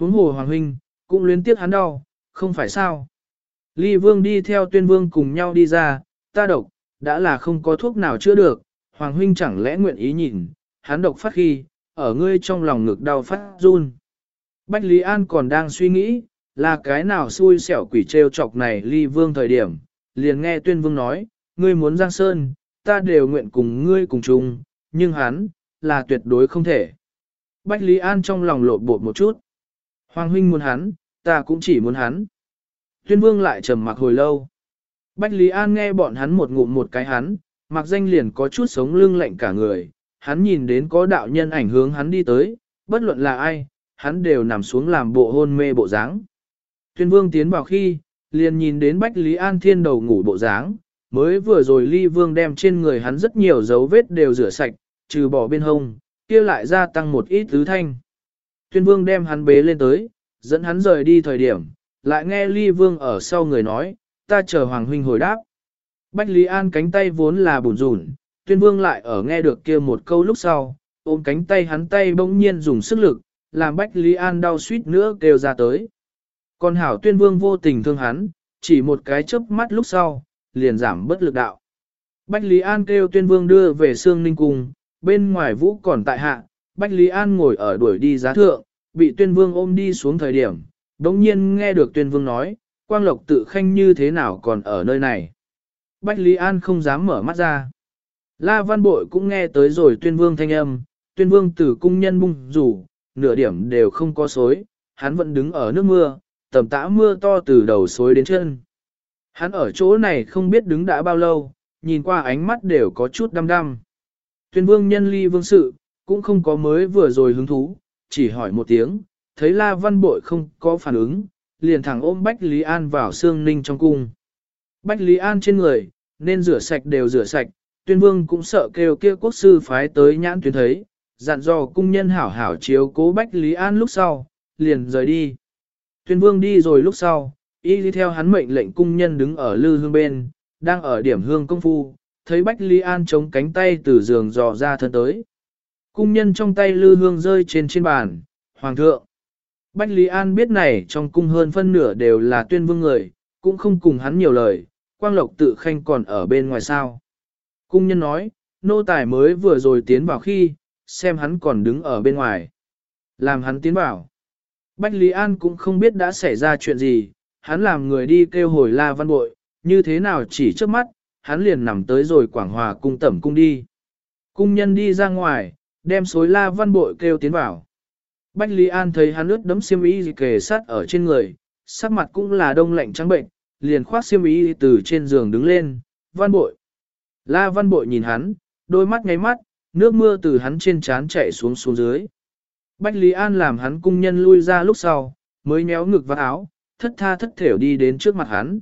Huống hồ Hoàng Huynh, cũng luyến tiếc hắn đau, không phải sao. Ly Vương đi theo tuyên vương cùng nhau đi ra, ta độc, đã là không có thuốc nào chữa được, Hoàng Huynh chẳng lẽ nguyện ý nhìn, hắn độc phát khi, ở ngươi trong lòng ngực đau phát run. Bách Lý An còn đang suy nghĩ, là cái nào xui xẻo quỷ trêu chọc này ly vương thời điểm, liền nghe tuyên vương nói, ngươi muốn giang sơn, ta đều nguyện cùng ngươi cùng chung, nhưng hắn, là tuyệt đối không thể. Bách Lý An trong lòng lộn bột một chút. Hoàng huynh muốn hắn, ta cũng chỉ muốn hắn. Tuyên vương lại trầm mặc hồi lâu. Bách Lý An nghe bọn hắn một ngụm một cái hắn, mặc danh liền có chút sống lưng lạnh cả người. Hắn nhìn đến có đạo nhân ảnh hướng hắn đi tới, bất luận là ai, hắn đều nằm xuống làm bộ hôn mê bộ dáng. Tuyên vương tiến vào khi, liền nhìn đến Bách Lý An Thiên đầu ngủ bộ dáng, mới vừa rồi ly vương đem trên người hắn rất nhiều dấu vết đều rửa sạch, trừ bỏ bên hông, kia lại gia tăng một ít tứ thanh. Tuyên vương đem hắn bế lên tới, dẫn hắn rời đi thời điểm, lại nghe ly vương ở sau người nói, ta chờ hoàng huynh hồi đáp. Bách Lý An cánh tay vốn là bùn rủn, tuyên vương lại ở nghe được kia một câu lúc sau, ôm cánh tay hắn tay bỗng nhiên dùng sức lực, làm Bách Lý An đau suýt nữa kêu ra tới. Còn hảo tuyên vương vô tình thương hắn, chỉ một cái chớp mắt lúc sau, liền giảm bất lực đạo. Bách Lý An kêu tuyên vương đưa về xương Ninh Cung, bên ngoài vũ còn tại hạ, Bách Lý An ngồi ở đuổi đi giá thượng, bị tuyên vương ôm đi xuống thời điểm, đống nhiên nghe được tuyên vương nói, quang lộc tự khanh như thế nào còn ở nơi này. Bách Lý An không dám mở mắt ra. La Văn Bội cũng nghe tới rồi tuyên vương thanh âm, tuyên vương tử cung nhân bung rủ, nửa điểm đều không có xối, hắn vẫn đứng ở nước mưa, tầm tã mưa to từ đầu xối đến chân. Hắn ở chỗ này không biết đứng đã bao lâu, nhìn qua ánh mắt đều có chút đăm đăm. Tuyên vương nhân ly vương sự, cũng không có mới vừa rồi hứng thú, chỉ hỏi một tiếng, thấy La Văn Bội không có phản ứng, liền thẳng ôm Bách Lý An vào xương ninh trong cung. Bách Lý An trên người, nên rửa sạch đều rửa sạch, tuyên vương cũng sợ kêu kia quốc sư phái tới nhãn tuyến thấy, dặn dò cung nhân hảo hảo chiếu cố Bách Lý An lúc sau, liền rời đi. Tuyên vương đi rồi lúc sau, y đi theo hắn mệnh lệnh cung nhân đứng ở lư hương bên, đang ở điểm hương công phu, thấy Bách Lý An chống cánh tay từ giường dò ra thân tới. Cung nhân trong tay lư hương rơi trên trên bàn, Hoàng thượng. Bách Lý An biết này trong cung hơn phân nửa đều là tuyên vương người, cũng không cùng hắn nhiều lời, quang lộc tự khanh còn ở bên ngoài sao. Cung nhân nói, nô tài mới vừa rồi tiến vào khi, xem hắn còn đứng ở bên ngoài. Làm hắn tiến vào. Bách Lý An cũng không biết đã xảy ra chuyện gì, hắn làm người đi kêu hồi La Văn Bội, như thế nào chỉ trước mắt, hắn liền nằm tới rồi Quảng Hòa cung tẩm cung đi. Cung nhân đi ra ngoài, đem xối La Văn Bội kêu tiến vào. Bách Lý An thấy hắn ướt đấm xiêm y kề sát ở trên người, sắc mặt cũng là đông lạnh trắng bệnh, liền khoác xiêm y từ trên giường đứng lên, văn bội. La văn bội nhìn hắn, đôi mắt ngáy mắt, nước mưa từ hắn trên trán chạy xuống xuống dưới. Bách Lý An làm hắn cung nhân lui ra lúc sau, mới nhéo ngực vào áo, thất tha thất thểu đi đến trước mặt hắn.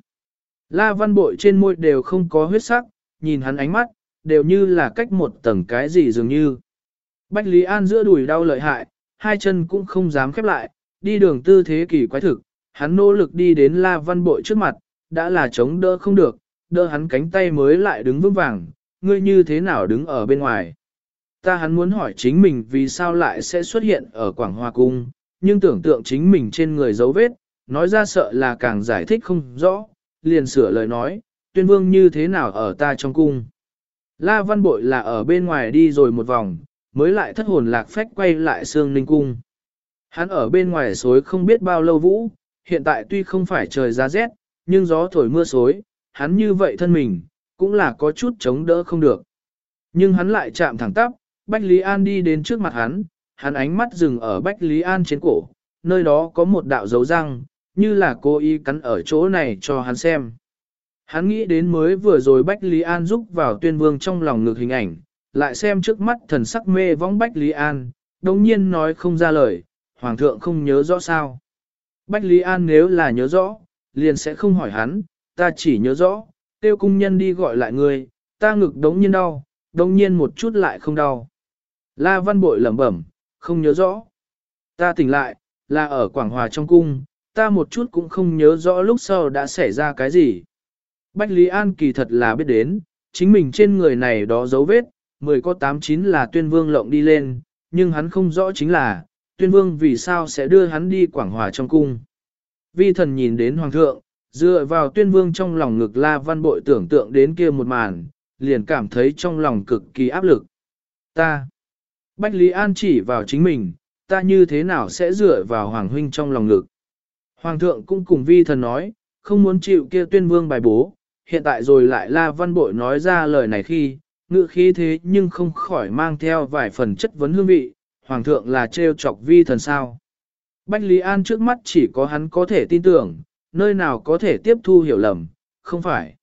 La văn bội trên môi đều không có huyết sắc, nhìn hắn ánh mắt, đều như là cách một tầng cái gì dường như. Bách Lý An giữa đùi đau lợi hại, hai chân cũng không dám khép lại, đi đường tư thế kỳ quái thực, hắn nỗ lực đi đến La Văn Bội trước mặt, đã là chống đỡ không được, đỡ hắn cánh tay mới lại đứng vững vàng, ngươi như thế nào đứng ở bên ngoài. Ta hắn muốn hỏi chính mình vì sao lại sẽ xuất hiện ở Quảng Hoa Cung, nhưng tưởng tượng chính mình trên người dấu vết, nói ra sợ là càng giải thích không rõ, liền sửa lời nói, tuyên vương như thế nào ở ta trong cung. La Văn Bội là ở bên ngoài đi rồi một vòng, mới lại thất hồn lạc phách quay lại xương ninh cung. Hắn ở bên ngoài xối không biết bao lâu vũ, hiện tại tuy không phải trời ra rét, nhưng gió thổi mưa xối, hắn như vậy thân mình, cũng là có chút chống đỡ không được. Nhưng hắn lại chạm thẳng tắp, Bách Lý An đi đến trước mặt hắn, hắn ánh mắt dừng ở Bách Lý An trên cổ, nơi đó có một đạo dấu răng, như là cô y cắn ở chỗ này cho hắn xem. Hắn nghĩ đến mới vừa rồi Bách Lý An giúp vào tuyên vương trong lòng ngực hình ảnh, lại xem trước mắt thần sắc mê vong Bách Lý An, đồng nhiên nói không ra lời, Hoàng thượng không nhớ rõ sao. Bách Lý An nếu là nhớ rõ, liền sẽ không hỏi hắn, ta chỉ nhớ rõ, tiêu cung nhân đi gọi lại người, ta ngực đống nhiên đau, đống nhiên một chút lại không đau. La Văn Bội lẩm bẩm, không nhớ rõ. Ta tỉnh lại, là ở Quảng Hòa trong cung, ta một chút cũng không nhớ rõ lúc sau đã xảy ra cái gì. Bách Lý An kỳ thật là biết đến, chính mình trên người này đó dấu vết, mười có tám chín là tuyên vương lộng đi lên, nhưng hắn không rõ chính là, tuyên vương vì sao sẽ đưa hắn đi quảng hòa trong cung. Vi thần nhìn đến hoàng thượng, dựa vào tuyên vương trong lòng ngực la văn bội tưởng tượng đến kia một màn, liền cảm thấy trong lòng cực kỳ áp lực. Ta, Bách Lý An chỉ vào chính mình, ta như thế nào sẽ dựa vào hoàng huynh trong lòng ngực. Hoàng thượng cũng cùng vi thần nói, không muốn chịu kia tuyên vương bài bố, hiện tại rồi lại la văn bội nói ra lời này khi, ngự khí thế nhưng không khỏi mang theo vài phần chất vấn hương vị, hoàng thượng là trêu chọc vi thần sao. Bách Lý An trước mắt chỉ có hắn có thể tin tưởng, nơi nào có thể tiếp thu hiểu lầm, không phải.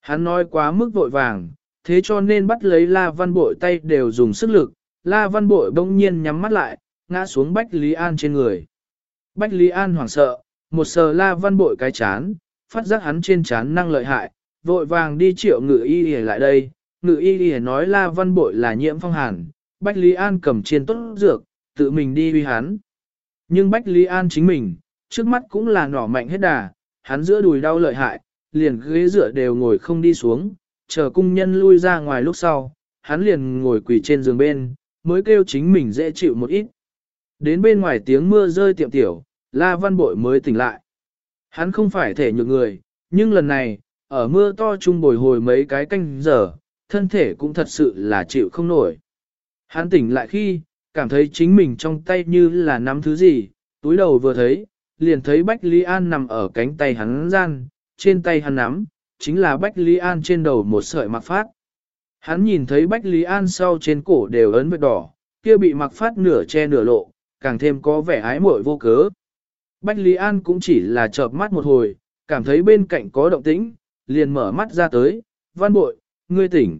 Hắn nói quá mức vội vàng, thế cho nên bắt lấy La Văn Bội tay đều dùng sức lực, La Văn Bội bỗng nhiên nhắm mắt lại, ngã xuống Bách Lý An trên người. Bách Lý An hoảng sợ, một sờ La Văn Bội cái chán, phát giác hắn trên chán năng lợi hại, vội vàng đi triệu ngự y lại đây, ngự y y nói La Văn Bội là nhiễm phong hàn, Bách Lý An cầm chiên tốt dược, tự mình đi uy hắn. Nhưng Bách Lý An chính mình, trước mắt cũng là nỏ mạnh hết đà, hắn giữa đùi đau lợi hại, liền ghế dựa đều ngồi không đi xuống, chờ cung nhân lui ra ngoài lúc sau, hắn liền ngồi quỳ trên giường bên, mới kêu chính mình dễ chịu một ít. Đến bên ngoài tiếng mưa rơi tiệm tiểu, La Văn Bội mới tỉnh lại. Hắn không phải thể nhược người, nhưng lần này, ở mưa to chung bồi hồi mấy cái canh giờ, thân thể cũng thật sự là chịu không nổi. Hắn tỉnh lại khi, cảm thấy chính mình trong tay như là nắm thứ gì, túi đầu vừa thấy, liền thấy Bách Lý An nằm ở cánh tay hắn gian, trên tay hắn nắm, chính là Bách Lý An trên đầu một sợi mặc phát. Hắn nhìn thấy Bách Lý An sau trên cổ đều ấn vết đỏ, kia bị mặc phát nửa che nửa lộ, càng thêm có vẻ ái muội vô cớ. Bách Lý An cũng chỉ là chợp mắt một hồi, cảm thấy bên cạnh có động tĩnh, liền mở mắt ra tới, văn bội, ngươi tỉnh.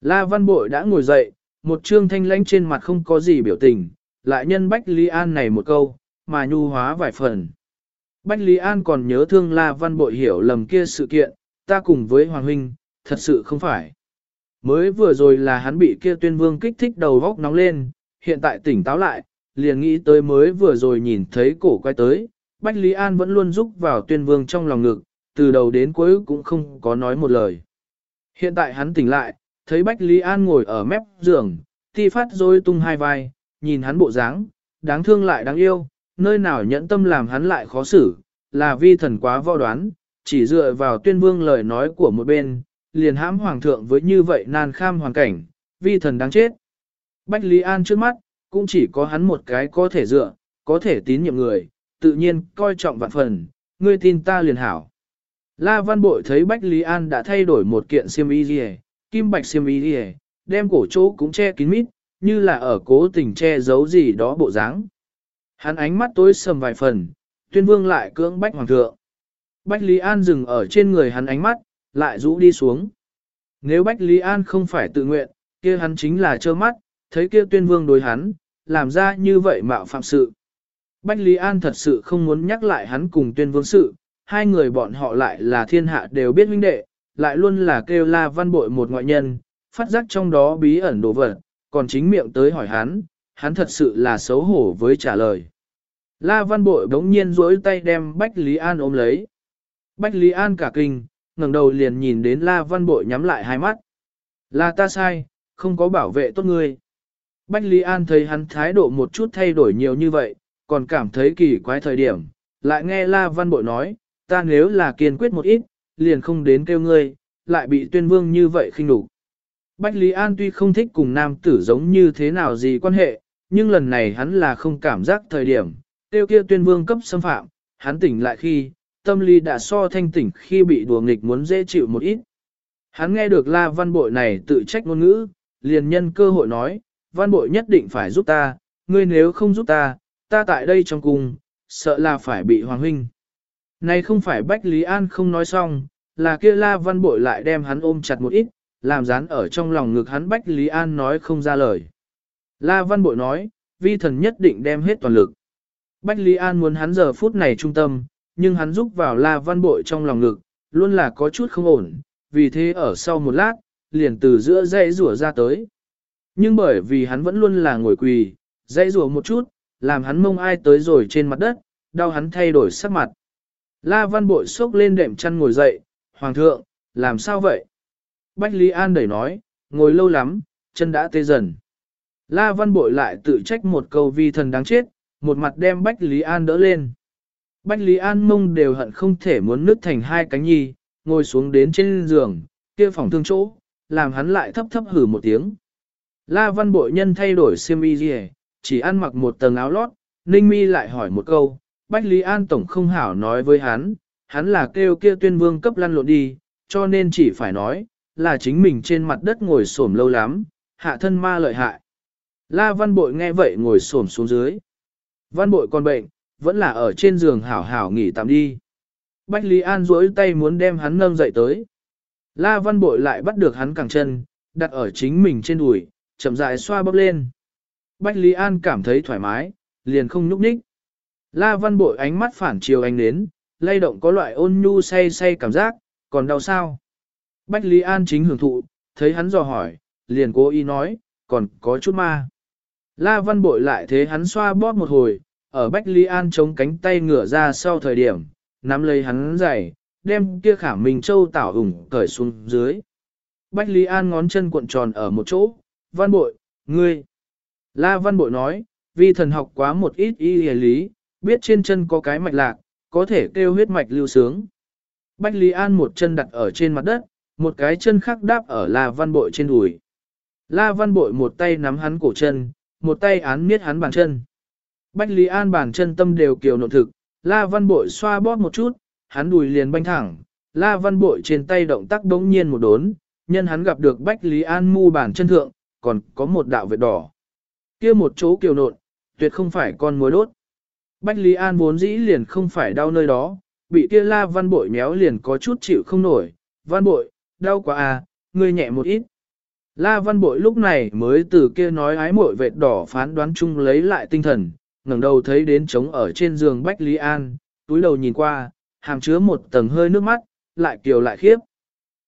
La văn bội đã ngồi dậy, một trương thanh lãnh trên mặt không có gì biểu tình, lại nhân Bách Lý An này một câu, mà nhu hóa vài phần. Bách Lý An còn nhớ thương La Văn Bội hiểu lầm kia sự kiện, ta cùng với Hoàng Huynh, thật sự không phải. Mới vừa rồi là hắn bị kia tuyên vương kích thích đầu góc nóng lên, hiện tại tỉnh táo lại, liền nghĩ tới mới vừa rồi nhìn thấy cổ quay tới, Bách Lý An vẫn luôn rúc vào tuyên vương trong lòng ngực, từ đầu đến cuối cũng không có nói một lời. Hiện tại hắn tỉnh lại, thấy Bách Lý An ngồi ở mép giường, ti phát rồi tung hai vai, nhìn hắn bộ dáng, đáng thương lại đáng yêu, nơi nào nhẫn tâm làm hắn lại khó xử, là vi thần quá võ đoán, chỉ dựa vào tuyên vương lời nói của một bên, liền hãm hoàng thượng với như vậy nan kham hoàn cảnh, vi thần đáng chết. Bách Lý An trước mắt, cũng chỉ có hắn một cái có thể dựa, có thể tín nhiệm người, tự nhiên coi trọng vạn phần, ngươi tin ta liền hảo. La Văn Bội thấy Bách Lý An đã thay đổi một kiện xiêm y gì kim bạch xiêm y gì đem cổ chỗ cũng che kín mít, như là ở cố tình che giấu gì đó bộ dáng. Hắn ánh mắt tối sầm vài phần, tuyên vương lại cưỡng bách hoàng thượng. Bách Lý An dừng ở trên người hắn ánh mắt, lại rũ đi xuống. Nếu Bách Lý An không phải tự nguyện, kia hắn chính là trơ mắt, thấy kia tuyên vương đối hắn, làm ra như vậy mạo phạm sự. Bách Lý An thật sự không muốn nhắc lại hắn cùng tuyên vương sự, hai người bọn họ lại là thiên hạ đều biết huynh đệ, lại luôn là kêu la văn bội một ngoại nhân, phát giác trong đó bí ẩn đồ vật, còn chính miệng tới hỏi hắn, hắn thật sự là xấu hổ với trả lời. La Văn Bội bỗng nhiên duỗi tay đem Bách Lý An ôm lấy. Bách Lý An cả kinh, ngẩng đầu liền nhìn đến La Văn Bội nhắm lại hai mắt. Là ta sai, không có bảo vệ tốt ngươi. Bách Lý An thấy hắn thái độ một chút thay đổi nhiều như vậy, còn cảm thấy kỳ quái thời điểm. Lại nghe La Văn Bội nói, ta nếu là kiên quyết một ít, liền không đến kêu ngươi, lại bị tuyên vương như vậy khinh đủ. Bách Lý An tuy không thích cùng nam tử giống như thế nào gì quan hệ, nhưng lần này hắn là không cảm giác thời điểm, tiêu kia tuyên vương cấp xâm phạm, hắn tỉnh lại khi, tâm lý đã so thanh tỉnh khi bị đùa nghịch muốn dễ chịu một ít. Hắn nghe được la văn bội này tự trách ngôn ngữ, liền nhân cơ hội nói, văn bội nhất định phải giúp ta, ngươi nếu không giúp ta, ta tại đây trong cung, sợ là phải bị hoàng huynh. Này không phải Bách Lý An không nói xong, là kia la văn bội lại đem hắn ôm chặt một ít, làm dán ở trong lòng ngực hắn Bách Lý An nói không ra lời. La văn bội nói, vi thần nhất định đem hết toàn lực. Bách Lý An muốn hắn giờ phút này trung tâm, nhưng hắn rúc vào La Văn Bội trong lòng ngực, luôn là có chút không ổn, vì thế ở sau một lát, liền từ giữa dãy rủa ra tới. Nhưng bởi vì hắn vẫn luôn là ngồi quỳ, dãy rủa một chút, làm hắn mông ai tới rồi trên mặt đất, đau hắn thay đổi sắc mặt. La Văn Bội sốc lên đệm chăn ngồi dậy, Hoàng thượng, làm sao vậy? Bách Lý An đẩy nói, ngồi lâu lắm, chân đã tê dần. La Văn Bội lại tự trách một câu vi thần đáng chết, một mặt đem Bách Lý An đỡ lên. Bách Lý An mông đều hận không thể muốn nứt thành hai cánh nhi, ngồi xuống đến trên giường, kia phòng thương chỗ, làm hắn lại thấp thấp hử một tiếng. La Văn Bội nhân thay đổi xiêm y gì chỉ ăn mặc một tầng áo lót, Ninh Mi lại hỏi một câu, Bách Lý An Tổng không hảo nói với hắn, hắn là kêu kia tuyên vương cấp lăn lộn đi, cho nên chỉ phải nói, là chính mình trên mặt đất ngồi xổm lâu lắm, hạ thân ma lợi hại. La Văn Bội nghe vậy ngồi xổm xuống dưới. Văn Bội còn bệnh, vẫn là ở trên giường hảo hảo nghỉ tạm đi. Bách Lý An duỗi tay muốn đem hắn nâng dậy tới. La Văn Bội lại bắt được hắn cẳng chân, đặt ở chính mình trên đùi, chậm rãi xoa bóp lên. Bách Lý An cảm thấy thoải mái, liền không nhúc nhích. La Văn Bội ánh mắt phản chiều ánh đến, lay động có loại ôn nhu say say cảm giác, còn đau sao? Bách Lý An chính hưởng thụ, thấy hắn dò hỏi, liền cố ý nói, còn có chút ma. La Văn Bội lại thế hắn xoa bóp một hồi, ở Bách Lý An chống cánh tay ngửa ra sau thời điểm, nắm lấy hắn giày, đem kia khả mình châu tảo ủng cởi xuống dưới. Bách Lý An ngón chân cuộn tròn ở một chỗ, Văn Bội, ngươi. La Văn Bội nói, vì thần học quá một ít y hề lý, biết trên chân có cái mạch lạc, có thể kêu huyết mạch lưu sướng. Bách Lý An một chân đặt ở trên mặt đất, một cái chân khác đáp ở La Văn Bội trên đùi. La Văn Bội một tay nắm hắn cổ chân, một tay án miết hắn bàn chân. Bách Lý An bàn chân tâm đều kiều nộn thực, La Văn Bội xoa bóp một chút, hắn đùi liền banh thẳng, La Văn Bội trên tay động tác đống nhiên một đốn, nhân hắn gặp được Bách Lý An mu bàn chân thượng, còn có một đạo vệt đỏ. kia một chỗ kiều nộn, tuyệt không phải con mối đốt. Bách Lý An vốn dĩ liền không phải đau nơi đó, bị kia La Văn Bội méo liền có chút chịu không nổi, Văn Bội, đau quá à, ngươi nhẹ một ít. La Văn Bội lúc này mới từ kia nói ái muội vệt đỏ phán đoán chung lấy lại tinh thần, ngẩng đầu thấy đến trống ở trên giường Bách Lý An, túi đầu nhìn qua, hàm chứa một tầng hơi nước mắt, lại kiều lại khiếp.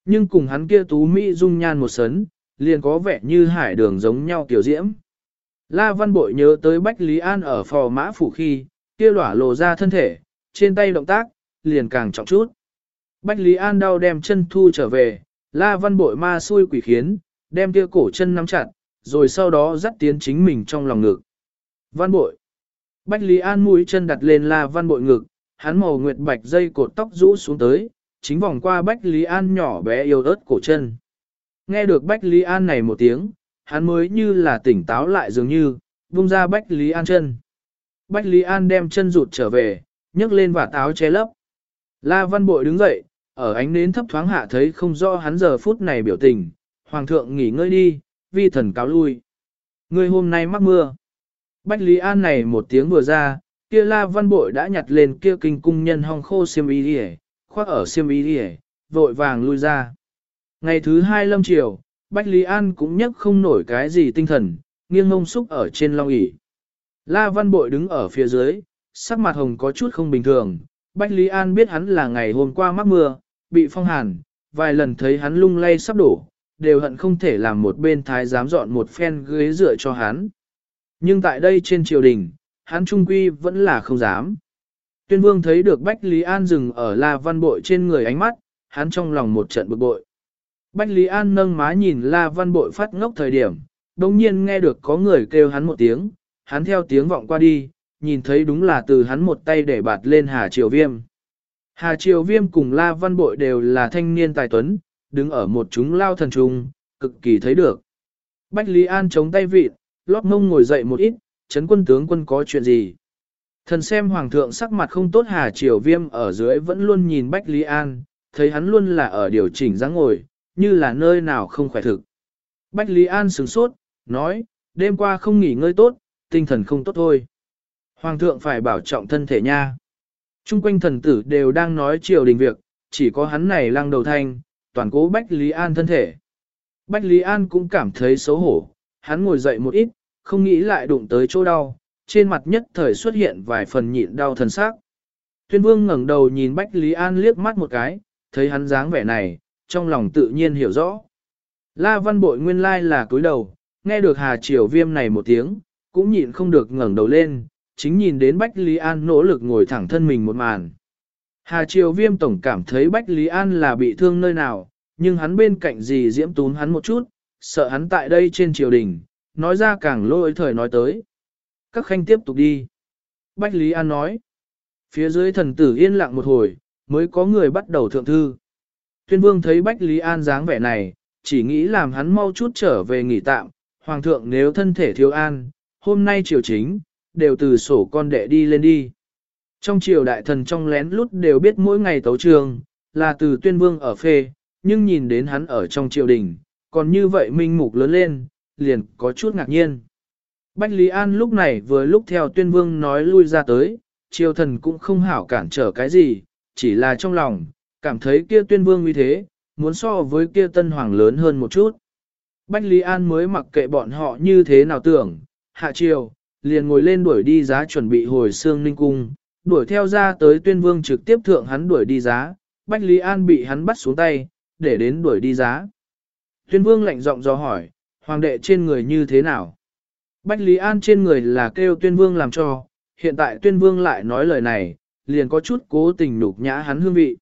Nhưng cùng hắn kia tú mỹ dung nhan một sấn, liền có vẻ như hải đường giống nhau tiểu diễm. La Văn Bội nhớ tới Bách Lý An ở phò mã phủ khi, kia lỏa lộ ra thân thể, trên tay động tác, liền càng trọng chút. Bách Lý An đau đem chân thu trở về, La Văn Bội ma xui quỷ khiến, đem kia cổ chân nắm chặt, rồi sau đó dắt tiến chính mình trong lòng ngực. Văn Bội Bách Lý An mũi chân đặt lên La Văn Bội ngực, hắn màu nguyệt bạch dây cột tóc rũ xuống tới, chính vòng qua Bách Lý An nhỏ bé yêu ớt cổ chân. Nghe được Bách Lý An này một tiếng, hắn mới như là tỉnh táo lại dường như, vung ra Bách Lý An chân. Bách Lý An đem chân rụt trở về, nhấc lên và táo che lấp. La Văn Bội đứng dậy, ở ánh nến thấp thoáng hạ thấy không rõ hắn giờ phút này biểu tình. Hoàng thượng nghỉ ngơi đi, vi thần cáo lui. Người hôm nay mắc mưa. Bách Lý An này một tiếng vừa ra, kia La Văn Bội đã nhặt lên kia kinh cung nhân hong khô xiêm y đi khoác ở xiêm y đi vội vàng lui ra. Ngày thứ hai lâm chiều, Bách Lý An cũng nhấc không nổi cái gì tinh thần, nghiêng ngông xúc ở trên long ỷ. La Văn Bội đứng ở phía dưới, sắc mặt hồng có chút không bình thường. Bách Lý An biết hắn là ngày hôm qua mắc mưa, bị phong hàn, vài lần thấy hắn lung lay sắp đổ, đều hận không thể làm một bên thái dám dọn một phen ghế dựa cho hắn. Nhưng tại đây trên triều đình, hắn trung quy vẫn là không dám. Tuyên vương thấy được Bách Lý An dừng ở La Văn Bội trên người ánh mắt, hắn trong lòng một trận bực bội. Bách Lý An nâng má nhìn La Văn Bội phát ngốc thời điểm, đồng nhiên nghe được có người kêu hắn một tiếng, hắn theo tiếng vọng qua đi, nhìn thấy đúng là từ hắn một tay để bạt lên Hà Triều Viêm. Hà Triều Viêm cùng La Văn Bội đều là thanh niên tài tuấn, đứng ở một chúng lao thần trung, cực kỳ thấy được. Bách Lý An chống tay vịt, lót mông ngồi dậy một ít, chấn quân tướng quân có chuyện gì. Thần xem hoàng thượng sắc mặt không tốt Hà Triều Viêm ở dưới vẫn luôn nhìn Bách Lý An, thấy hắn luôn là ở điều chỉnh dáng ngồi, như là nơi nào không khỏe thực. Bách Lý An sửng sốt, nói, đêm qua không nghỉ ngơi tốt, tinh thần không tốt thôi. Hoàng thượng phải bảo trọng thân thể nha. Trung quanh thần tử đều đang nói triều đình việc, chỉ có hắn này lăng đầu thanh, toàn cố Bách Lý An thân thể. Bách Lý An cũng cảm thấy xấu hổ, hắn ngồi dậy một ít, không nghĩ lại đụng tới chỗ đau, trên mặt nhất thời xuất hiện vài phần nhịn đau thần sắc. Tuyên vương ngẩng đầu nhìn Bách Lý An liếc mắt một cái, thấy hắn dáng vẻ này, trong lòng tự nhiên hiểu rõ. La văn bội nguyên lai là cúi đầu, nghe được Hà Triều Viêm này một tiếng, cũng nhịn không được ngẩng đầu lên, chính nhìn đến Bách Lý An nỗ lực ngồi thẳng thân mình một màn. Hà Triều Viêm tổng cảm thấy Bách Lý An là bị thương nơi nào, nhưng hắn bên cạnh gì diễm tún hắn một chút, sợ hắn tại đây trên triều đình, nói ra càng lôi thời nói tới. Các khanh tiếp tục đi. Bách Lý An nói. Phía dưới thần tử yên lặng một hồi, mới có người bắt đầu thượng thư. Tuyên vương thấy Bách Lý An dáng vẻ này, chỉ nghĩ làm hắn mau chút trở về nghỉ tạm. Hoàng thượng nếu thân thể thiếu an, hôm nay triều chính, đều từ sổ con đệ đi lên đi. Trong triều đại thần trong lén lút đều biết mỗi ngày tấu trường, là từ tuyên vương ở phê, nhưng nhìn đến hắn ở trong triều đình, còn như vậy minh mục lớn lên, liền có chút ngạc nhiên. Bách Lý An lúc này vừa lúc theo tuyên vương nói lui ra tới, triều thần cũng không hảo cản trở cái gì, chỉ là trong lòng, cảm thấy kia tuyên vương uy thế, muốn so với kia tân hoàng lớn hơn một chút. Bách Lý An mới mặc kệ bọn họ như thế nào tưởng, hạ triều, liền ngồi lên đuổi đi giá chuẩn bị hồi xương ninh cung, đuổi theo ra tới tuyên vương trực tiếp thượng hắn đuổi đi giá, Bách Lý An bị hắn bắt xuống tay, để đến đuổi đi giá. Tuyên vương lạnh giọng do hỏi, hoàng đệ trên người như thế nào? Bách Lý An trên người là kêu tuyên vương làm cho, hiện tại tuyên vương lại nói lời này, liền có chút cố tình nhục nhã hắn hương vị.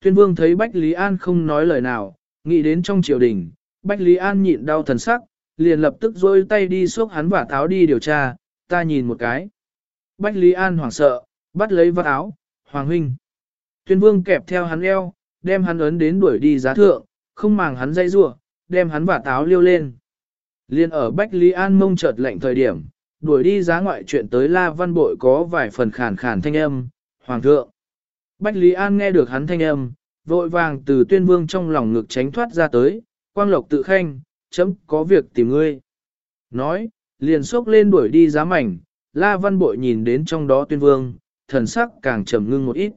Tuyên vương thấy Bách Lý An không nói lời nào, nghĩ đến trong triều đình, Bách Lý An nhịn đau thần sắc, liền lập tức dôi tay đi xúc hắn và tháo đi điều tra, ta nhìn một cái. Bách Lý An hoảng sợ, bắt lấy vạt áo, Hoàng huynh. Tuyên vương kẹp theo hắn eo, đem hắn ấn đến đuổi đi giá thượng, không màng hắn dây rủa, đem hắn vạt áo liêu lên. Liên ở Bách Lý An mông chợt lệnh thời điểm, đuổi đi giá ngoại chuyện tới La Văn Bội có vài phần khàn khàn thanh âm, Hoàng thượng. Bách Lý An nghe được hắn thanh âm, vội vàng từ tuyên vương trong lòng ngực tránh thoát ra tới, quang lộc tự khanh, chấm có việc tìm ngươi. Nói, liền xốc lên đuổi đi giá mảnh, La Văn Bội nhìn đến trong đó tuyên vương, thần sắc càng trầm ngưng một ít.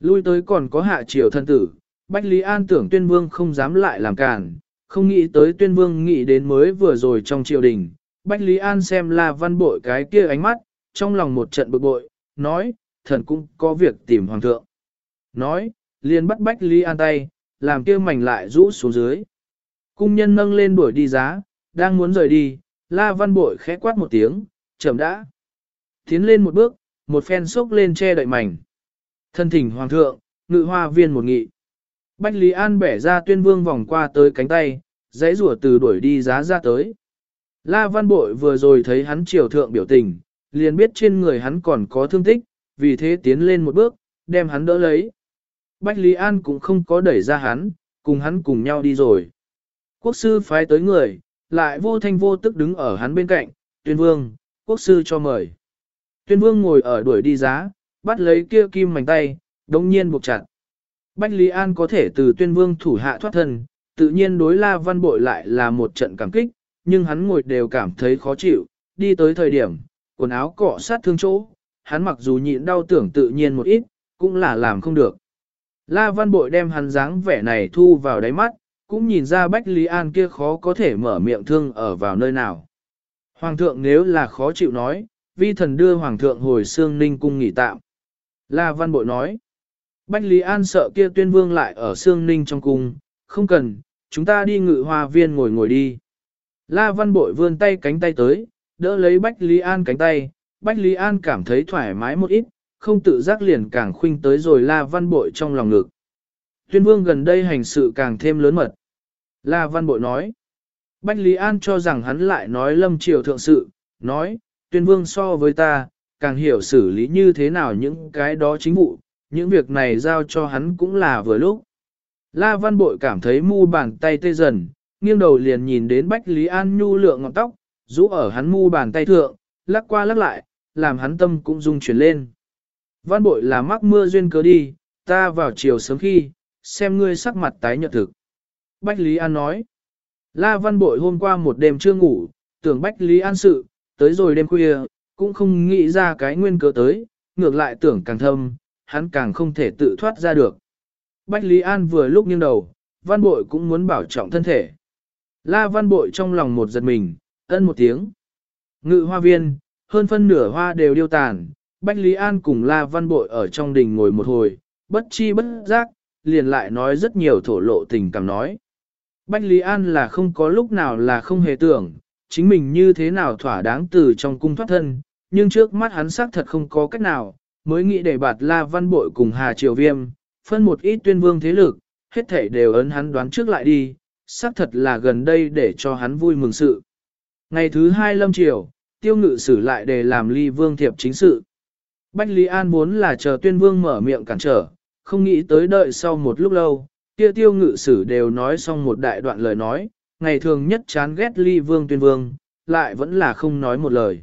Lui tới còn có hạ triều thân tử, Bách Lý An tưởng tuyên vương không dám lại làm cản, không nghĩ tới tuyên vương nghĩ đến mới vừa rồi trong triều đình. Bách Lý An xem La Văn Bội cái kia ánh mắt, trong lòng một trận bực bội, nói, thần cũng có việc tìm hoàng thượng. Nói, liền bắt Bách Lý An tay, làm kia mảnh lại rũ xuống dưới. Cung nhân nâng lên đuổi đi giá, đang muốn rời đi, La Văn Bội khẽ quát một tiếng, chậm đã. Tiến lên một bước, một phen sốc lên che đậy mảnh. Thân thỉnh hoàng thượng, ngự hoa viên một nghị. Bách Lý An bẻ ra tuyên vương vòng qua tới cánh tay, dãy rủa từ đuổi đi giá ra tới. La Văn Bội vừa rồi thấy hắn triều thượng biểu tình, liền biết trên người hắn còn có thương tích, vì thế tiến lên một bước, đem hắn đỡ lấy. Bách Lý An cũng không có đẩy ra hắn, cùng hắn cùng nhau đi rồi. Quốc sư phái tới người, lại vô thanh vô tức đứng ở hắn bên cạnh, tuyên vương, quốc sư cho mời. Tuyên vương ngồi ở đuổi đi giá, bắt lấy kia kim mảnh tay, đồng nhiên buộc chặt. Bách Lý An có thể từ tuyên vương thủ hạ thoát thân, tự nhiên đối la văn bội lại là một trận cảm kích, nhưng hắn ngồi đều cảm thấy khó chịu, đi tới thời điểm, quần áo cọ sát thương chỗ, hắn mặc dù nhịn đau tưởng tự nhiên một ít, cũng là làm không được. La văn bội đem hắn dáng vẻ này thu vào đáy mắt, cũng nhìn ra Bách Lý An kia khó có thể mở miệng thương ở vào nơi nào. Hoàng thượng nếu là khó chịu nói, vi thần đưa Hoàng thượng hồi xương ninh cung nghỉ tạm. La văn bội nói, Bách Lý An sợ kia tuyên vương lại ở xương ninh trong cung, không cần, chúng ta đi ngự hoa viên ngồi ngồi đi. La văn bội vươn tay cánh tay tới, đỡ lấy Bách Lý An cánh tay, Bách Lý An cảm thấy thoải mái một ít, không tự giác liền càng khuynh tới rồi La văn bội trong lòng ngực. Tuyên vương gần đây hành sự càng thêm lớn mật. La văn bội nói, Bách Lý An cho rằng hắn lại nói lâm triều thượng sự, nói, tuyên vương so với ta, càng hiểu xử lý như thế nào những cái đó chính vụ, những việc này giao cho hắn cũng là vừa lúc. La Văn Bội cảm thấy mu bàn tay tê dần, nghiêng đầu liền nhìn đến Bách Lý An nhu lượng ngọn tóc, rũ ở hắn mu bàn tay thượng, lắc qua lắc lại, làm hắn tâm cũng rung chuyển lên. Văn Bội là mắc mưa duyên cớ đi, ta vào chiều sớm khi, xem ngươi sắc mặt tái nhợt thực. Bách Lý An nói, La Văn Bội hôm qua một đêm chưa ngủ, tưởng Bách Lý An sự, tới rồi đêm khuya, cũng không nghĩ ra cái nguyên cớ tới, ngược lại tưởng càng thâm, hắn càng không thể tự thoát ra được. Bách Lý An vừa lúc nghiêng đầu, văn bội cũng muốn bảo trọng thân thể. La văn bội trong lòng một giật mình, ân một tiếng. Ngự hoa viên, hơn phân nửa hoa đều điêu tàn, Bách Lý An cùng La văn bội ở trong đình ngồi một hồi, bất chi bất giác, liền lại nói rất nhiều thổ lộ tình cảm nói. Bách Lý An là không có lúc nào là không hề tưởng, chính mình như thế nào thỏa đáng từ trong cung thoát thân, nhưng trước mắt hắn xác thật không có cách nào, mới nghĩ để bạt La Văn Bội cùng Hà Triều Viêm, phân một ít tuyên vương thế lực, hết thảy đều ấn hắn đoán trước lại đi, xác thật là gần đây để cho hắn vui mừng sự. Ngày thứ hai lâm triều, tiêu ngự xử lại để làm ly vương thiệp chính sự. Bách Lý An muốn là chờ tuyên vương mở miệng cản trở, không nghĩ tới đợi sau một lúc lâu, kia tiêu ngự sử đều nói xong một đại đoạn lời nói, ngày thường nhất chán ghét ly vương tuyên vương, lại vẫn là không nói một lời.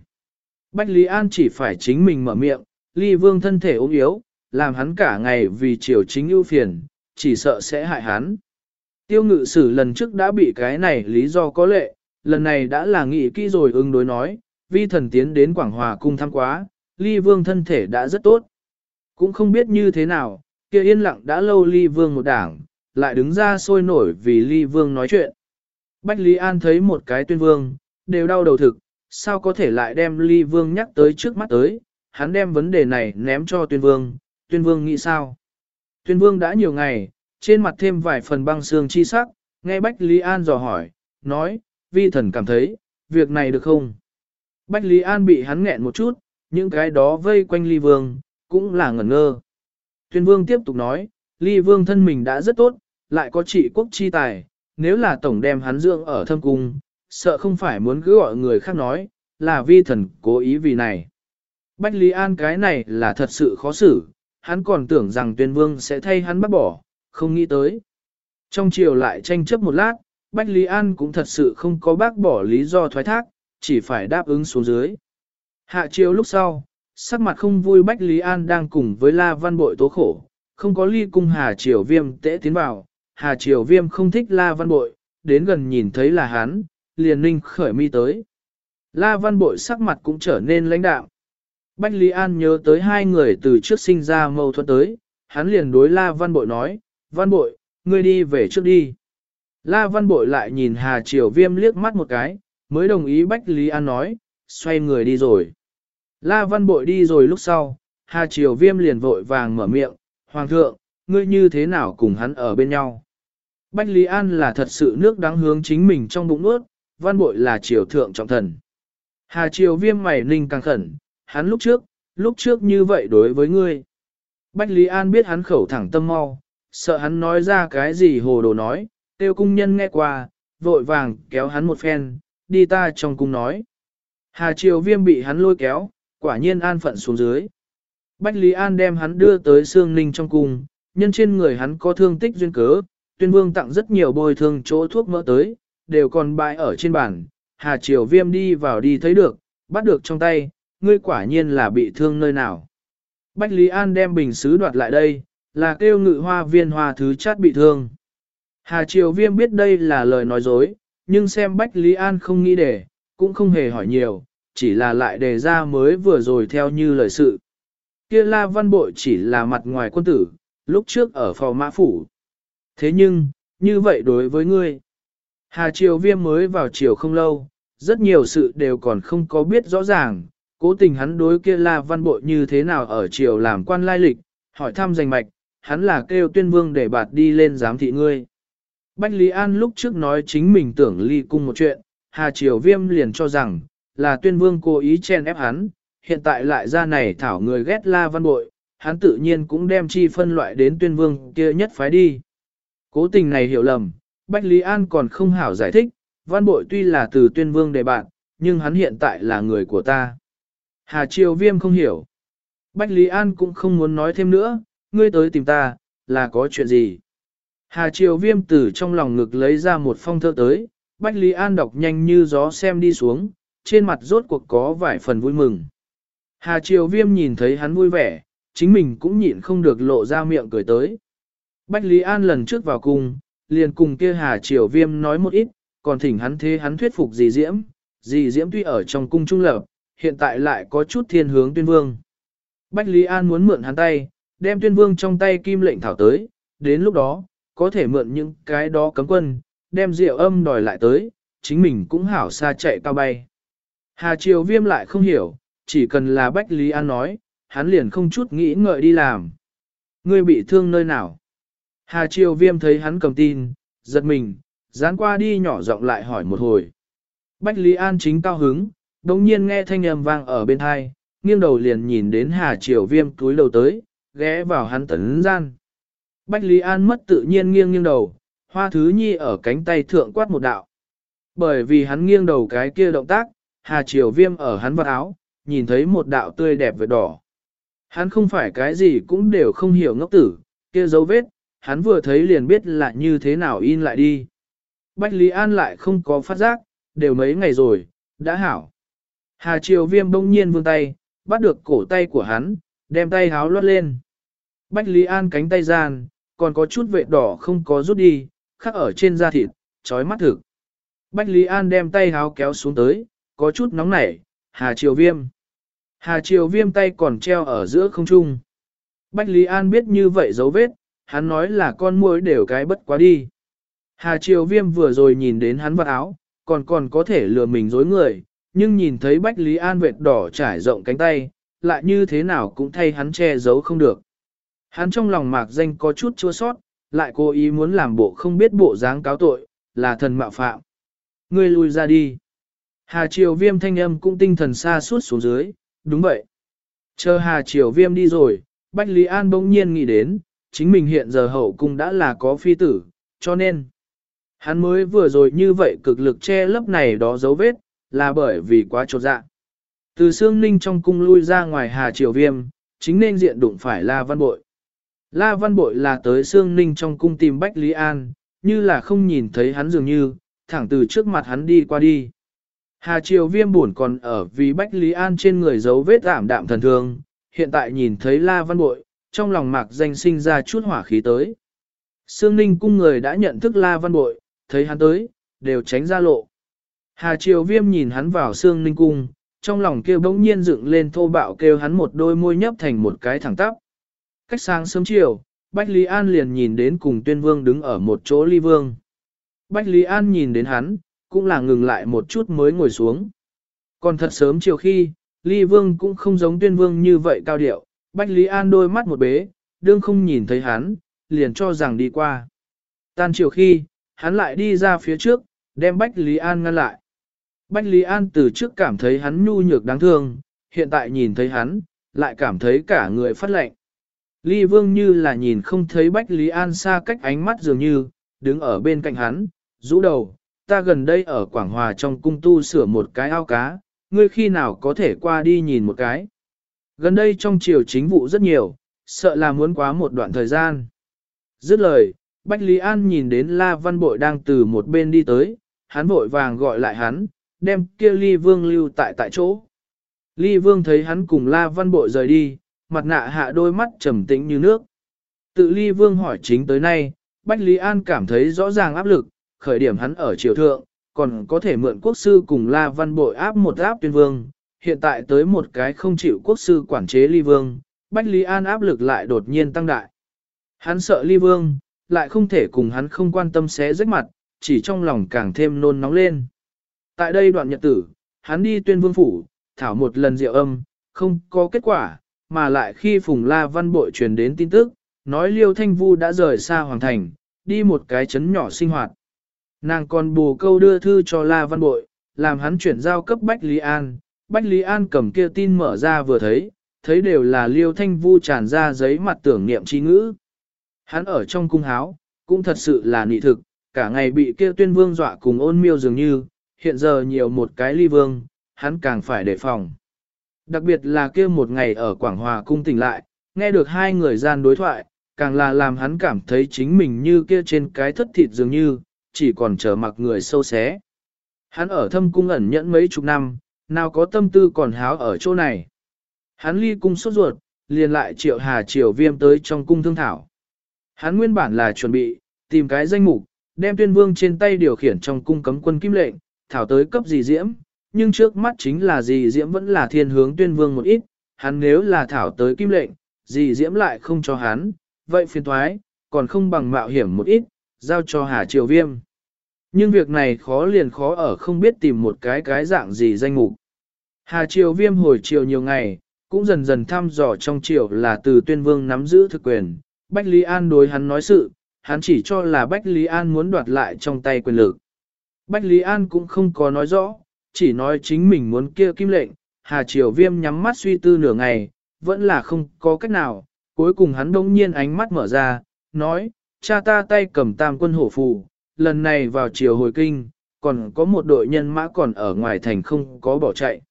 Bách Lý An chỉ phải chính mình mở miệng, ly vương thân thể ốm yếu, làm hắn cả ngày vì triều chính ưu phiền, chỉ sợ sẽ hại hắn. Tiêu ngự sử lần trước đã bị cái này lý do có lệ, lần này đã là nghị kỹ rồi ứng đối nói, vi thần tiến đến Quảng Hòa cung thăm quá, ly vương thân thể đã rất tốt. Cũng không biết như thế nào, kia yên lặng đã lâu ly vương một đảng, lại đứng ra sôi nổi vì ly vương nói chuyện. Bách Lý An thấy một cái tuyên vương, đều đau đầu thực, sao có thể lại đem ly vương nhắc tới trước mắt tới, hắn đem vấn đề này ném cho tuyên vương, tuyên vương nghĩ sao? Tuyên vương đã nhiều ngày, trên mặt thêm vài phần băng xương chi sắc, nghe Bách Lý An dò hỏi, nói, vi thần cảm thấy, việc này được không? Bách Lý An bị hắn nghẹn một chút, những cái đó vây quanh ly vương, cũng là ngẩn ngơ. Tuyên vương tiếp tục nói, ly vương thân mình đã rất tốt, lại có trị quốc chi tài, nếu là tổng đem hắn dưỡng ở thâm cung, sợ không phải muốn cứ gọi người khác nói, là vi thần cố ý vì này. Bách Lý An cái này là thật sự khó xử, hắn còn tưởng rằng tuyên vương sẽ thay hắn bắt bỏ, không nghĩ tới. Trong chiều lại tranh chấp một lát, Bách Lý An cũng thật sự không có bác bỏ lý do thoái thác, chỉ phải đáp ứng xuống dưới. Hạ chiều lúc sau, sắc mặt không vui Bách Lý An đang cùng với La Văn Bội tố khổ, không có ly cung Hà Triều Viêm tễ tiến vào, Hà Triều Viêm không thích La Văn Bội, đến gần nhìn thấy là hắn, liền ninh khởi mi tới. La Văn Bội sắc mặt cũng trở nên lãnh đạm. Bách Lý An nhớ tới hai người từ trước sinh ra mâu thuẫn tới, hắn liền đối La Văn Bội nói, Văn Bội, ngươi đi về trước đi. La Văn Bội lại nhìn Hà Triều Viêm liếc mắt một cái, mới đồng ý Bách Lý An nói, xoay người đi rồi. La Văn Bội đi rồi lúc sau, Hà Triều Viêm liền vội vàng mở miệng, Hoàng thượng, ngươi như thế nào cùng hắn ở bên nhau? Bách Lý An là thật sự nước đáng hướng chính mình trong bụng ướt, Văn Bội là triều thượng trọng thần. Hà Triều Viêm mày ninh càng khẩn, hắn lúc trước, lúc trước như vậy đối với ngươi. Bách Lý An biết hắn khẩu thẳng tâm mau, sợ hắn nói ra cái gì hồ đồ nói, tiêu cung nhân nghe qua, vội vàng kéo hắn một phen, đi ta trong cung nói. Hà Triều Viêm bị hắn lôi kéo, quả nhiên an phận xuống dưới. Bách Lý An đem hắn đưa tới Sương Ninh trong cung, nhân trên người hắn có thương tích duyên cớ, tuyên vương tặng rất nhiều bồi thương chỗ thuốc mỡ tới, đều còn bại ở trên bàn. Hà Triều Viêm đi vào đi thấy được, bắt được trong tay, ngươi quả nhiên là bị thương nơi nào. Bách Lý An đem bình sứ đoạt lại đây, là kêu ngự hoa viên hoa thứ chát bị thương. Hà Triều Viêm biết đây là lời nói dối, nhưng xem Bách Lý An không nghĩ để, cũng không hề hỏi nhiều, chỉ là lại đề ra mới vừa rồi theo như lời sự. Kia La Văn Bội chỉ là mặt ngoài quân tử, lúc trước ở phò mã phủ. Thế nhưng, như vậy đối với ngươi, Hà Triều Viêm mới vào chiều không lâu, rất nhiều sự đều còn không có biết rõ ràng, cố tình hắn đối kia La Văn Bội như thế nào ở triều làm quan lai lịch, hỏi thăm danh mạch, hắn là kêu tuyên vương để bạt đi lên giám thị ngươi. Bách Lý An lúc trước nói chính mình tưởng ly cung một chuyện, Hà Triều Viêm liền cho rằng, là tuyên vương cố ý chen ép hắn, hiện tại lại ra này thảo người ghét La Văn Bội, hắn tự nhiên cũng đem chi phân loại đến tuyên vương kia nhất phái đi. Cố tình này hiểu lầm, Bách Lý An còn không hảo giải thích, Văn Bội tuy là từ tuyên vương đề bạn, nhưng hắn hiện tại là người của ta. Hà Triều Viêm không hiểu. Bách Lý An cũng không muốn nói thêm nữa, ngươi tới tìm ta, là có chuyện gì? Hà Triều Viêm từ trong lòng ngực lấy ra một phong thơ tới, Bách Lý An đọc nhanh như gió xem đi xuống, trên mặt rốt cuộc có vài phần vui mừng. Hà Triều Viêm nhìn thấy hắn vui vẻ, chính mình cũng nhịn không được lộ ra miệng cười tới. Bách Lý An lần trước vào cung, liền cùng kia Hà Triều Viêm nói một ít, còn thỉnh hắn thế hắn thuyết phục dì Diễm, dì Diễm tuy ở trong cung trung lập, hiện tại lại có chút thiên hướng tuyên vương. Bách Lý An muốn mượn hắn tay, đem tuyên vương trong tay kim lệnh thảo tới, đến lúc đó, có thể mượn những cái đó cấm quân, đem rượu âm đòi lại tới, chính mình cũng hảo xa chạy cao bay. Hà Triều Viêm lại không hiểu, chỉ cần là Bách Lý An nói, hắn liền không chút nghĩ ngợi đi làm. Ngươi bị thương nơi nào? Hà Triều Viêm thấy hắn cầm tin, giật mình, dán qua đi nhỏ giọng lại hỏi một hồi. Bách Lý An chính cao hứng, đồng nhiên nghe thanh âm vang ở bên hai, nghiêng đầu liền nhìn đến Hà Triều Viêm túi đầu tới, ghé vào hắn tấn gian. Bách Lý An mất tự nhiên nghiêng nghiêng đầu, hoa thứ nhi ở cánh tay thượng quát một đạo. Bởi vì hắn nghiêng đầu cái kia động tác, Hà Triều Viêm ở hắn vật áo, nhìn thấy một đạo tươi đẹp vệt đỏ. Hắn không phải cái gì cũng đều không hiểu ngốc tử, kia dấu vết, hắn vừa thấy liền biết là như thế nào in lại đi. Bách Lý An lại không có phát giác, đều mấy ngày rồi, đã hảo. Hà Triều Viêm bỗng nhiên vươn tay, bắt được cổ tay của hắn, đem tay háo lót lên. Bách Lý An cánh tay gian, còn có chút vệ đỏ không có rút đi, khắc ở trên da thịt, trói mắt thực. Bách Lý An đem tay háo kéo xuống tới, có chút nóng nảy, Hà Triều Viêm. Hà Triều Viêm tay còn treo ở giữa không trung. Bách Lý An biết như vậy dấu vết, hắn nói là con muỗi đều cái bất quá đi. Hà Triều Viêm vừa rồi nhìn đến hắn vật áo, còn còn có thể lừa mình dối người, nhưng nhìn thấy Bách Lý An vệt đỏ trải rộng cánh tay, lại như thế nào cũng thay hắn che giấu không được. Hắn trong lòng mạc danh có chút chua sót, lại cố ý muốn làm bộ không biết bộ dáng cáo tội, là thần mạo phạm. Ngươi lui ra đi. Hà Triều Viêm thanh âm cũng tinh thần xa suốt xuống dưới, đúng vậy. Chờ Hà Triều Viêm đi rồi, Bách Lý An bỗng nhiên nghĩ đến, chính mình hiện giờ hậu cung đã là có phi tử, cho nên, hắn mới vừa rồi như vậy cực lực che lấp này đó dấu vết, là bởi vì quá trột dạ. Từ xương ninh trong cung lui ra ngoài Hà Triều Viêm, chính nên diện đụng phải La Văn Bội. La Văn Bội là tới xương ninh trong cung tìm Bách Lý An, như là không nhìn thấy hắn dường như, thẳng từ trước mặt hắn đi qua đi. Hà Triều Viêm buồn còn ở vì Bách Lý An trên người dấu vết ảm đạm thần thương, hiện tại nhìn thấy La Văn Bội, trong lòng mạc danh sinh ra chút hỏa khí tới. Sương Ninh cung người đã nhận thức La Văn Bội, thấy hắn tới, đều tránh ra lộ. Hà Triều Viêm nhìn hắn vào Sương Ninh cung, trong lòng kêu bỗng nhiên dựng lên thô bạo kêu hắn một đôi môi nhấp thành một cái thẳng tắp. Cách sáng sớm chiều, Bách Lý An liền nhìn đến cùng tuyên vương đứng ở một chỗ ly vương. Bách Lý An nhìn đến hắn, cũng là ngừng lại một chút mới ngồi xuống. Còn thật sớm chiều khi, ly vương cũng không giống tuyên vương như vậy cao điệu, Bách Lý An đôi mắt một bế, đương không nhìn thấy hắn, liền cho rằng đi qua. Tan chiều khi, hắn lại đi ra phía trước, đem Bách Lý An ngăn lại. Bách Lý An từ trước cảm thấy hắn nhu nhược đáng thương, hiện tại nhìn thấy hắn, lại cảm thấy cả người phát lệnh. Ly Vương như là nhìn không thấy Bách Lý An xa cách ánh mắt dường như, đứng ở bên cạnh hắn, rũ đầu, ta gần đây ở Quảng Hòa trong cung tu sửa một cái ao cá, ngươi khi nào có thể qua đi nhìn một cái. Gần đây trong triều chính vụ rất nhiều, sợ là muốn quá một đoạn thời gian. Dứt lời, Bách Lý An nhìn đến La Văn Bội đang từ một bên đi tới, hắn vội vàng gọi lại hắn, đem kia Ly Vương lưu tại tại chỗ. Ly Vương thấy hắn cùng La Văn Bội rời đi, mặt nạ hạ đôi mắt trầm tĩnh như nước. Tự Ly Vương hỏi chính tới nay, Bách Lý An cảm thấy rõ ràng áp lực, khởi điểm hắn ở triều thượng, còn có thể mượn quốc sư cùng La Văn Bội áp một áp tuyên vương, hiện tại tới một cái không chịu quốc sư quản chế ly vương, Bách Lý An áp lực lại đột nhiên tăng đại. Hắn sợ ly vương, lại không thể cùng hắn không quan tâm xé rách mặt, chỉ trong lòng càng thêm nôn nóng lên. Tại đây đoạn nhật tử, hắn đi tuyên vương phủ, thảo một lần rượu âm, không có kết quả, mà lại khi Phùng La Văn Bội truyền đến tin tức, nói Liêu Thanh Vu đã rời xa Hoàng Thành, đi một cái chấn nhỏ sinh hoạt. Nàng còn bù câu đưa thư cho La Văn Bội, làm hắn chuyển giao cấp Bách Lý An. Bách Lý An cầm kia tin mở ra vừa thấy, thấy đều là liêu thanh vu tràn ra giấy mặt tưởng niệm chi ngữ. Hắn ở trong cung háo, cũng thật sự là nị thực, cả ngày bị kia tuyên vương dọa cùng ôn miêu dường như, hiện giờ nhiều một cái ly vương, hắn càng phải đề phòng. Đặc biệt là kia một ngày ở Quảng Hòa cung tỉnh lại, nghe được hai người gian đối thoại, càng là làm hắn cảm thấy chính mình như kia trên cái thất thịt dường như, chỉ còn chờ mặc người sâu xé. Hắn ở thâm cung ẩn nhẫn mấy chục năm, nào có tâm tư còn háo ở chỗ này. Hắn ly cung sốt ruột, liền lại triệu hà triều viêm tới trong cung thương thảo. Hắn nguyên bản là chuẩn bị, tìm cái danh mục, đem tuyên vương trên tay điều khiển trong cung cấm quân kim lệnh, thảo tới cấp gì diễm, nhưng trước mắt chính là gì diễm vẫn là thiên hướng tuyên vương một ít, hắn nếu là thảo tới kim lệnh, gì diễm lại không cho hắn, vậy phiền thoái, còn không bằng mạo hiểm một ít, giao cho Hà Triều Viêm. Nhưng việc này khó liền khó ở không biết tìm một cái cái dạng gì danh mục. Hà Triều Viêm hồi chiều nhiều ngày, cũng dần dần thăm dò trong triều là từ tuyên vương nắm giữ thực quyền. Bách Lý An đối hắn nói sự, hắn chỉ cho là Bách Lý An muốn đoạt lại trong tay quyền lực. Bách Lý An cũng không có nói rõ, chỉ nói chính mình muốn kia kim lệnh, Hà Triều Viêm nhắm mắt suy tư nửa ngày, vẫn là không có cách nào, cuối cùng hắn đông nhiên ánh mắt mở ra, nói, cha ta tay cầm tam quân hổ phù, lần này vào chiều hồi kinh, còn có một đội nhân mã còn ở ngoài thành không có bỏ chạy.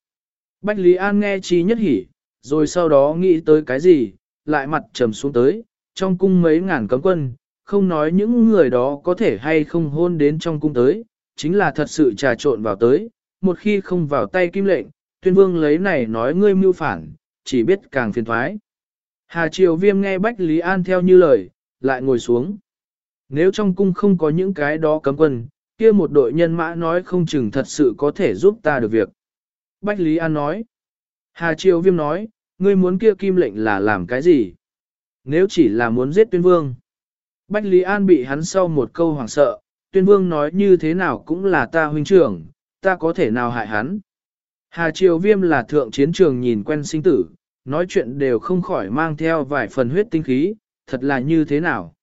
Bách Lý An nghe chi nhất hỉ, rồi sau đó nghĩ tới cái gì, lại mặt trầm xuống tới, trong cung mấy ngàn cấm quân, không nói những người đó có thể hay không hôn đến trong cung tới, chính là thật sự trà trộn vào tới, một khi không vào tay kim lệnh, tuyên vương lấy này nói ngươi mưu phản, chỉ biết càng phiền thoái. Hà Triều Viêm nghe Bách Lý An theo như lời, lại ngồi xuống. Nếu trong cung không có những cái đó cấm quân, kia một đội nhân mã nói không chừng thật sự có thể giúp ta được việc. Bách Lý An nói. Hà Triều Viêm nói, ngươi muốn kia kim lệnh là làm cái gì? Nếu chỉ là muốn giết tuyên vương. Bách Lý An bị hắn sau một câu hoảng sợ, tuyên vương nói như thế nào cũng là ta huynh trưởng, ta có thể nào hại hắn. Hà Triều Viêm là thượng chiến trường nhìn quen sinh tử, nói chuyện đều không khỏi mang theo vài phần huyết tinh khí, thật là như thế nào.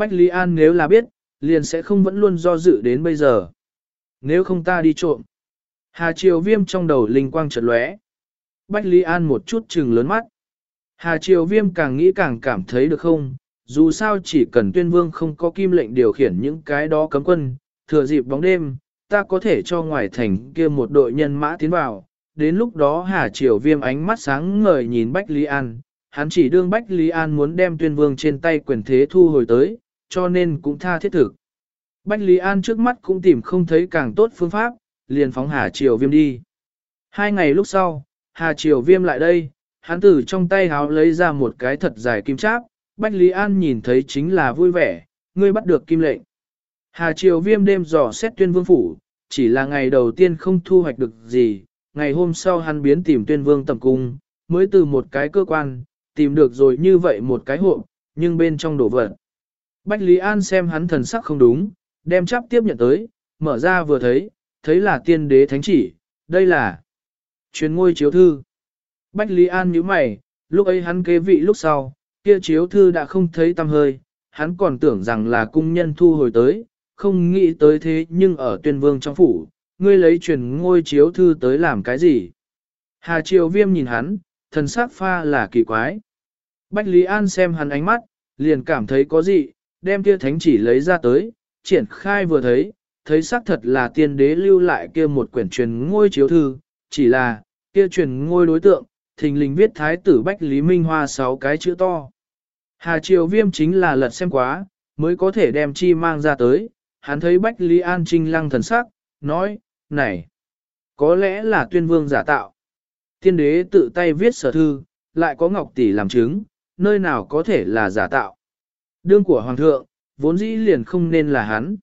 Bách Lý An nếu là biết, liền sẽ không vẫn luôn do dự đến bây giờ. Nếu không ta đi trộm. Hà Triều Viêm trong đầu linh quang chợt lóe. Bách Lý An một chút trừng lớn mắt. Hà Triều Viêm càng nghĩ càng cảm thấy được không, dù sao chỉ cần tuyên vương không có kim lệnh điều khiển những cái đó cấm quân, thừa dịp bóng đêm, ta có thể cho ngoài thành kia một đội nhân mã tiến vào. Đến lúc đó Hà Triều Viêm ánh mắt sáng ngời nhìn Bách Lý An, hắn chỉ đương Bách Lý An muốn đem tuyên vương trên tay quyền thế thu hồi tới, cho nên cũng tha thiết thực. Bách Lý An trước mắt cũng tìm không thấy càng tốt phương pháp, liền phóng Hà Triều Viêm đi. Hai ngày lúc sau, Hà Triều Viêm lại đây, hắn từ trong tay háo lấy ra một cái thật dài kim cháp, Bách Lý An nhìn thấy chính là vui vẻ, ngươi bắt được kim lệnh. Hà Triều Viêm đêm dò xét tuyên vương phủ, chỉ là ngày đầu tiên không thu hoạch được gì, ngày hôm sau hắn biến tìm tuyên vương tầm cung, mới từ một cái cơ quan, tìm được rồi như vậy một cái hộp, nhưng bên trong đổ vật. Bách Lý An xem hắn thần sắc không đúng, đem chắp tiếp nhận tới, mở ra vừa thấy, thấy là tiên đế thánh chỉ, đây là truyền ngôi chiếu thư. Bách Lý An nhíu mày, lúc ấy hắn kế vị lúc sau, kia chiếu thư đã không thấy tăm hơi, hắn còn tưởng rằng là cung nhân thu hồi tới, không nghĩ tới thế nhưng ở tuyên vương trong phủ, ngươi lấy truyền ngôi chiếu thư tới làm cái gì? Hà Triều Viêm nhìn hắn, thần sắc pha là kỳ quái. Bách Lý An xem hắn ánh mắt, liền cảm thấy có gì, đem kia thánh chỉ lấy ra tới, triển khai vừa thấy, thấy xác thật là tiên đế lưu lại kia một quyển truyền ngôi chiếu thư, chỉ là, kia truyền ngôi đối tượng, thình lình viết thái tử Bách Lý Minh Hoa sáu cái chữ to. Hà Triều Viêm chính là lật xem quá, mới có thể đem chi mang ra tới, hắn thấy Bách Lý An trinh lăng thần sắc, nói, này, có lẽ là tuyên vương giả tạo. Tiên đế tự tay viết sở thư, lại có ngọc tỷ làm chứng, nơi nào có thể là giả tạo. Đương của hoàng thượng, vốn dĩ liền không nên là hắn.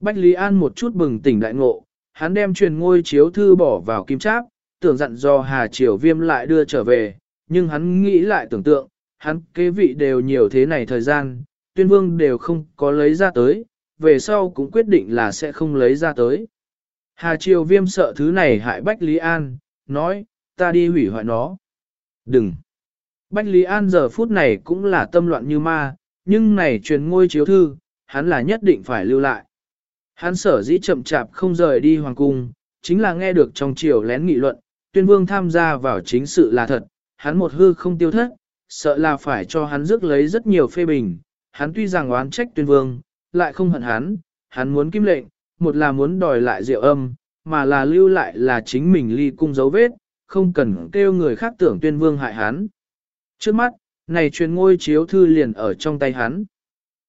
Bách Lý An một chút bừng tỉnh đại ngộ, hắn đem truyền ngôi chiếu thư bỏ vào kim tráp, tưởng dặn do Hà Triều Viêm lại đưa trở về, nhưng hắn nghĩ lại tưởng tượng, hắn kế vị đều nhiều thế này thời gian, tuyên vương đều không có lấy ra tới, về sau cũng quyết định là sẽ không lấy ra tới. Hà Triều Viêm sợ thứ này hại Bách Lý An, nói, ta đi hủy hoại nó. Đừng! Bách Lý An giờ phút này cũng là tâm loạn như ma, nhưng này truyền ngôi chiếu thư, hắn là nhất định phải lưu lại. Hắn sở dĩ chậm chạp không rời đi hoàng cung, chính là nghe được trong triều lén nghị luận, tuyên vương tham gia vào chính sự là thật, hắn một hư không tiêu thất, sợ là phải cho hắn rước lấy rất nhiều phê bình, hắn tuy rằng oán trách tuyên vương, lại không hận hắn, hắn muốn kim lệnh, một là muốn đòi lại rượu âm, mà là lưu lại là chính mình ly cung dấu vết, không cần kêu người khác tưởng tuyên vương hại hắn. Trước mắt, này truyền ngôi chiếu thư liền ở trong tay hắn.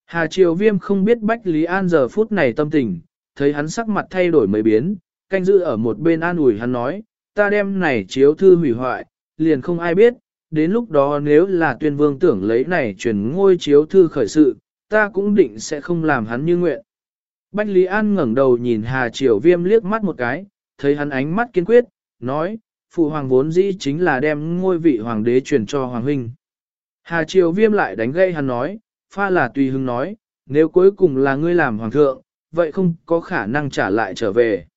Hà Triều Viêm không biết Bách Lý An giờ phút này tâm tình, thấy hắn sắc mặt thay đổi mấy biến, canh giữ ở một bên an ủi hắn nói, ta đem này chiếu thư hủy hoại, liền không ai biết, đến lúc đó nếu là tuyên vương tưởng lấy này truyền ngôi chiếu thư khởi sự, ta cũng định sẽ không làm hắn như nguyện. Bách Lý An ngẩng đầu nhìn Hà Triều Viêm liếc mắt một cái, thấy hắn ánh mắt kiên quyết, nói, phụ hoàng vốn dĩ chính là đem ngôi vị hoàng đế truyền cho hoàng huynh. Hà Triều Viêm lại đánh gây hắn nói, pha là tùy hưng nói, nếu cuối cùng là ngươi làm hoàng thượng, vậy không có khả năng trả lại trở về.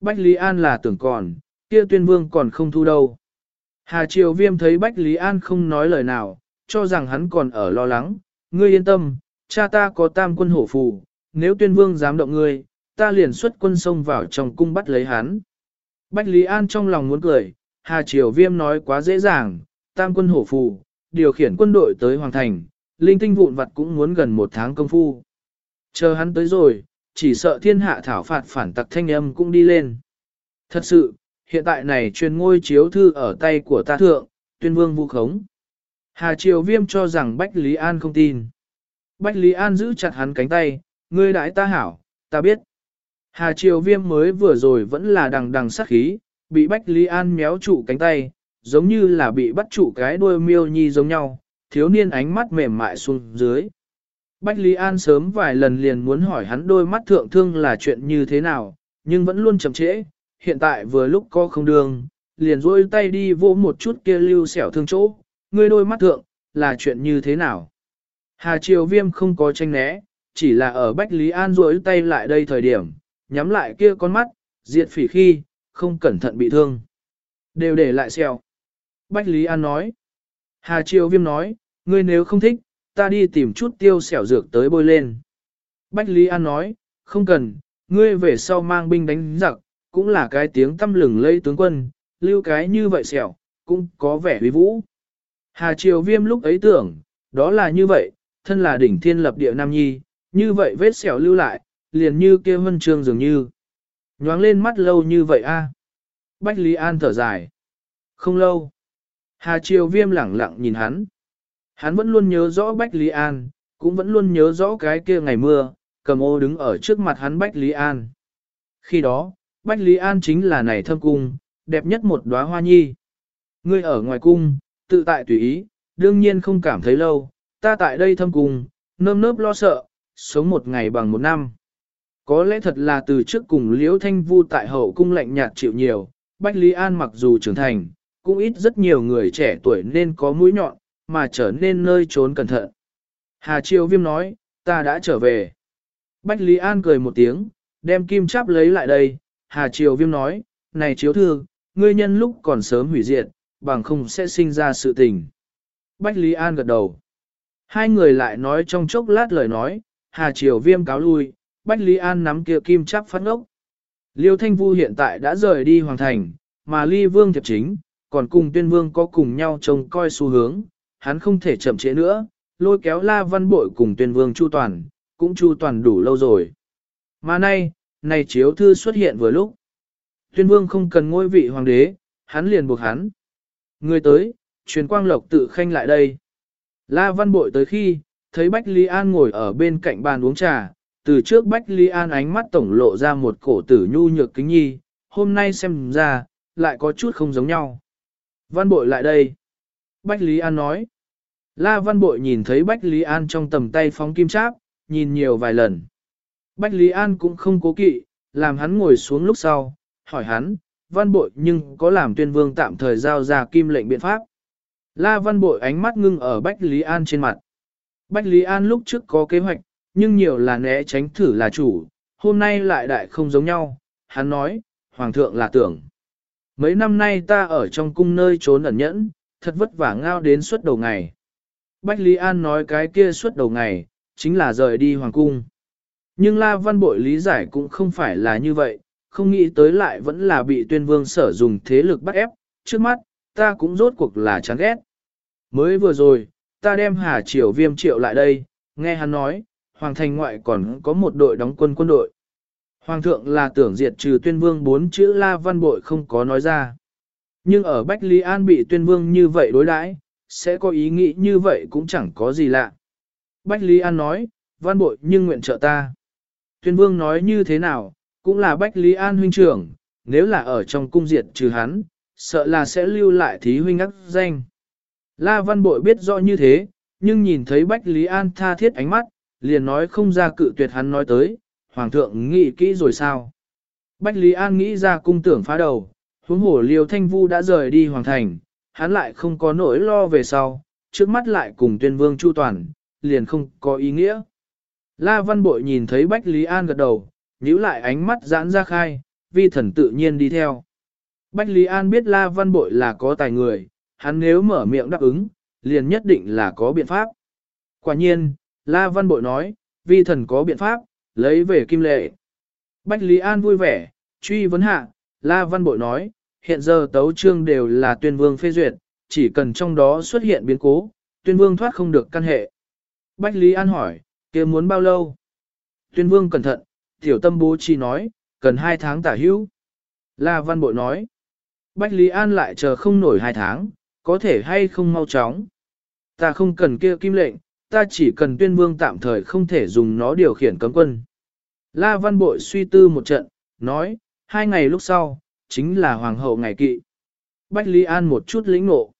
Bách Lý An là tưởng còn, kia tuyên vương còn không thu đâu. Hà Triều Viêm thấy Bách Lý An không nói lời nào, cho rằng hắn còn ở lo lắng, ngươi yên tâm, cha ta có tam quân hổ phù, nếu tuyên vương dám động ngươi, ta liền xuất quân sông vào trong cung bắt lấy hắn. Bách Lý An trong lòng muốn cười, Hà Triều Viêm nói quá dễ dàng, tam quân hổ phù, điều khiển quân đội tới Hoàng Thành, linh tinh vụn vặt cũng muốn gần một tháng công phu. Chờ hắn tới rồi, chỉ sợ thiên hạ thảo phạt phản tặc thanh âm cũng đi lên. Thật sự, hiện tại này truyền ngôi chiếu thư ở tay của ta thượng, tuyên vương vu khống. Hà Triều Viêm cho rằng Bách Lý An không tin. Bách Lý An giữ chặt hắn cánh tay, ngươi đại ta hảo, ta biết. Hà Triều Viêm mới vừa rồi vẫn là đằng đằng sát khí, bị Bách Lý An méo trụ cánh tay, giống như là bị bắt trụ cái đuôi miêu nhi giống nhau, thiếu niên ánh mắt mềm mại xuống dưới. Bách Lý An sớm vài lần liền muốn hỏi hắn đôi mắt thượng thương là chuyện như thế nào, nhưng vẫn luôn chậm trễ, hiện tại vừa lúc có không đường, liền rôi tay đi vô một chút kia lưu xẻo thương chỗ, ngươi đôi mắt thượng, là chuyện như thế nào. Hà Triều Viêm không có tranh né, chỉ là ở Bách Lý An rôi tay lại đây thời điểm, nhắm lại kia con mắt, diệt phỉ khi, không cẩn thận bị thương. Đều để lại xèo. Bách Lý An nói. Hà Triều Viêm nói, ngươi nếu không thích, ta đi tìm chút tiêu xẻo dược tới bôi lên. Bách Lý An nói, không cần, ngươi về sau mang binh đánh giặc, cũng là cái tiếng tâm lừng lây tướng quân, lưu cái như vậy xẻo, cũng có vẻ uy vũ. Hà Triều Viêm lúc ấy tưởng, đó là như vậy, thân là đỉnh thiên lập địa Nam Nhi, như vậy vết xẻo lưu lại, liền như kia vân trương dường như. Nhoáng lên mắt lâu như vậy a Bách Lý An thở dài. Không lâu. Hà Triều Viêm lẳng lặng nhìn hắn. Hắn vẫn luôn nhớ rõ Bách Lý An, cũng vẫn luôn nhớ rõ cái kia ngày mưa, cầm ô đứng ở trước mặt hắn Bách Lý An. Khi đó, Bách Lý An chính là này thâm cung, đẹp nhất một đóa hoa nhi. Ngươi ở ngoài cung, tự tại tùy ý, đương nhiên không cảm thấy lâu, ta tại đây thâm cung, nơm nớp lo sợ, sống một ngày bằng một năm. Có lẽ thật là từ trước cùng Liễu Thanh Vu tại hậu cung lạnh nhạt chịu nhiều, Bách Lý An mặc dù trưởng thành, cũng ít rất nhiều người trẻ tuổi nên có mũi nhọn, mà trở nên nơi trốn cẩn thận. Hà Chiêu Viêm nói, ta đã trở về. Bách Lý An cười một tiếng, đem kim cháp lấy lại đây. Hà Triều Viêm nói, này chiếu thư, ngươi nhân lúc còn sớm hủy diệt, bằng không sẽ sinh ra sự tình. Bách Lý An gật đầu. Hai người lại nói trong chốc lát lời nói, Hà Triều Viêm cáo lui, Bách Lý An nắm kia kim cháp phát ngốc. Liêu Thanh Vu hiện tại đã rời đi Hoàng Thành, mà Ly Vương thiệp chính, còn cùng Tuyên Vương có cùng nhau trông coi xu hướng, hắn không thể chậm trễ nữa, lôi kéo La Văn Bội cùng Tuyên Vương Chu Toàn, cũng Chu Toàn đủ lâu rồi. Mà nay, này chiếu thư xuất hiện vừa lúc. Tuyên Vương không cần ngôi vị hoàng đế, hắn liền buộc hắn. Người tới, truyền quang lộc tự khanh lại đây. La Văn Bội tới khi, thấy Bách Lý An ngồi ở bên cạnh bàn uống trà, từ trước Bách Lý An ánh mắt tổng lộ ra một cổ tử nhu nhược kính nhi, hôm nay xem ra, lại có chút không giống nhau. Văn Bội lại đây. Bách Lý An nói. La Văn Bội nhìn thấy Bách Lý An trong tầm tay phóng kim cháp, nhìn nhiều vài lần. Bách Lý An cũng không cố kỵ, làm hắn ngồi xuống lúc sau, hỏi hắn, Văn Bội nhưng có làm tuyên vương tạm thời giao ra kim lệnh biện pháp. La Văn Bội ánh mắt ngưng ở Bách Lý An trên mặt. Bách Lý An lúc trước có kế hoạch, nhưng nhiều là né tránh thử là chủ, hôm nay lại đại không giống nhau. Hắn nói, Hoàng thượng là tưởng. Mấy năm nay ta ở trong cung nơi trốn ẩn nhẫn, thật vất vả ngao đến suốt đầu ngày. Bách Lý An nói cái kia suốt đầu ngày, chính là rời đi hoàng cung. Nhưng La Văn Bội lý giải cũng không phải là như vậy, không nghĩ tới lại vẫn là bị tuyên vương sở dùng thế lực bắt ép, trước mắt, ta cũng rốt cuộc là chán ghét. Mới vừa rồi, ta đem Hà Triều Viêm triệu lại đây, nghe hắn nói, Hoàng thành ngoại còn có một đội đóng quân quân đội. Hoàng thượng là tưởng diệt trừ tuyên vương bốn chữ La Văn Bội không có nói ra. Nhưng ở Bách Lý An bị tuyên vương như vậy đối đãi, sẽ có ý nghĩ như vậy cũng chẳng có gì lạ. Bách Lý An nói, văn bội nhưng nguyện trợ ta. Tuyên vương nói như thế nào, cũng là Bách Lý An huynh trưởng, nếu là ở trong cung diệt trừ hắn, sợ là sẽ lưu lại thí huynh ác danh. La văn bội biết rõ như thế, nhưng nhìn thấy Bách Lý An tha thiết ánh mắt, liền nói không ra cự tuyệt hắn nói tới, Hoàng thượng nghĩ kỹ rồi sao. Bách Lý An nghĩ ra cung tưởng phá đầu, huống hổ liêu thanh vu đã rời đi Hoàng thành, hắn lại không có nỗi lo về sau, trước mắt lại cùng tuyên vương chu toàn, liền không có ý nghĩa. La Văn Bội nhìn thấy Bách Lý An gật đầu, nhíu lại ánh mắt giãn ra khai, vi thần tự nhiên đi theo. Bách Lý An biết La Văn Bội là có tài người, hắn nếu mở miệng đáp ứng, liền nhất định là có biện pháp. Quả nhiên, La Văn Bội nói, vi thần có biện pháp, lấy về kim lệ. Bách Lý An vui vẻ, truy vấn hạ, La Văn Bội nói, hiện giờ tấu trương đều là tuyên vương phê duyệt, chỉ cần trong đó xuất hiện biến cố, tuyên vương thoát không được căn hệ. Bách Lý An hỏi, kia muốn bao lâu? Tuyên vương cẩn thận, Tiểu tâm bố chi nói, cần hai tháng tả hữu. La Văn Bội nói, Bách Lý An lại chờ không nổi hai tháng, có thể hay không mau chóng. Ta không cần kia kim lệnh, ta chỉ cần tuyên vương tạm thời không thể dùng nó điều khiển cấm quân. La Văn Bội suy tư một trận, nói, hai ngày lúc sau, chính là hoàng hậu ngày kỵ. Bách Lý An một chút lĩnh ngộ.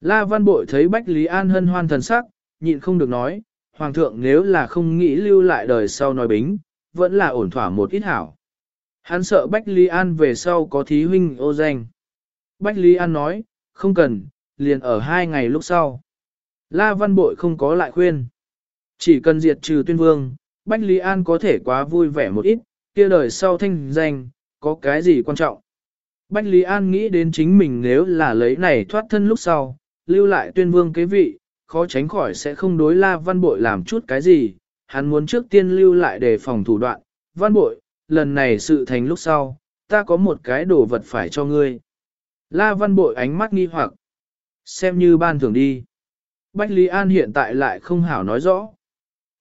La Văn Bội thấy Bách Lý An hân hoan thần sắc, nhịn không được nói, Hoàng thượng nếu là không nghĩ lưu lại đời sau nói bính, vẫn là ổn thỏa một ít hảo. Hắn sợ Bách Lý An về sau có thí huynh ô danh. Bách Lý An nói, không cần, liền ở hai ngày lúc sau. La Văn Bội không có lại khuyên. Chỉ cần diệt trừ tuyên vương, Bách Lý An có thể quá vui vẻ một ít, kia đời sau thanh danh, có cái gì quan trọng. Bách Lý An nghĩ đến chính mình nếu là lấy này thoát thân lúc sau, lưu lại tuyên vương kế vị, khó tránh khỏi sẽ không đối La Văn Bội làm chút cái gì, hắn muốn trước tiên lưu lại để phòng thủ đoạn. Văn Bội, lần này sự thành lúc sau, ta có một cái đồ vật phải cho ngươi. La Văn Bội ánh mắt nghi hoặc, xem như ban thưởng đi. Bách Lý An hiện tại lại không hảo nói rõ.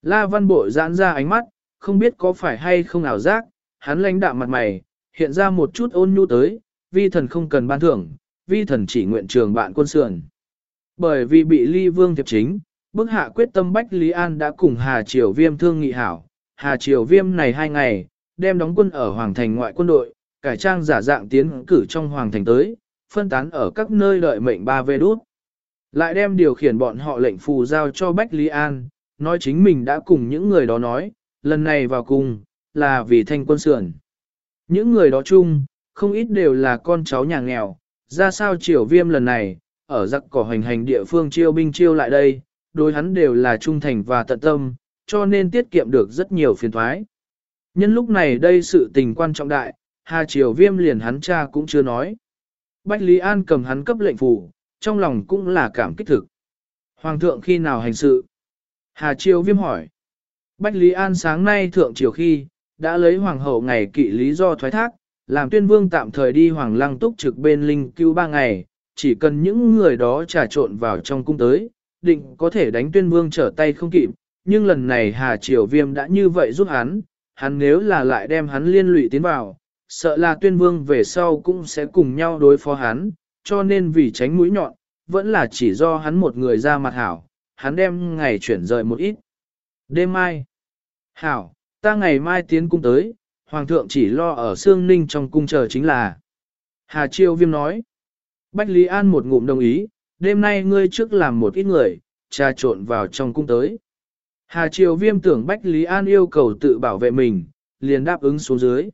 La Văn Bội giãn ra ánh mắt, không biết có phải hay không ảo giác, hắn lãnh đạm mặt mày, hiện ra một chút ôn nhu tới, vi thần không cần ban thưởng, vi thần chỉ nguyện trường bạn quân sườn. Bởi vì bị ly vương thiệp chính, bức hạ quyết tâm Bách Lý An đã cùng Hà Triều Viêm thương nghị hảo. Hà Triều Viêm này hai ngày, đem đóng quân ở Hoàng Thành ngoại quân đội, cải trang giả dạng tiến cử trong Hoàng Thành tới, phân tán ở các nơi đợi mệnh ba vê đút. Lại đem điều khiển bọn họ lệnh phù giao cho Bách Lý An, nói chính mình đã cùng những người đó nói, lần này vào cùng, là vì thanh quân sườn. Những người đó chung, không ít đều là con cháu nhà nghèo, ra sao triều viêm lần này, ở giặc cỏ hành hành địa phương chiêu binh chiêu lại đây, đối hắn đều là trung thành và tận tâm, cho nên tiết kiệm được rất nhiều phiền thoái. Nhân lúc này đây sự tình quan trọng đại, Hà Triều Viêm liền hắn cha cũng chưa nói. Bách Lý An cầm hắn cấp lệnh phủ, trong lòng cũng là cảm kích thực. Hoàng thượng khi nào hành sự? Hà Chiêu Viêm hỏi. Bách Lý An sáng nay thượng triều khi, đã lấy hoàng hậu ngày kỵ lý do thoái thác, làm tuyên vương tạm thời đi hoàng lăng túc trực bên linh cứu ba ngày, chỉ cần những người đó trà trộn vào trong cung tới, định có thể đánh tuyên vương trở tay không kịp, nhưng lần này Hà Triều Viêm đã như vậy giúp hắn, hắn nếu là lại đem hắn liên lụy tiến vào, sợ là tuyên vương về sau cũng sẽ cùng nhau đối phó hắn, cho nên vì tránh mũi nhọn, vẫn là chỉ do hắn một người ra mặt hảo, hắn đem ngày chuyển rời một ít. Đêm mai, hảo, ta ngày mai tiến cung tới, hoàng thượng chỉ lo ở xương ninh trong cung chờ chính là. Hà Triều Viêm nói, Bách Lý An một ngụm đồng ý, đêm nay ngươi trước làm một ít người, trà trộn vào trong cung tới. Hà Triều Viêm tưởng Bách Lý An yêu cầu tự bảo vệ mình, liền đáp ứng xuống dưới.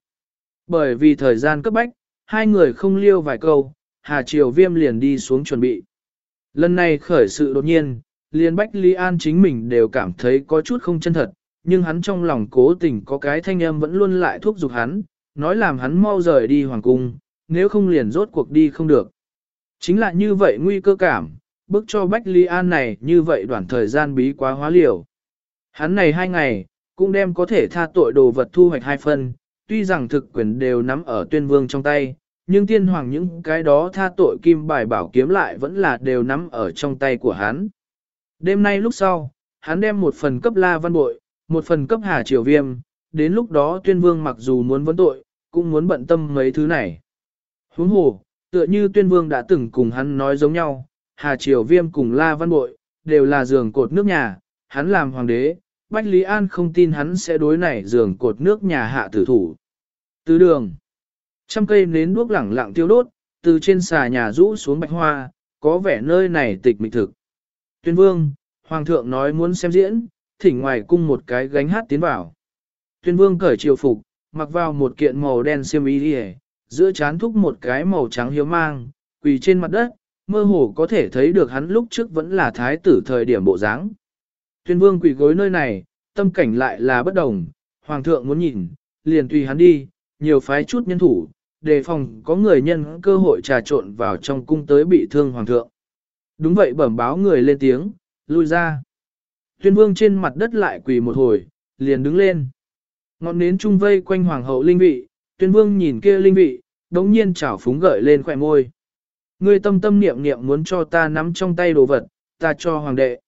Bởi vì thời gian cấp bách, hai người không liêu vài câu, Hà Triều Viêm liền đi xuống chuẩn bị. Lần này khởi sự đột nhiên, liền Bách Lý An chính mình đều cảm thấy có chút không chân thật, nhưng hắn trong lòng cố tình có cái thanh âm vẫn luôn lại thúc giục hắn, nói làm hắn mau rời đi hoàng cung, nếu không liền rốt cuộc đi không được. Chính là như vậy nguy cơ cảm, bức cho Bách Lý An này như vậy đoạn thời gian bí quá hóa liều. Hắn này hai ngày, cũng đem có thể tha tội đồ vật thu hoạch hai phân, tuy rằng thực quyền đều nắm ở tuyên vương trong tay, nhưng tiên hoàng những cái đó tha tội kim bài bảo kiếm lại vẫn là đều nắm ở trong tay của hắn. Đêm nay lúc sau, hắn đem một phần cấp la văn bội, một phần cấp hà triều viêm, đến lúc đó tuyên vương mặc dù muốn vấn tội, cũng muốn bận tâm mấy thứ này. Huống hồ, Tựa như tuyên vương đã từng cùng hắn nói giống nhau, Hà Triều Viêm cùng La Văn Bội, đều là giường cột nước nhà, hắn làm hoàng đế, Bách Lý An không tin hắn sẽ đối này giường cột nước nhà hạ tử thủ. Từ đường, trăm cây nến đuốc lẳng lặng tiêu đốt, từ trên xà nhà rũ xuống bạch hoa, có vẻ nơi này tịch mịch thực. Tuyên vương, hoàng thượng nói muốn xem diễn, thỉnh ngoài cung một cái gánh hát tiến vào. Tuyên vương cởi triều phục, mặc vào một kiện màu đen xiêm y đi giữa chán thúc một cái màu trắng hiếu mang, quỳ trên mặt đất, mơ hồ có thể thấy được hắn lúc trước vẫn là thái tử thời điểm bộ dáng. Tuyên vương quỳ gối nơi này, tâm cảnh lại là bất đồng, hoàng thượng muốn nhìn, liền tùy hắn đi, nhiều phái chút nhân thủ, đề phòng có người nhân cơ hội trà trộn vào trong cung tới bị thương hoàng thượng. Đúng vậy bẩm báo người lên tiếng, lui ra. Tuyên vương trên mặt đất lại quỳ một hồi, liền đứng lên. Ngọn nến trung vây quanh hoàng hậu linh vị, tuyên vương nhìn kia linh vị, đống nhiên chảo phúng gợi lên khỏe môi. Ngươi tâm tâm niệm niệm muốn cho ta nắm trong tay đồ vật, ta cho hoàng đệ.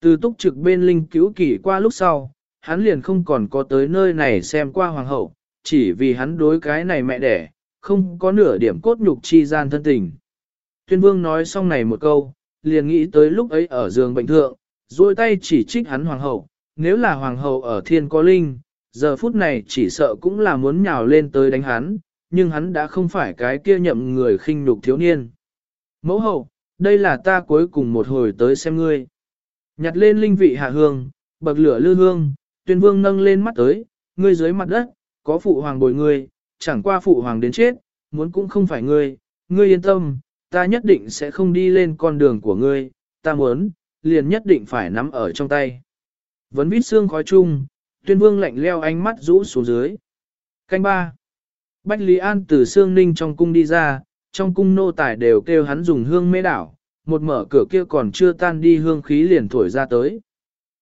Từ túc trực bên linh cứu kỷ qua lúc sau, hắn liền không còn có tới nơi này xem qua hoàng hậu, chỉ vì hắn đối cái này mẹ đẻ, không có nửa điểm cốt nhục chi gian thân tình. Tuyên vương nói xong này một câu, liền nghĩ tới lúc ấy ở giường bệnh thượng, duỗi tay chỉ trích hắn hoàng hậu, nếu là hoàng hậu ở thiên có linh, giờ phút này chỉ sợ cũng là muốn nhào lên tới đánh hắn, nhưng hắn đã không phải cái kia nhậm người khinh nhục thiếu niên. Mẫu hậu, đây là ta cuối cùng một hồi tới xem ngươi. Nhặt lên linh vị hạ hương, bậc lửa lư hương, tuyên vương nâng lên mắt tới, ngươi dưới mặt đất, có phụ hoàng bồi ngươi, chẳng qua phụ hoàng đến chết, muốn cũng không phải ngươi, ngươi yên tâm, ta nhất định sẽ không đi lên con đường của ngươi, ta muốn, liền nhất định phải nắm ở trong tay. Vấn vít xương khói chung, tuyên vương lạnh leo ánh mắt rũ xuống dưới. Canh ba. Bách Lý An từ xương ninh trong cung đi ra, trong cung nô tài đều kêu hắn dùng hương mê đảo, một mở cửa kia còn chưa tan đi hương khí liền thổi ra tới.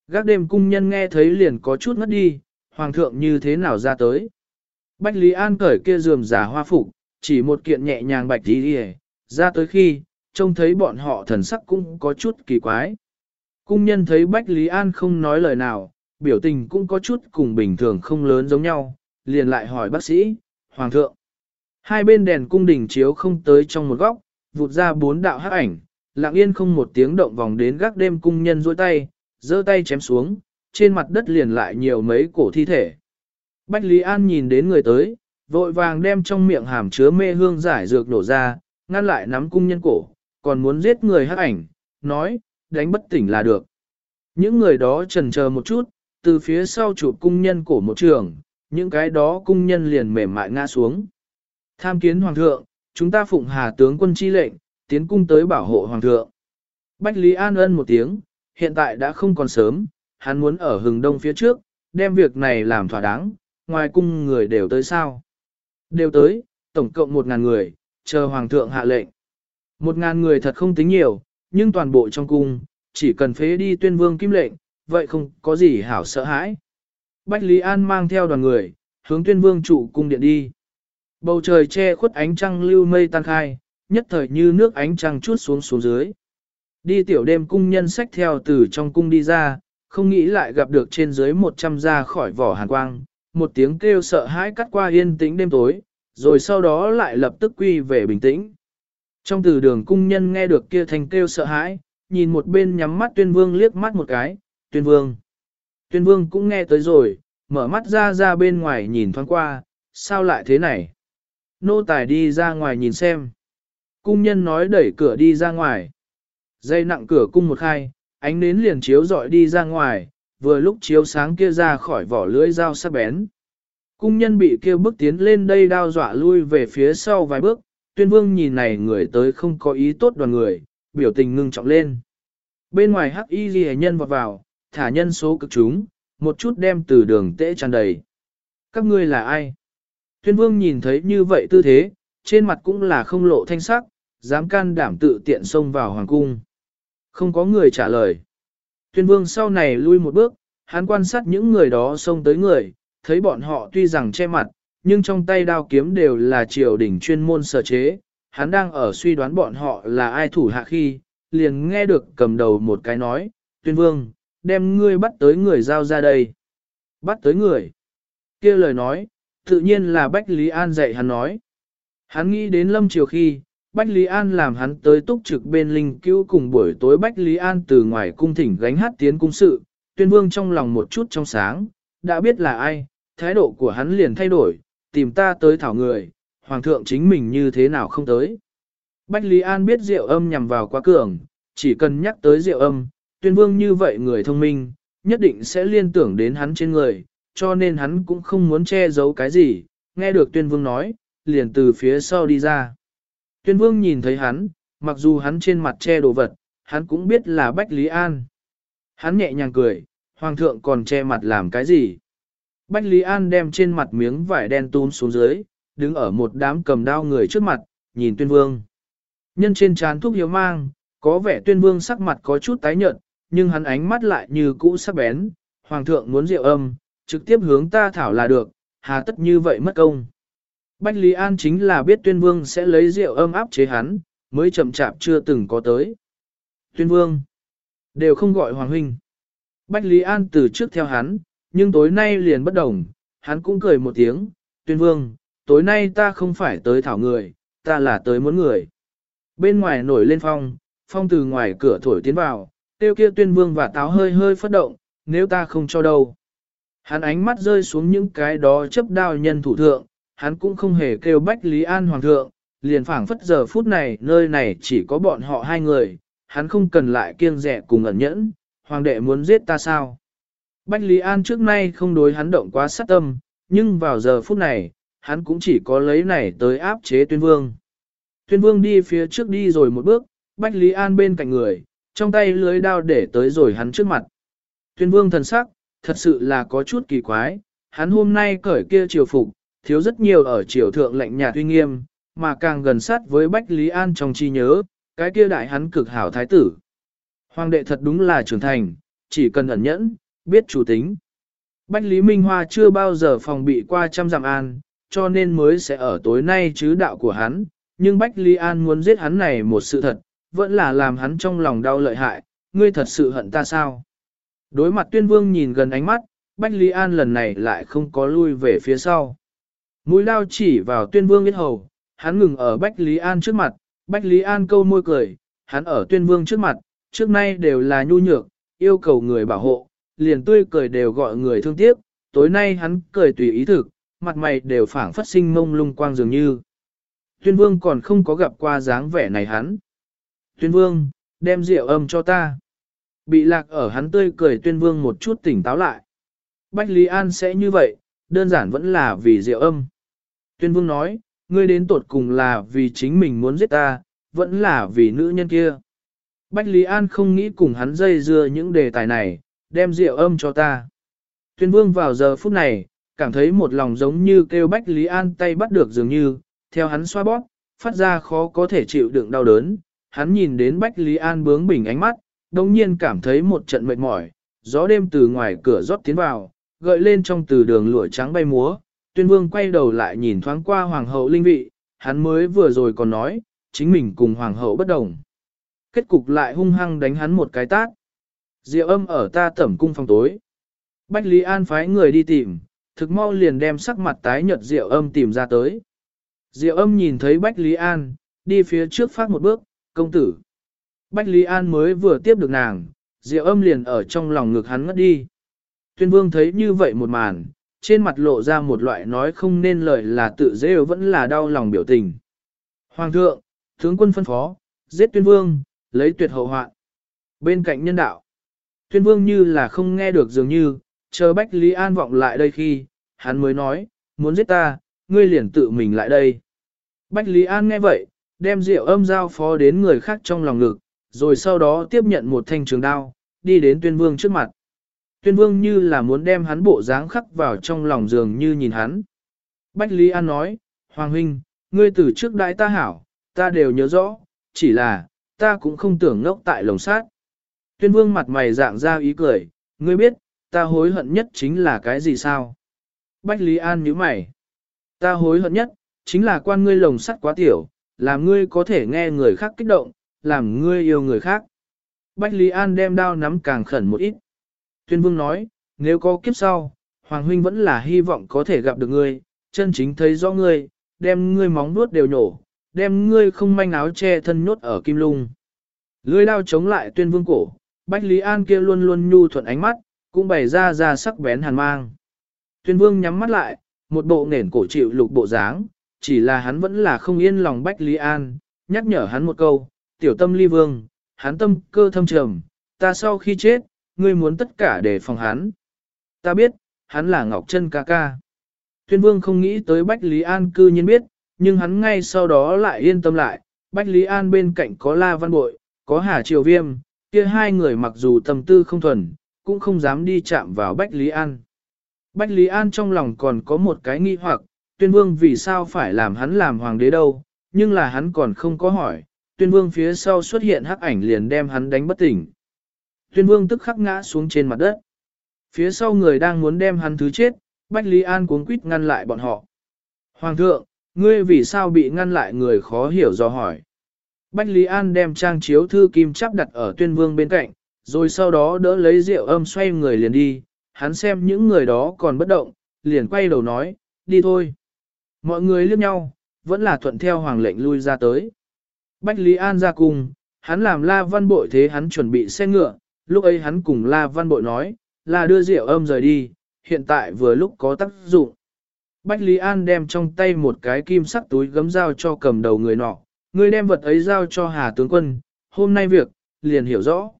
Gác đêm cung nhân nghe thấy liền có chút ngất đi, hoàng thượng như thế nào ra tới. Bách Lý An cởi kia rườm giả hoa phục, chỉ một kiện nhẹ nhàng bạch đi đi ra tới khi, trông thấy bọn họ thần sắc cũng có chút kỳ quái. Cung nhân thấy Bách Lý An không nói lời nào, biểu tình cũng có chút cùng bình thường không lớn giống nhau, liền lại hỏi bác sĩ, Hoàng thượng. Hai bên đèn cung đình chiếu không tới trong một góc, vụt ra bốn đạo hắc ảnh, lặng yên không một tiếng động vòng đến gác đêm cung nhân duỗi tay, giơ tay chém xuống, trên mặt đất liền lại nhiều mấy cổ thi thể. Bách Lý An nhìn đến người tới, vội vàng đem trong miệng hàm chứa mê hương giải dược nổ ra, ngăn lại nắm cung nhân cổ, còn muốn giết người hắc ảnh, nói, đánh bất tỉnh là được. Những người đó trần chờ một chút, từ phía sau chụp cung nhân cổ một trường, những cái đó cung nhân liền mềm mại ngã xuống. Tham kiến hoàng thượng, chúng ta phụng hà tướng quân chi lệnh, tiến cung tới bảo hộ hoàng thượng. Bách Lý An ân một tiếng, hiện tại đã không còn sớm, hắn muốn ở hừng đông phía trước, đem việc này làm thỏa đáng, ngoài cung người đều tới sao. Đều tới, tổng cộng một ngàn người, chờ hoàng thượng hạ lệnh. Một ngàn người thật không tính nhiều, nhưng toàn bộ trong cung, chỉ cần phế đi tuyên vương kim lệnh, vậy không có gì hảo sợ hãi. Bách Lý An mang theo đoàn người, hướng tuyên vương trụ cung điện đi. Bầu trời che khuất ánh trăng lưu mây tan khai, nhất thời như nước ánh trăng chút xuống xuống dưới. Đi tiểu đêm cung nhân sách theo từ trong cung đi ra, không nghĩ lại gặp được trên dưới 100 ra khỏi vỏ hàn quang, một tiếng kêu sợ hãi cắt qua yên tĩnh đêm tối, rồi sau đó lại lập tức quy về bình tĩnh. Trong từ đường cung nhân nghe được kia thành kêu sợ hãi, nhìn một bên nhắm mắt tuyên vương liếc mắt một cái, tuyên vương. Tuyên vương cũng nghe tới rồi, mở mắt ra ra bên ngoài nhìn thoáng qua, sao lại thế này? Nô tài đi ra ngoài nhìn xem. Cung nhân nói đẩy cửa đi ra ngoài. Dây nặng cửa cung một khai, ánh nến liền chiếu dọi đi ra ngoài, vừa lúc chiếu sáng kia ra khỏi vỏ lưỡi dao sắc bén. Cung nhân bị kêu bước tiến lên đây đao dọa lui về phía sau vài bước, tuyên vương nhìn này người tới không có ý tốt đoàn người, biểu tình ngưng trọng lên. Bên ngoài hắc y ghi nhân vọt vào, thả nhân số cực chúng, một chút đem từ đường tễ tràn đầy. Các ngươi là ai? Tuyên vương nhìn thấy như vậy tư thế, trên mặt cũng là không lộ thanh sắc, dám can đảm tự tiện xông vào hoàng cung. Không có người trả lời. Tuyên vương sau này lui một bước, hắn quan sát những người đó xông tới người, thấy bọn họ tuy rằng che mặt, nhưng trong tay đao kiếm đều là triều đình chuyên môn sở chế. Hắn đang ở suy đoán bọn họ là ai thủ hạ khi, liền nghe được cầm đầu một cái nói, tuyên vương, đem ngươi bắt tới người giao ra đây. Bắt tới người. kia lời nói, tự nhiên là Bách Lý An dạy hắn nói. Hắn nghĩ đến lâm chiều khi, Bách Lý An làm hắn tới túc trực bên linh cứu cùng buổi tối Bách Lý An từ ngoài cung thỉnh gánh hát tiến cung sự, tuyên vương trong lòng một chút trong sáng, đã biết là ai, thái độ của hắn liền thay đổi, tìm ta tới thảo người, hoàng thượng chính mình như thế nào không tới. Bách Lý An biết rượu âm nhằm vào quá cường, chỉ cần nhắc tới rượu âm, tuyên vương như vậy người thông minh, nhất định sẽ liên tưởng đến hắn trên người, cho nên hắn cũng không muốn che giấu cái gì, nghe được tuyên vương nói, liền từ phía sau đi ra. Tuyên vương nhìn thấy hắn, mặc dù hắn trên mặt che đồ vật, hắn cũng biết là Bách Lý An. Hắn nhẹ nhàng cười, hoàng thượng còn che mặt làm cái gì? Bách Lý An đem trên mặt miếng vải đen tún xuống dưới, đứng ở một đám cầm đao người trước mặt, nhìn tuyên vương. Nhân trên trán thuốc hiếu mang, có vẻ tuyên vương sắc mặt có chút tái nhợt, nhưng hắn ánh mắt lại như cũ sắc bén. Hoàng thượng muốn rượu âm, trực tiếp hướng ta thảo là được, hà tất như vậy mất công. Bách Lý An chính là biết tuyên vương sẽ lấy rượu âm áp chế hắn, mới chậm chạp chưa từng có tới. Tuyên vương, đều không gọi hoàng huynh. Bách Lý An từ trước theo hắn, nhưng tối nay liền bất đồng, hắn cũng cười một tiếng, tuyên vương, tối nay ta không phải tới thảo người, ta là tới muốn người. Bên ngoài nổi lên phong, phong từ ngoài cửa thổi tiến vào, tiêu kia tuyên vương và táo hơi hơi phất động, nếu ta không cho đâu. Hắn ánh mắt rơi xuống những cái đó chấp đao nhân thủ thượng, hắn cũng không hề kêu Bách Lý An Hoàng thượng, liền phảng phất giờ phút này nơi này chỉ có bọn họ hai người, hắn không cần lại kiêng rẻ cùng ẩn nhẫn, Hoàng đệ muốn giết ta sao? Bách Lý An trước nay không đối hắn động quá sát tâm, nhưng vào giờ phút này, hắn cũng chỉ có lấy này tới áp chế tuyên vương. Tuyên vương đi phía trước đi rồi một bước, Bách Lý An bên cạnh người, trong tay lưới đao để tới rồi hắn trước mặt. Tuyên vương thần sắc, thật sự là có chút kỳ quái, hắn hôm nay cởi kia triều phục, thiếu rất nhiều ở triều thượng lệnh nhà tuy nghiêm, mà càng gần sát với Bách Lý An trong chi nhớ, cái kia đại hắn cực hảo thái tử. Hoàng đệ thật đúng là trưởng thành, chỉ cần ẩn nhẫn, biết chủ tính. Bách Lý Minh Hoa chưa bao giờ phòng bị qua trăm dặm an, cho nên mới sẽ ở tối nay chứ đạo của hắn, nhưng Bách Lý An muốn giết hắn này một sự thật, vẫn là làm hắn trong lòng đau lợi hại, ngươi thật sự hận ta sao? Đối mặt tuyên vương nhìn gần ánh mắt, Bách Lý An lần này lại không có lui về phía sau. Mũi lao chỉ vào tuyên vương biết hầu, hắn ngừng ở Bách Lý An trước mặt, Bách Lý An câu môi cười, hắn ở tuyên vương trước mặt, trước nay đều là nhu nhược, yêu cầu người bảo hộ, liền tươi cười đều gọi người thương tiếc, tối nay hắn cười tùy ý thực, mặt mày đều phảng phất sinh mông lung quang dường như. Tuyên vương còn không có gặp qua dáng vẻ này hắn. Tuyên vương, đem rượu âm cho ta. Bị lạc ở hắn tươi cười tuyên vương một chút tỉnh táo lại. Bách Lý An sẽ như vậy, đơn giản vẫn là vì rượu âm. Tuyên vương nói, ngươi đến tột cùng là vì chính mình muốn giết ta, vẫn là vì nữ nhân kia. Bách Lý An không nghĩ cùng hắn dây dưa những đề tài này, đem rượu âm cho ta. Tuyên vương vào giờ phút này, cảm thấy một lòng giống như kêu Bách Lý An tay bắt được dường như, theo hắn xoa bóp, phát ra khó có thể chịu đựng đau đớn. Hắn nhìn đến Bách Lý An bướng bỉnh ánh mắt, đồng nhiên cảm thấy một trận mệt mỏi, gió đêm từ ngoài cửa rót tiến vào, gợi lên trong từ đường lụa trắng bay múa. Tuyên vương quay đầu lại nhìn thoáng qua hoàng hậu linh vị, hắn mới vừa rồi còn nói, chính mình cùng hoàng hậu bất đồng. Kết cục lại hung hăng đánh hắn một cái tát. Diệu âm ở ta tẩm cung phòng tối. Bách Lý An phái người đi tìm, thực mau liền đem sắc mặt tái nhợt Diệu âm tìm ra tới. Diệu âm nhìn thấy Bách Lý An, đi phía trước phát một bước, công tử. Bách Lý An mới vừa tiếp được nàng, Diệu âm liền ở trong lòng ngực hắn ngất đi. Tuyên vương thấy như vậy một màn, trên mặt lộ ra một loại nói không nên lời là tự dễ vẫn là đau lòng biểu tình. Hoàng thượng, tướng quân phân phó, giết tuyên vương, lấy tuyệt hậu hoạn. Bên cạnh nhân đạo, tuyên vương như là không nghe được dường như, chờ Bách Lý An vọng lại đây khi, hắn mới nói, muốn giết ta, ngươi liền tự mình lại đây. Bách Lý An nghe vậy, đem rượu âm giao phó đến người khác trong lòng ngực, rồi sau đó tiếp nhận một thanh trường đao, đi đến tuyên vương trước mặt. Tuyên vương như là muốn đem hắn bộ dáng khắc vào trong lòng dường như nhìn hắn. Bách Lý An nói, Hoàng huynh, ngươi từ trước đại ta hảo, ta đều nhớ rõ, chỉ là, ta cũng không tưởng ngốc tại lồng sát. Tuyên vương mặt mày dạng ra ý cười, ngươi biết, ta hối hận nhất chính là cái gì sao? Bách Lý An nhíu mày. Ta hối hận nhất, chính là quan ngươi lồng sắt quá tiểu, làm ngươi có thể nghe người khác kích động, làm ngươi yêu người khác. Bách Lý An đem đao nắm càng khẩn một ít. Tuyên vương nói, nếu có kiếp sau, Hoàng huynh vẫn là hy vọng có thể gặp được ngươi, chân chính thấy rõ ngươi, đem ngươi móng nuốt đều nhổ, đem ngươi không manh áo che thân nhốt ở kim lung. Lưỡi đao chống lại tuyên vương cổ, Bách Lý An kia luôn luôn nhu thuận ánh mắt, cũng bày ra ra sắc bén hàn mang. Tuyên vương nhắm mắt lại, một bộ nền cổ chịu lục bộ dáng, chỉ là hắn vẫn là không yên lòng Bách Lý An, nhắc nhở hắn một câu, tiểu tâm ly vương, hắn tâm cơ thâm trầm, ta sau khi chết, ngươi muốn tất cả để phòng hắn. Ta biết, hắn là Ngọc Trân ca ca. Tuyên vương không nghĩ tới Bách Lý An cư nhiên biết, nhưng hắn ngay sau đó lại yên tâm lại, Bách Lý An bên cạnh có La Văn Bội, có Hà Triều Viêm, kia hai người mặc dù tâm tư không thuần, cũng không dám đi chạm vào Bách Lý An. Bách Lý An trong lòng còn có một cái nghi hoặc, tuyên vương vì sao phải làm hắn làm hoàng đế đâu, nhưng là hắn còn không có hỏi, tuyên vương phía sau xuất hiện hắc ảnh liền đem hắn đánh bất tỉnh. Tuyên vương tức khắc ngã xuống trên mặt đất. Phía sau người đang muốn đem hắn thứ chết, Bách Lý An cuống quýt ngăn lại bọn họ. Hoàng thượng, ngươi vì sao bị ngăn lại người khó hiểu do hỏi. Bách Lý An đem trang chiếu thư kim chắp đặt ở tuyên vương bên cạnh, rồi sau đó đỡ lấy rượu âm xoay người liền đi, hắn xem những người đó còn bất động, liền quay đầu nói, đi thôi. Mọi người liếc nhau, vẫn là thuận theo hoàng lệnh lui ra tới. Bách Lý An ra cùng, hắn làm La Văn Bội thế hắn chuẩn bị xe ngựa, lúc ấy hắn cùng La Văn Bội nói, là đưa rượu âm rời đi, hiện tại vừa lúc có tác dụng. Bách Lý An đem trong tay một cái kim sắc túi gấm dao cho cầm đầu người nọ, Ngươi đem vật ấy giao cho Hà tướng quân, hôm nay việc, liền hiểu rõ.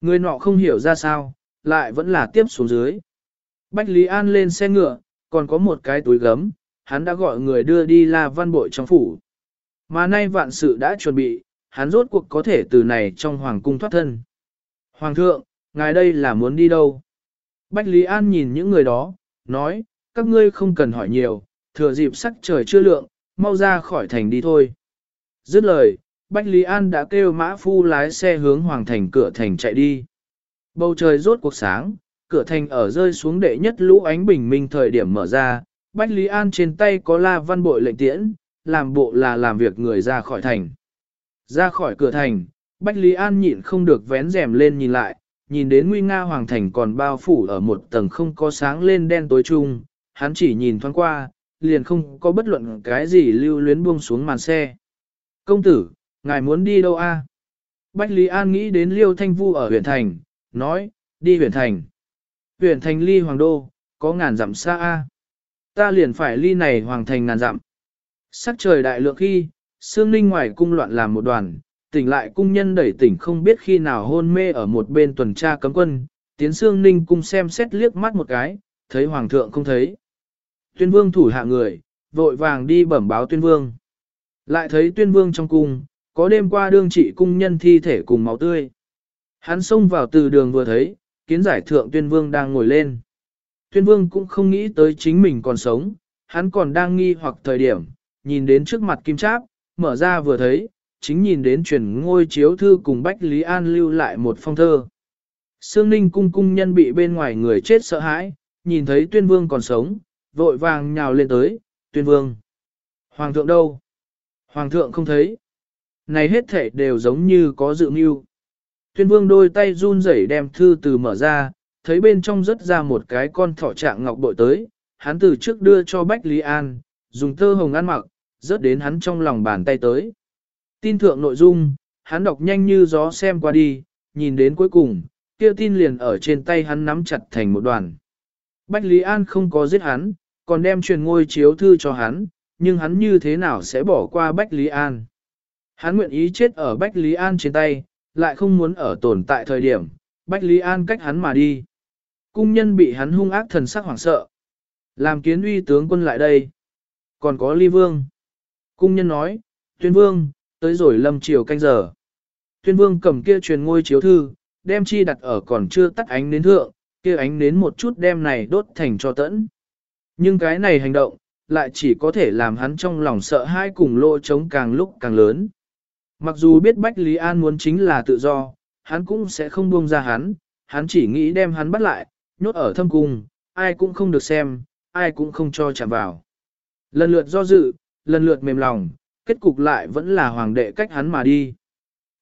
Người nọ không hiểu ra sao, lại vẫn là tiếp xuống dưới. Bách Lý An lên xe ngựa, còn có một cái túi gấm, hắn đã gọi người đưa đi La Văn Bội trong phủ. Mà nay vạn sự đã chuẩn bị, hắn rốt cuộc có thể từ này trong hoàng cung thoát thân. Hoàng thượng, ngài đây là muốn đi đâu? Bách Lý An nhìn những người đó, nói, các ngươi không cần hỏi nhiều, thừa dịp sắc trời chưa lượng, mau ra khỏi thành đi thôi. Dứt lời, Bách Lý An đã kêu mã phu lái xe hướng hoàng thành cửa thành chạy đi. Bầu trời rốt cuộc sáng, cửa thành ở rơi xuống đệ nhất lũ ánh bình minh thời điểm mở ra, Bách Lý An trên tay có la văn bội lệnh tiễn, làm bộ là làm việc người ra khỏi thành. Ra khỏi cửa thành, Bách Lý An nhịn không được vén rèm lên nhìn lại, nhìn đến nguy nga hoàng thành còn bao phủ ở một tầng không có sáng lên đen tối chung, hắn chỉ nhìn thoáng qua, liền không có bất luận cái gì lưu luyến buông xuống màn xe. Công tử, ngài muốn đi đâu a? Bách Lý An nghĩ đến Liêu Thanh Vu ở huyện thành, nói, đi huyện thành. Huyện thành ly hoàng đô, có ngàn dặm xa a. Ta liền phải ly này hoàng thành ngàn dặm. Sắc trời đại lượng khi, Sương Ninh ngoài cung loạn làm một đoàn, tỉnh lại cung nhân đẩy tỉnh không biết khi nào hôn mê ở một bên tuần tra cấm quân, tiến Sương Ninh cung xem xét liếc mắt một cái, thấy hoàng thượng không thấy. Tuyên vương thủ hạ người, vội vàng đi bẩm báo tuyên vương. Lại thấy tuyên vương trong cung, có đêm qua đương trị cung nhân thi thể cùng máu tươi. Hắn xông vào từ đường vừa thấy, kiến giải thượng tuyên vương đang ngồi lên. Tuyên vương cũng không nghĩ tới chính mình còn sống, hắn còn đang nghi hoặc thời điểm, nhìn đến trước mặt kim tráp, mở ra vừa thấy, chính nhìn đến truyền ngôi chiếu thư cùng Bách Lý An lưu lại một phong thơ. Sương Ninh cung cung nhân bị bên ngoài người chết sợ hãi, nhìn thấy tuyên vương còn sống, vội vàng nhào lên tới, tuyên vương. Hoàng thượng đâu? Hoàng thượng không thấy. Này hết thể đều giống như có dự mưu. Tuyên vương đôi tay run rẩy đem thư từ mở ra, thấy bên trong rớt ra một cái con thỏ trạng ngọc bội tới, hắn từ trước đưa cho Bách Lý An, dùng tơ hồng ăn mặc, rớt đến hắn trong lòng bàn tay tới. Tin thượng nội dung, hắn đọc nhanh như gió xem qua đi, nhìn đến cuối cùng, kia tin liền ở trên tay hắn nắm chặt thành một đoàn. Bách Lý An không có giết hắn, còn đem truyền ngôi chiếu thư cho hắn, nhưng hắn như thế nào sẽ bỏ qua Bách Lý An. Hắn nguyện ý chết ở Bách Lý An trên tay, lại không muốn ở tồn tại thời điểm, Bách Lý An cách hắn mà đi. Cung nhân bị hắn hung ác thần sắc hoảng sợ. Làm kiến uy tướng quân lại đây. Còn có ly vương. Cung nhân nói, tuyên vương, tới rồi lâm chiều canh giờ. Tuyên vương cầm kia truyền ngôi chiếu thư, đem chi đặt ở còn chưa tắt ánh nến thượng, kia ánh nến một chút đem này đốt thành cho tẫn. Nhưng cái này hành động, lại chỉ có thể làm hắn trong lòng sợ hãi cùng lỗ trống càng lúc càng lớn. Mặc dù biết Bách Lý An muốn chính là tự do, hắn cũng sẽ không buông ra hắn, hắn chỉ nghĩ đem hắn bắt lại, nhốt ở thâm cung, ai cũng không được xem, ai cũng không cho chạm vào. Lần lượt do dự, lần lượt mềm lòng, kết cục lại vẫn là hoàng đệ cách hắn mà đi.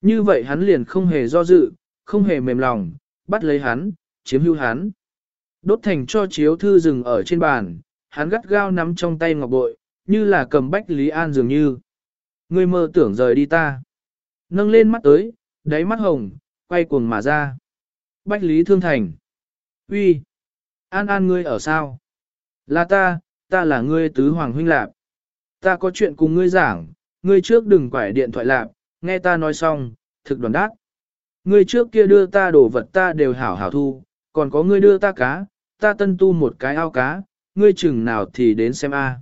Như vậy hắn liền không hề do dự, không hề mềm lòng, bắt lấy hắn, chiếm hữu hắn. Đốt thành cho chiếu thư rừng ở trên bàn, hắn gắt gao nắm trong tay ngọc bội, như là cầm bách Lý An dường như. Ngươi mơ tưởng rời đi ta. Nâng lên mắt tới, đáy mắt hồng, quay cuồng mà ra. Bách Lý Thương Thành. uy, An An ngươi ở sao? Là ta, ta là ngươi tứ hoàng huynh lạp. Ta có chuyện cùng ngươi giảng, ngươi trước đừng quải điện thoại lạp, nghe ta nói xong, thực đoàn đát. Ngươi trước kia đưa ta đồ vật ta đều hảo hảo thu, còn có ngươi đưa ta cá, ta tân tu một cái ao cá, ngươi chừng nào thì đến xem a.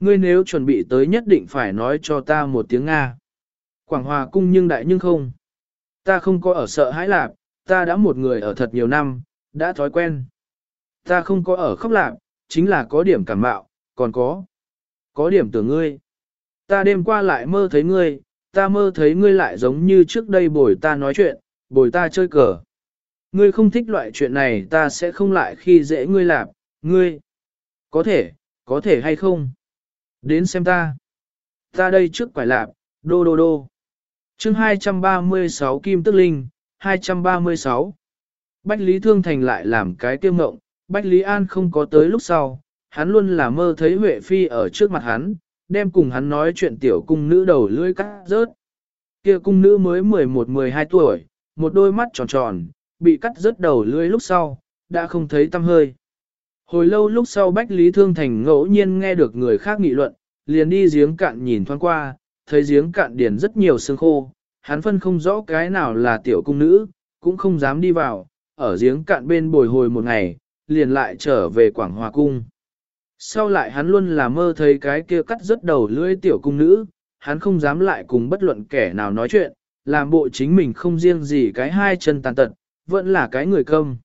Ngươi nếu chuẩn bị tới nhất định phải nói cho ta một tiếng Nga. Quảng Hòa cung nhưng đại nhưng không. Ta không có ở sợ hãi lạp, ta đã một người ở thật nhiều năm, đã thói quen. Ta không có ở khóc lạp, chính là có điểm cảm mạo, còn có. Có điểm tưởng ngươi. Ta đêm qua lại mơ thấy ngươi, ta mơ thấy ngươi lại giống như trước đây bồi ta nói chuyện, bồi ta chơi cờ. Ngươi không thích loại chuyện này ta sẽ không lại khi dễ ngươi lạp, ngươi. Có thể, có thể hay không? Đến xem ta. Ta đây trước quải lạp, đô đô đô. chương 236 Kim Tức Linh, 236. Bách Lý Thương Thành lại làm cái tiêu ngộng, Bách Lý An không có tới lúc sau, hắn luôn là mơ thấy Huệ Phi ở trước mặt hắn, đem cùng hắn nói chuyện tiểu cung nữ đầu lưỡi cắt rớt. Kia cung nữ mới 11-12 tuổi, một đôi mắt tròn tròn, bị cắt rớt đầu lưỡi lúc sau, đã không thấy tâm hơi. Hồi lâu lúc sau Bách Lý Thương Thành ngẫu nhiên nghe được người khác nghị luận, liền đi giếng cạn nhìn thoáng qua, thấy giếng cạn điển rất nhiều xương khô, hắn phân không rõ cái nào là tiểu cung nữ, cũng không dám đi vào, ở giếng cạn bên bồi hồi một ngày, liền lại trở về Quảng Hòa Cung. Sau lại hắn luôn là mơ thấy cái kia cắt rất đầu lưỡi tiểu cung nữ, hắn không dám lại cùng bất luận kẻ nào nói chuyện, làm bộ chính mình không riêng gì cái hai chân tàn tật, vẫn là cái người công.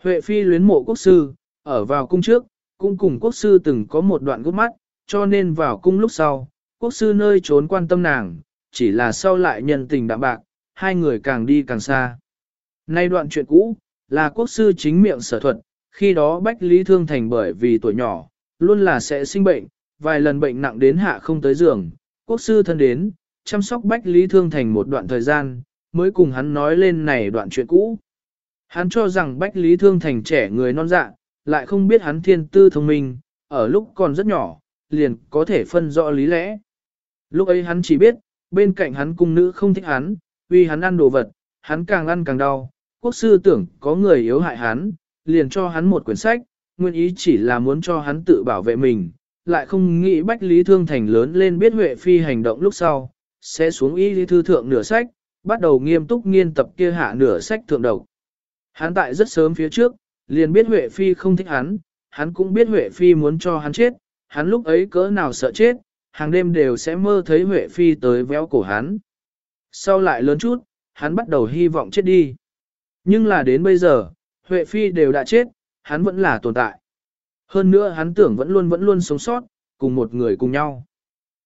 Huệ Phi luyến mộ quốc sư, ở vào cung trước, cũng cùng quốc sư từng có một đoạn gốc mắt, cho nên vào cung lúc sau, quốc sư nơi trốn quan tâm nàng, chỉ là sau lại nhân tình đạm bạc, hai người càng đi càng xa. Nay đoạn chuyện cũ, là quốc sư chính miệng sở thuật, khi đó Bách Lý Thương Thành bởi vì tuổi nhỏ, luôn là sẽ sinh bệnh, vài lần bệnh nặng đến hạ không tới giường, quốc sư thân đến, chăm sóc Bách Lý Thương Thành một đoạn thời gian, mới cùng hắn nói lên này đoạn chuyện cũ. Hắn cho rằng Bách Lý Thương Thành trẻ người non dạ, lại không biết hắn thiên tư thông minh, ở lúc còn rất nhỏ, liền có thể phân rõ lý lẽ. Lúc ấy hắn chỉ biết, bên cạnh hắn cung nữ không thích hắn, vì hắn ăn đồ vật, hắn càng ăn càng đau. Quốc sư tưởng có người yếu hại hắn, liền cho hắn một quyển sách, nguyên ý chỉ là muốn cho hắn tự bảo vệ mình, lại không nghĩ Bách Lý Thương Thành lớn lên biết Huệ Phi hành động lúc sau, sẽ xuống y lý thư thượng nửa sách, bắt đầu nghiêm túc nghiên tập kia hạ nửa sách thượng độc. Hắn tại rất sớm phía trước, liền biết Huệ Phi không thích hắn, hắn cũng biết Huệ Phi muốn cho hắn chết, hắn lúc ấy cỡ nào sợ chết, hàng đêm đều sẽ mơ thấy Huệ Phi tới véo cổ hắn. Sau lại lớn chút, hắn bắt đầu hy vọng chết đi. Nhưng là đến bây giờ, Huệ Phi đều đã chết, hắn vẫn là tồn tại. Hơn nữa hắn tưởng vẫn luôn vẫn luôn sống sót, cùng một người cùng nhau.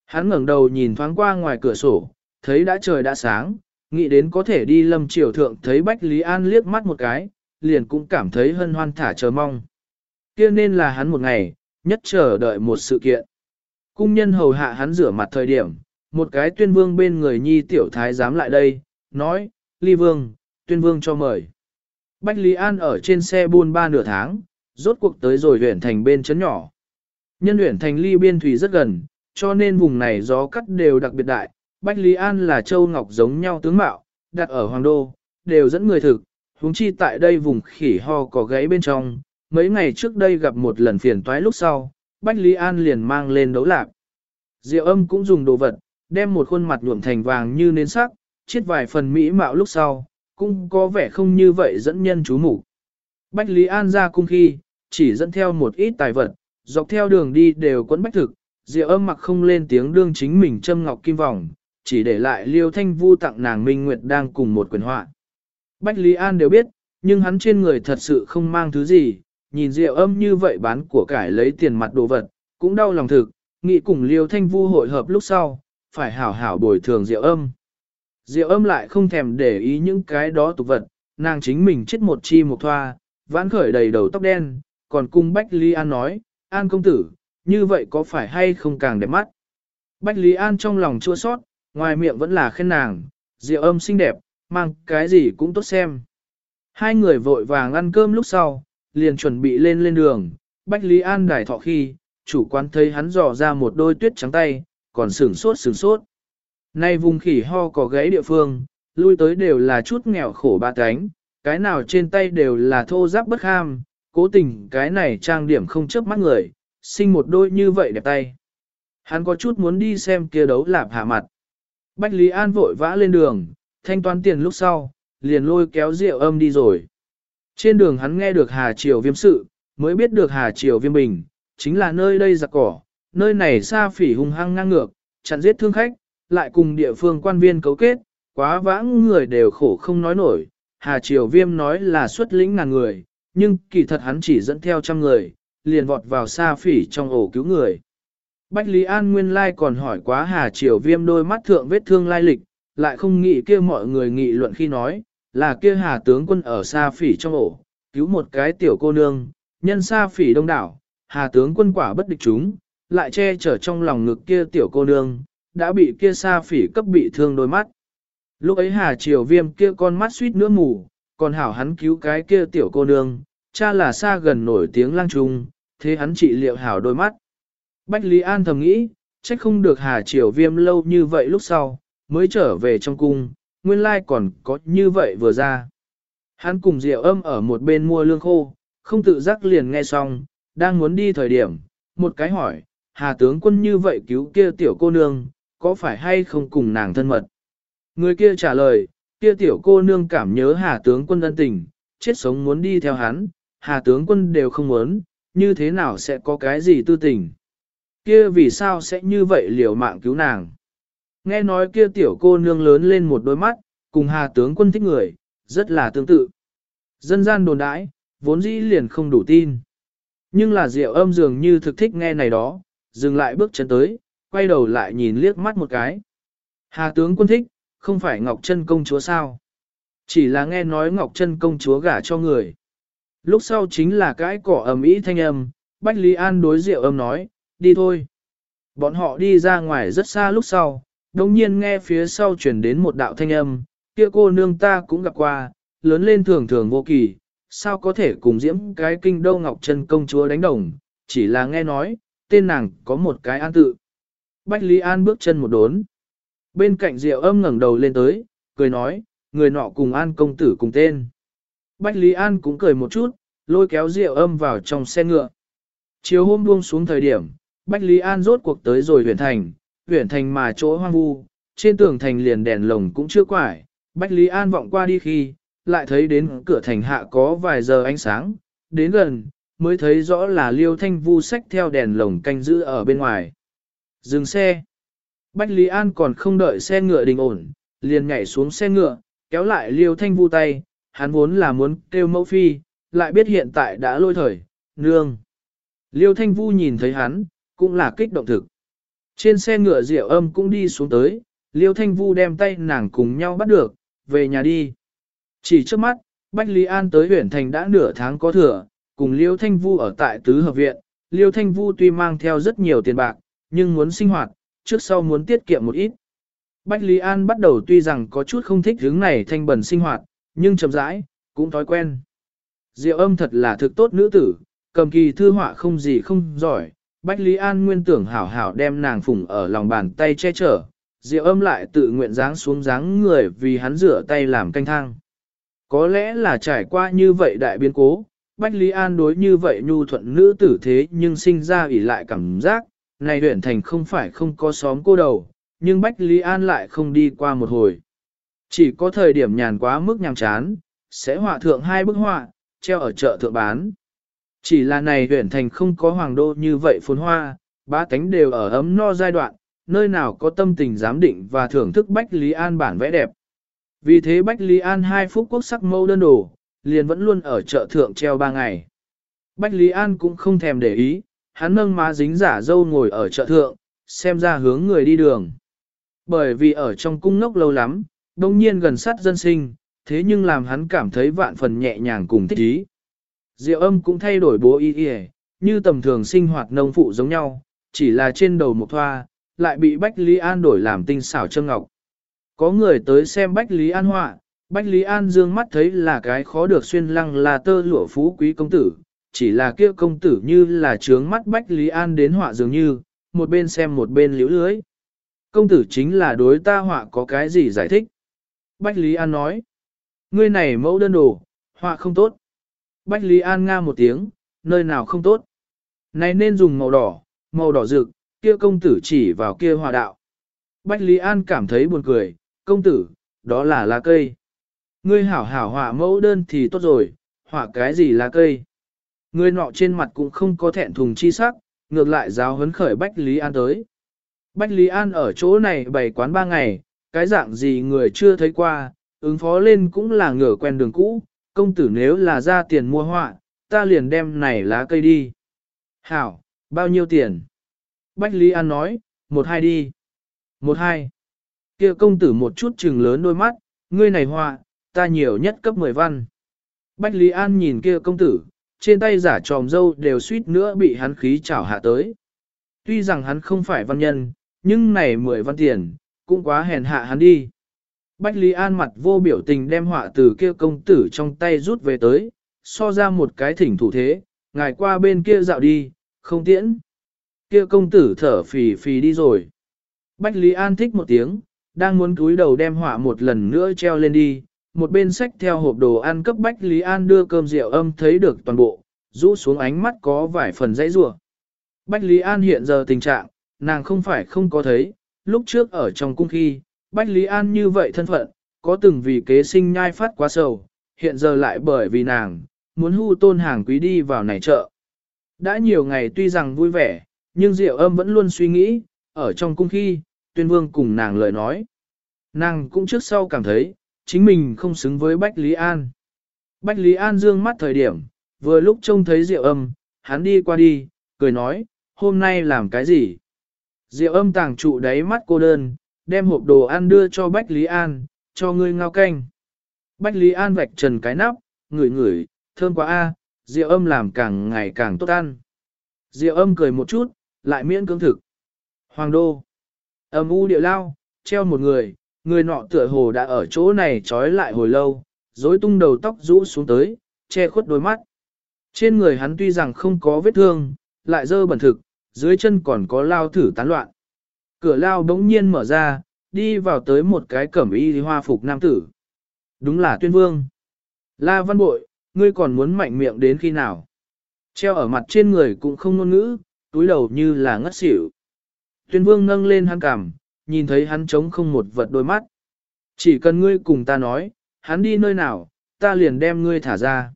Hắn ngẩng đầu nhìn thoáng qua ngoài cửa sổ, thấy đã trời đã sáng, nghĩ đến có thể đi lâm triều thượng thấy Bách Lý An liếc mắt một cái, liền cũng cảm thấy hân hoan thả chờ mong. kia nên là hắn một ngày, nhất chờ đợi một sự kiện. Cung nhân hầu hạ hắn rửa mặt thời điểm, một cái tuyên vương bên người nhi tiểu thái dám lại đây, nói, ly vương, tuyên vương cho mời. Bách Lý An ở trên xe buôn ba nửa tháng, rốt cuộc tới rồi huyện thành bên chấn nhỏ. Nhân huyện thành ly biên thủy rất gần, cho nên vùng này gió cắt đều đặc biệt đại. Bách Lý An là châu ngọc giống nhau tướng mạo, đặt ở Hoàng Đô, đều dẫn người thực, huống chi tại đây vùng khỉ ho có gáy bên trong. Mấy ngày trước đây gặp một lần phiền toái lúc sau, Bách Lý An liền mang lên đấu lạc. Diệu âm cũng dùng đồ vật, đem một khuôn mặt nhuộm thành vàng như nến sắc, chiết vài phần mỹ mạo lúc sau, cũng có vẻ không như vậy dẫn nhân chú mục Bách Lý An ra cung khi, chỉ dẫn theo một ít tài vật, dọc theo đường đi đều quấn bách thực, diệu âm mặc không lên tiếng đương chính mình châm ngọc kim vòng, chỉ để lại liêu thanh vu tặng nàng Minh Nguyệt đang cùng một quyền họa. Bách Lý An đều biết, nhưng hắn trên người thật sự không mang thứ gì, nhìn diệu âm như vậy bán của cải lấy tiền mặt đồ vật, cũng đau lòng thực, nghĩ cùng liêu thanh vu hội hợp lúc sau, phải hảo hảo bồi thường diệu âm. Diệu âm lại không thèm để ý những cái đó tục vật, nàng chính mình chết một chi một thoa, vãn khởi đầy đầu tóc đen, còn cung Bách Lý An nói, An công tử, như vậy có phải hay không càng đẹp mắt? Bách Lý An trong lòng chua sót, ngoài miệng vẫn là khen nàng, diệu âm xinh đẹp, mang cái gì cũng tốt xem. Hai người vội vàng ăn cơm lúc sau, liền chuẩn bị lên lên đường, Bách Lý An đài thọ khi, chủ quán thấy hắn dò ra một đôi tuyết trắng tay, còn sửng sốt sửng sốt. Nay vùng khỉ ho có gãy địa phương, lui tới đều là chút nghèo khổ ba cánh, cái nào trên tay đều là thô giáp bất ham, cố tình cái này trang điểm không chớp mắt người, sinh một đôi như vậy đẹp tay. Hắn có chút muốn đi xem kia đấu lạp hạ mặt. Bách Lý An vội vã lên đường, thanh toán tiền lúc sau, liền lôi kéo rượu âm đi rồi. Trên đường hắn nghe được Hà Triều viêm sự, mới biết được Hà Triều viêm bình, chính là nơi đây giặc cỏ, nơi này xa phỉ hung hăng ngang ngược, chặn giết thương khách, lại cùng địa phương quan viên cấu kết, quá vãng người đều khổ không nói nổi. Hà Triều Viêm nói là xuất lĩnh ngàn người, nhưng kỳ thật hắn chỉ dẫn theo trăm người, liền vọt vào xa phỉ trong ổ cứu người. Bách Lý An nguyên lai còn hỏi quá Hà Triều Viêm đôi mắt thượng vết thương lai lịch, lại không nghĩ kia mọi người nghị luận khi nói, là kia Hà tướng quân ở xa phỉ trong ổ, cứu một cái tiểu cô nương, nhân xa phỉ đông đảo, Hà tướng quân quả bất địch chúng, lại che chở trong lòng ngực kia tiểu cô nương, đã bị kia xa phỉ cấp bị thương đôi mắt. Lúc ấy Hà Triều Viêm kia con mắt suýt nữa mù, còn hảo hắn cứu cái kia tiểu cô nương, cha là xa gần nổi tiếng lang trung, thế hắn trị liệu hảo đôi mắt. Bách Lý An thầm nghĩ, trách không được Hà Triều Viêm lâu như vậy lúc sau, mới trở về trong cung, nguyên lai còn có như vậy vừa ra. Hắn cùng Diệu âm ở một bên mua lương khô, không tự giác liền nghe xong, đang muốn đi thời điểm, một cái hỏi, Hà tướng quân như vậy cứu kia tiểu cô nương, có phải hay không cùng nàng thân mật? Người kia trả lời, kia tiểu cô nương cảm nhớ Hà tướng quân ân tình, chết sống muốn đi theo hắn, Hà tướng quân đều không muốn, như thế nào sẽ có cái gì tư tình? Kia vì sao sẽ như vậy liều mạng cứu nàng? Nghe nói kia tiểu cô nương lớn lên một đôi mắt, cùng Hà tướng quân thích người, rất là tương tự. Dân gian đồn đãi, vốn dĩ liền không đủ tin. Nhưng là Diệu âm dường như thực thích nghe này đó, dừng lại bước chân tới, quay đầu lại nhìn liếc mắt một cái. Hà tướng quân thích, không phải Ngọc Trân công chúa sao? Chỉ là nghe nói Ngọc Trân công chúa gả cho người. Lúc sau chính là cái cỏ ầm ĩ thanh âm, Bách Lý An đối Diệu âm nói, đi thôi. Bọn họ đi ra ngoài rất xa lúc sau, đồng nhiên nghe phía sau chuyển đến một đạo thanh âm, kia cô nương ta cũng gặp qua, lớn lên thường thường vô kỳ, sao có thể cùng diễm cái kinh đô ngọc chân công chúa đánh đồng, chỉ là nghe nói, tên nàng có một cái an tự. Bách Lý An bước chân một đốn. Bên cạnh Diệu âm ngẩng đầu lên tới, cười nói, người nọ cùng An công tử cùng tên. Bách Lý An cũng cười một chút, lôi kéo Diệu âm vào trong xe ngựa. Chiều hôm buông xuống thời điểm, Bách Lý An rốt cuộc tới rồi huyện thành, huyện thành mà chỗ hoang vu, trên tường thành liền đèn lồng cũng chưa quải. Bách Lý An vọng qua đi khi, lại thấy đến cửa thành hạ có vài giờ ánh sáng, đến gần, mới thấy rõ là liêu thanh vu sách theo đèn lồng canh giữ ở bên ngoài. Dừng xe. Bách Lý An còn không đợi xe ngựa đình ổn, liền nhảy xuống xe ngựa, kéo lại liêu thanh vu tay, hắn vốn là muốn kêu mẫu phi, lại biết hiện tại đã lôi thời, nương. Liêu thanh vu nhìn thấy hắn, cũng là kích động thực. Trên xe ngựa rượu âm cũng đi xuống tới, liêu thanh vu đem tay nàng cùng nhau bắt được, về nhà đi. Chỉ trước mắt, Bách Lý An tới huyện thành đã nửa tháng có thừa, cùng Liêu Thanh Vu ở tại tứ hợp viện. Liêu Thanh Vu tuy mang theo rất nhiều tiền bạc, nhưng muốn sinh hoạt, trước sau muốn tiết kiệm một ít. Bách Lý An bắt đầu tuy rằng có chút không thích hướng này thanh bẩn sinh hoạt, nhưng chậm rãi, cũng thói quen. Diệu âm thật là thực tốt nữ tử, cầm kỳ thư họa không gì không giỏi. Bách Lý An nguyên tưởng hảo hảo đem nàng phụng ở lòng bàn tay che chở. Diệu âm lại tự nguyện dáng xuống dáng người vì hắn rửa tay làm canh thang. Có lẽ là trải qua như vậy đại biến cố, Bách Lý An đối như vậy nhu thuận nữ tử thế nhưng sinh ra ủy lại cảm giác, này huyện thành không phải không có xóm cô đầu, nhưng Bách Lý An lại không đi qua một hồi. Chỉ có thời điểm nhàn quá mức nhàm chán, sẽ họa thượng hai bức họa, treo ở chợ thượng bán. Chỉ là này huyện thành không có hoàng đô như vậy phồn hoa, ba tánh đều ở ấm no giai đoạn, nơi nào có tâm tình giám định và thưởng thức Bách Lý An bản vẽ đẹp. Vì thế Bách Lý An hai phút quốc sắc mâu đơn đồ, liền vẫn luôn ở chợ thượng treo ba ngày. Bách Lý An cũng không thèm để ý, hắn nâng má dính giả dâu ngồi ở chợ thượng, xem ra hướng người đi đường. Bởi vì ở trong cung ngốc lâu lắm, đông nhiên gần sát dân sinh, thế nhưng làm hắn cảm thấy vạn phần nhẹ nhàng cùng thích ý. Diệu âm cũng thay đổi bố y y, như tầm thường sinh hoạt nông phụ giống nhau, chỉ là trên đầu một thoa, lại bị Bách Lý An đổi làm tinh xảo trâm ngọc. Có người tới xem Bách Lý An họa, Bách Lý An dương mắt thấy là cái khó được xuyên lăng là tơ lụa phú quý công tử, chỉ là kia công tử như là trướng mắt Bách Lý An đến họa dường như, một bên xem một bên liễu lưới. Công tử chính là đối ta họa có cái gì giải thích. Bách Lý An nói, ngươi này mẫu đơn đồ, họa không tốt. Bách Lý An nga một tiếng, nơi nào không tốt. Này nên dùng màu đỏ, màu đỏ rực, kia công tử chỉ vào kia hòa đạo. Bách Lý An cảm thấy buồn cười, công tử, đó là lá cây. Ngươi hảo hảo họa mẫu đơn thì tốt rồi, họa cái gì lá cây. Ngươi nọ trên mặt cũng không có thẹn thùng chi sắc, ngược lại giáo huấn khởi Bách Lý An tới. Bách Lý An ở chỗ này bày quán ba ngày, cái dạng gì người chưa thấy qua, ứng phó lên cũng là ngửa quen đường cũ, công tử nếu là ra tiền mua họa, ta liền đem này lá cây đi. Hảo, bao nhiêu tiền? Bách Lý An nói, một hai đi. Một hai kia công tử một chút trừng lớn đôi mắt, ngươi này họa, ta nhiều nhất cấp 10 văn. Bách Lý An nhìn kia công tử, trên tay giả tròm dâu đều suýt nữa bị hắn khí chảo hạ tới. Tuy rằng hắn không phải văn nhân, nhưng này 10 văn tiền, cũng quá hèn hạ hắn đi. Bách Lý An mặt vô biểu tình đem họa từ kia công tử trong tay rút về tới, so ra một cái thỉnh thủ thế, ngài qua bên kia dạo đi, không tiễn. Kia công tử thở phì phì đi rồi. Bách Lý An thích một tiếng, đang muốn cúi đầu đem họa một lần nữa treo lên đi, một bên sách theo hộp đồ ăn cấp Bách Lý An đưa cơm rượu âm thấy được toàn bộ, rũ xuống ánh mắt có vài phần dãy rủa. Bách Lý An hiện giờ tình trạng, nàng không phải không có thấy, lúc trước ở trong cung khi, Bách Lý An như vậy thân phận, có từng vì kế sinh nhai phát quá sầu, hiện giờ lại bởi vì nàng, muốn hưu tôn hàng quý đi vào này chợ. Đã nhiều ngày tuy rằng vui vẻ, nhưng Diệu âm vẫn luôn suy nghĩ, ở trong cung khi, tuyên vương cùng nàng lời nói. Nàng cũng trước sau cảm thấy, chính mình không xứng với Bách Lý An. Bách Lý An dương mắt thời điểm, vừa lúc trông thấy Diệu âm, hắn đi qua đi, cười nói, hôm nay làm cái gì? Diệu âm tàng trụ đáy mắt cô đơn, đem hộp đồ ăn đưa cho Bách Lý An, cho ngươi ngao canh. Bách Lý An vạch trần cái nắp, ngửi ngửi, thơm quá a, Diệu âm làm càng ngày càng tốt ăn. Diệu âm cười một chút, lại miễn cưỡng thực. Hoàng đô. Âm u địa lao, treo một người, người nọ tựa hồ đã ở chỗ này trói lại hồi lâu, rối tung đầu tóc rũ xuống tới, che khuất đôi mắt. Trên người hắn tuy rằng không có vết thương, lại dơ bẩn thực, dưới chân còn có lao thử tán loạn. Cửa lao bỗng nhiên mở ra, đi vào tới một cái cẩm y hoa phục nam tử. Đúng là tuyên vương. La văn bội, ngươi còn muốn mạnh miệng đến khi nào? Treo ở mặt trên người cũng không ngôn ngữ, túi đầu như là ngất xỉu. Tuyên vương nâng lên hắn cằm, nhìn thấy hắn trống không một vật đôi mắt. Chỉ cần ngươi cùng ta nói, hắn đi nơi nào, ta liền đem ngươi thả ra.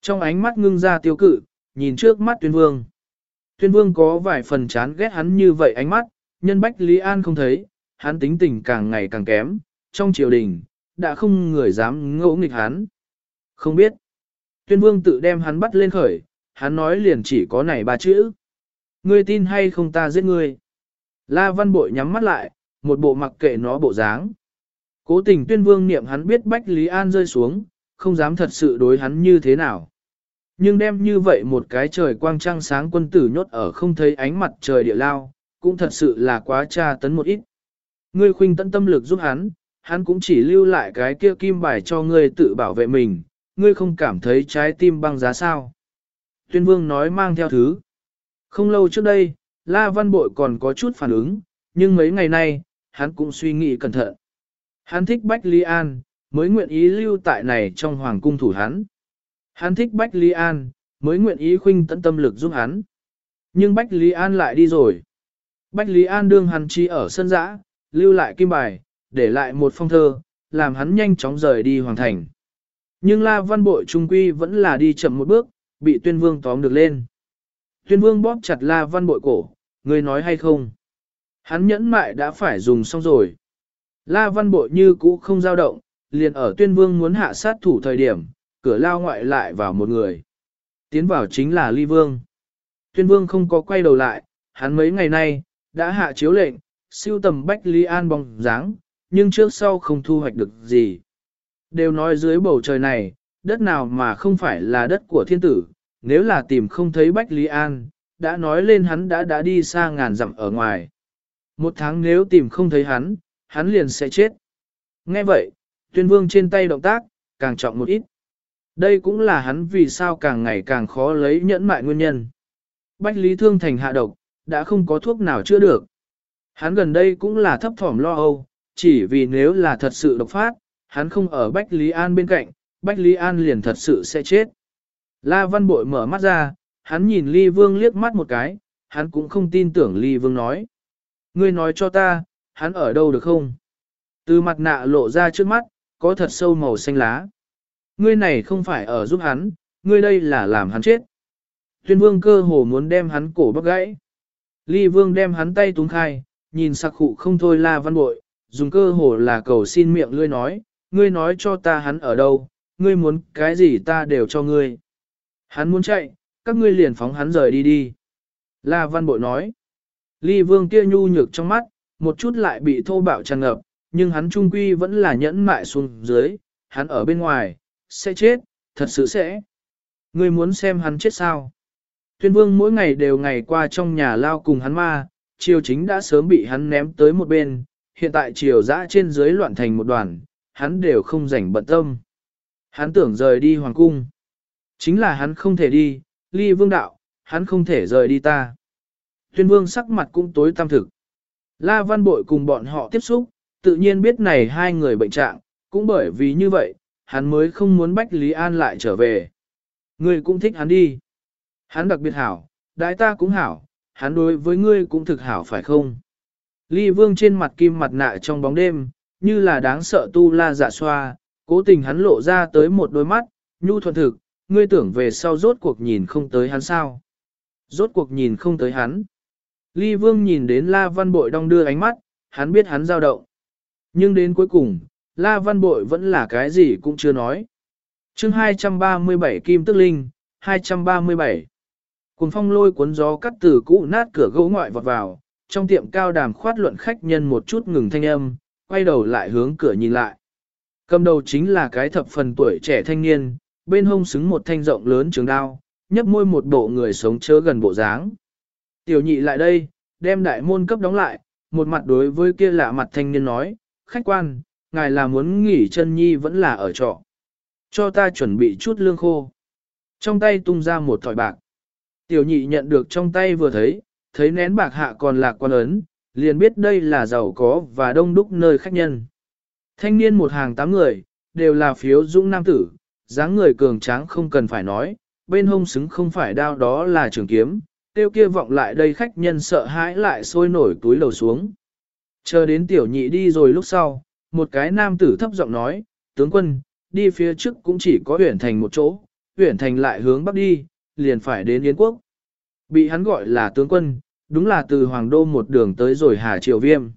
Trong ánh mắt ngưng ra tiêu cự, nhìn trước mắt tuyên vương. Tuyên vương có vài phần chán ghét hắn như vậy ánh mắt, nhân bách Lý An không thấy, hắn tính tình càng ngày càng kém, trong triều đình, đã không người dám ngỗ nghịch hắn. Không biết. Tuyên vương tự đem hắn bắt lên khởi, hắn nói liền chỉ có này ba chữ. Ngươi tin hay không ta giết ngươi. La văn bội nhắm mắt lại, một bộ mặc kệ nó bộ dáng. Cố tình tuyên vương niệm hắn biết Bách Lý An rơi xuống, không dám thật sự đối hắn như thế nào. Nhưng đem như vậy một cái trời quang trăng sáng quân tử nhốt ở không thấy ánh mặt trời địa lao, cũng thật sự là quá tra tấn một ít. Ngươi khuynh tận tâm lực giúp hắn, hắn cũng chỉ lưu lại cái kia kim bài cho ngươi tự bảo vệ mình, ngươi không cảm thấy trái tim băng giá sao. Tuyên vương nói mang theo thứ. Không lâu trước đây, La Văn Bội còn có chút phản ứng, nhưng mấy ngày nay, hắn cũng suy nghĩ cẩn thận. Hắn thích Bách Lý An, mới nguyện ý lưu tại này trong hoàng cung thủ hắn. Hắn thích Bách Lý An, mới nguyện ý khuynh tận tâm lực giúp hắn. Nhưng Bách Lý An lại đi rồi. Bách Lý An đương hắn chi ở sân giã, lưu lại kim bài, để lại một phong thơ, làm hắn nhanh chóng rời đi hoàng thành. Nhưng La Văn Bội trung quy vẫn là đi chậm một bước, bị tuyên vương tóm được lên. Tuyên vương bóp chặt La Văn Bội cổ, người nói hay không? Hắn nhẫn mại đã phải dùng xong rồi. La Văn Bội như cũ không dao động, liền ở tuyên vương muốn hạ sát thủ thời điểm, cửa lao ngoại lại vào một người. Tiến vào chính là Ly Vương. Tuyên vương không có quay đầu lại, hắn mấy ngày nay, đã hạ chiếu lệnh, siêu tầm Bách Lý An bóng dáng, nhưng trước sau không thu hoạch được gì. Đều nói dưới bầu trời này, đất nào mà không phải là đất của thiên tử, nếu là tìm không thấy Bách Lý An, đã nói lên hắn đã đã đi xa ngàn dặm ở ngoài. Một tháng nếu tìm không thấy hắn, hắn liền sẽ chết. Nghe vậy, tuyên vương trên tay động tác, càng trọng một ít. Đây cũng là hắn vì sao càng ngày càng khó lấy nhẫn mại nguyên nhân. Bách Lý Thương Thành hạ độc, đã không có thuốc nào chữa được. Hắn gần đây cũng là thấp thỏm lo âu, chỉ vì nếu là thật sự độc phát, hắn không ở Bách Lý An bên cạnh, Bách Lý An liền thật sự sẽ chết. La Văn Bội mở mắt ra, hắn nhìn Ly Vương liếc mắt một cái, hắn cũng không tin tưởng Ly Vương nói. Ngươi nói cho ta, hắn ở đâu được không? Từ mặt nạ lộ ra trước mắt, có thật sâu màu xanh lá. Ngươi này không phải ở giúp hắn, ngươi đây là làm hắn chết. Tuyên vương cơ hồ muốn đem hắn cổ bắt gãy. Ly vương đem hắn tay túng khai, nhìn sặc khụ không thôi la văn bội, dùng cơ hồ là cầu xin miệng ngươi nói, ngươi nói cho ta hắn ở đâu, ngươi muốn cái gì ta đều cho ngươi. Hắn muốn chạy, các ngươi liền phóng hắn rời đi đi. La văn bội nói, ly vương kia nhu nhược trong mắt, một chút lại bị thô bạo tràn ngập, nhưng hắn trung quy vẫn là nhẫn mại xuống dưới, hắn ở bên ngoài, sẽ chết, thật sự sẽ. Ngươi muốn xem hắn chết sao? Thuyên vương mỗi ngày đều ngày qua trong nhà lao cùng hắn ma, triều chính đã sớm bị hắn ném tới một bên, hiện tại triều dã trên dưới loạn thành một đoàn, hắn đều không rảnh bận tâm. Hắn tưởng rời đi hoàng cung. Chính là hắn không thể đi, ly vương đạo, hắn không thể rời đi ta. Thuyên vương sắc mặt cũng tối tăm thực. La văn bội cùng bọn họ tiếp xúc, tự nhiên biết này hai người bệnh trạng, cũng bởi vì như vậy, hắn mới không muốn Bách Lý An lại trở về. Ngươi cũng thích hắn đi. Hắn đặc biệt hảo, đại ta cũng hảo, hắn đối với ngươi cũng thực hảo phải không? Ly vương trên mặt kim mặt nạ trong bóng đêm, như là đáng sợ tu la dạ xoa, cố tình hắn lộ ra tới một đôi mắt, nhu thuần thực, ngươi tưởng về sau rốt cuộc nhìn không tới hắn sao? Rốt cuộc nhìn không tới hắn. Ly vương nhìn đến la văn bội đong đưa ánh mắt, hắn biết hắn dao động. Nhưng đến cuối cùng, la văn bội vẫn là cái gì cũng chưa nói. chương 237 Kim Tức Linh, 237. Cùng phong lôi cuốn gió cắt từ cũ nát cửa gỗ ngoại vọt vào, trong tiệm cao đàm khoát luận khách nhân một chút ngừng thanh âm, quay đầu lại hướng cửa nhìn lại. Cầm đầu chính là cái thập phần tuổi trẻ thanh niên, bên hông xứng một thanh rộng lớn trường đao, nhấp môi một bộ người sống chớ gần bộ dáng. Tiểu nhị lại đây, đem đại môn cấp đóng lại, một mặt đối với kia lạ mặt thanh niên nói, khách quan, ngài là muốn nghỉ chân nhi vẫn là ở trọ. Cho ta chuẩn bị chút lương khô. Trong tay tung ra một thỏi bạc. Tiểu nhị nhận được trong tay vừa thấy, thấy nén bạc hạ còn lạc quan ấn, liền biết đây là giàu có và đông đúc nơi khách nhân. Thanh niên một hàng tám người, đều là phiếu dũng nam tử, dáng người cường tráng không cần phải nói, bên hông xứng không phải đao đó là trường kiếm, tiêu kia vọng lại đây khách nhân sợ hãi lại sôi nổi túi lầu xuống. Chờ đến tiểu nhị đi rồi lúc sau, một cái nam tử thấp giọng nói, tướng quân, đi phía trước cũng chỉ có huyển thành một chỗ, huyển thành lại hướng bắc đi, liền phải đến Yến quốc. Bị hắn gọi là tướng quân, đúng là từ Hoàng Đô một đường tới rồi Hà Triều Viêm.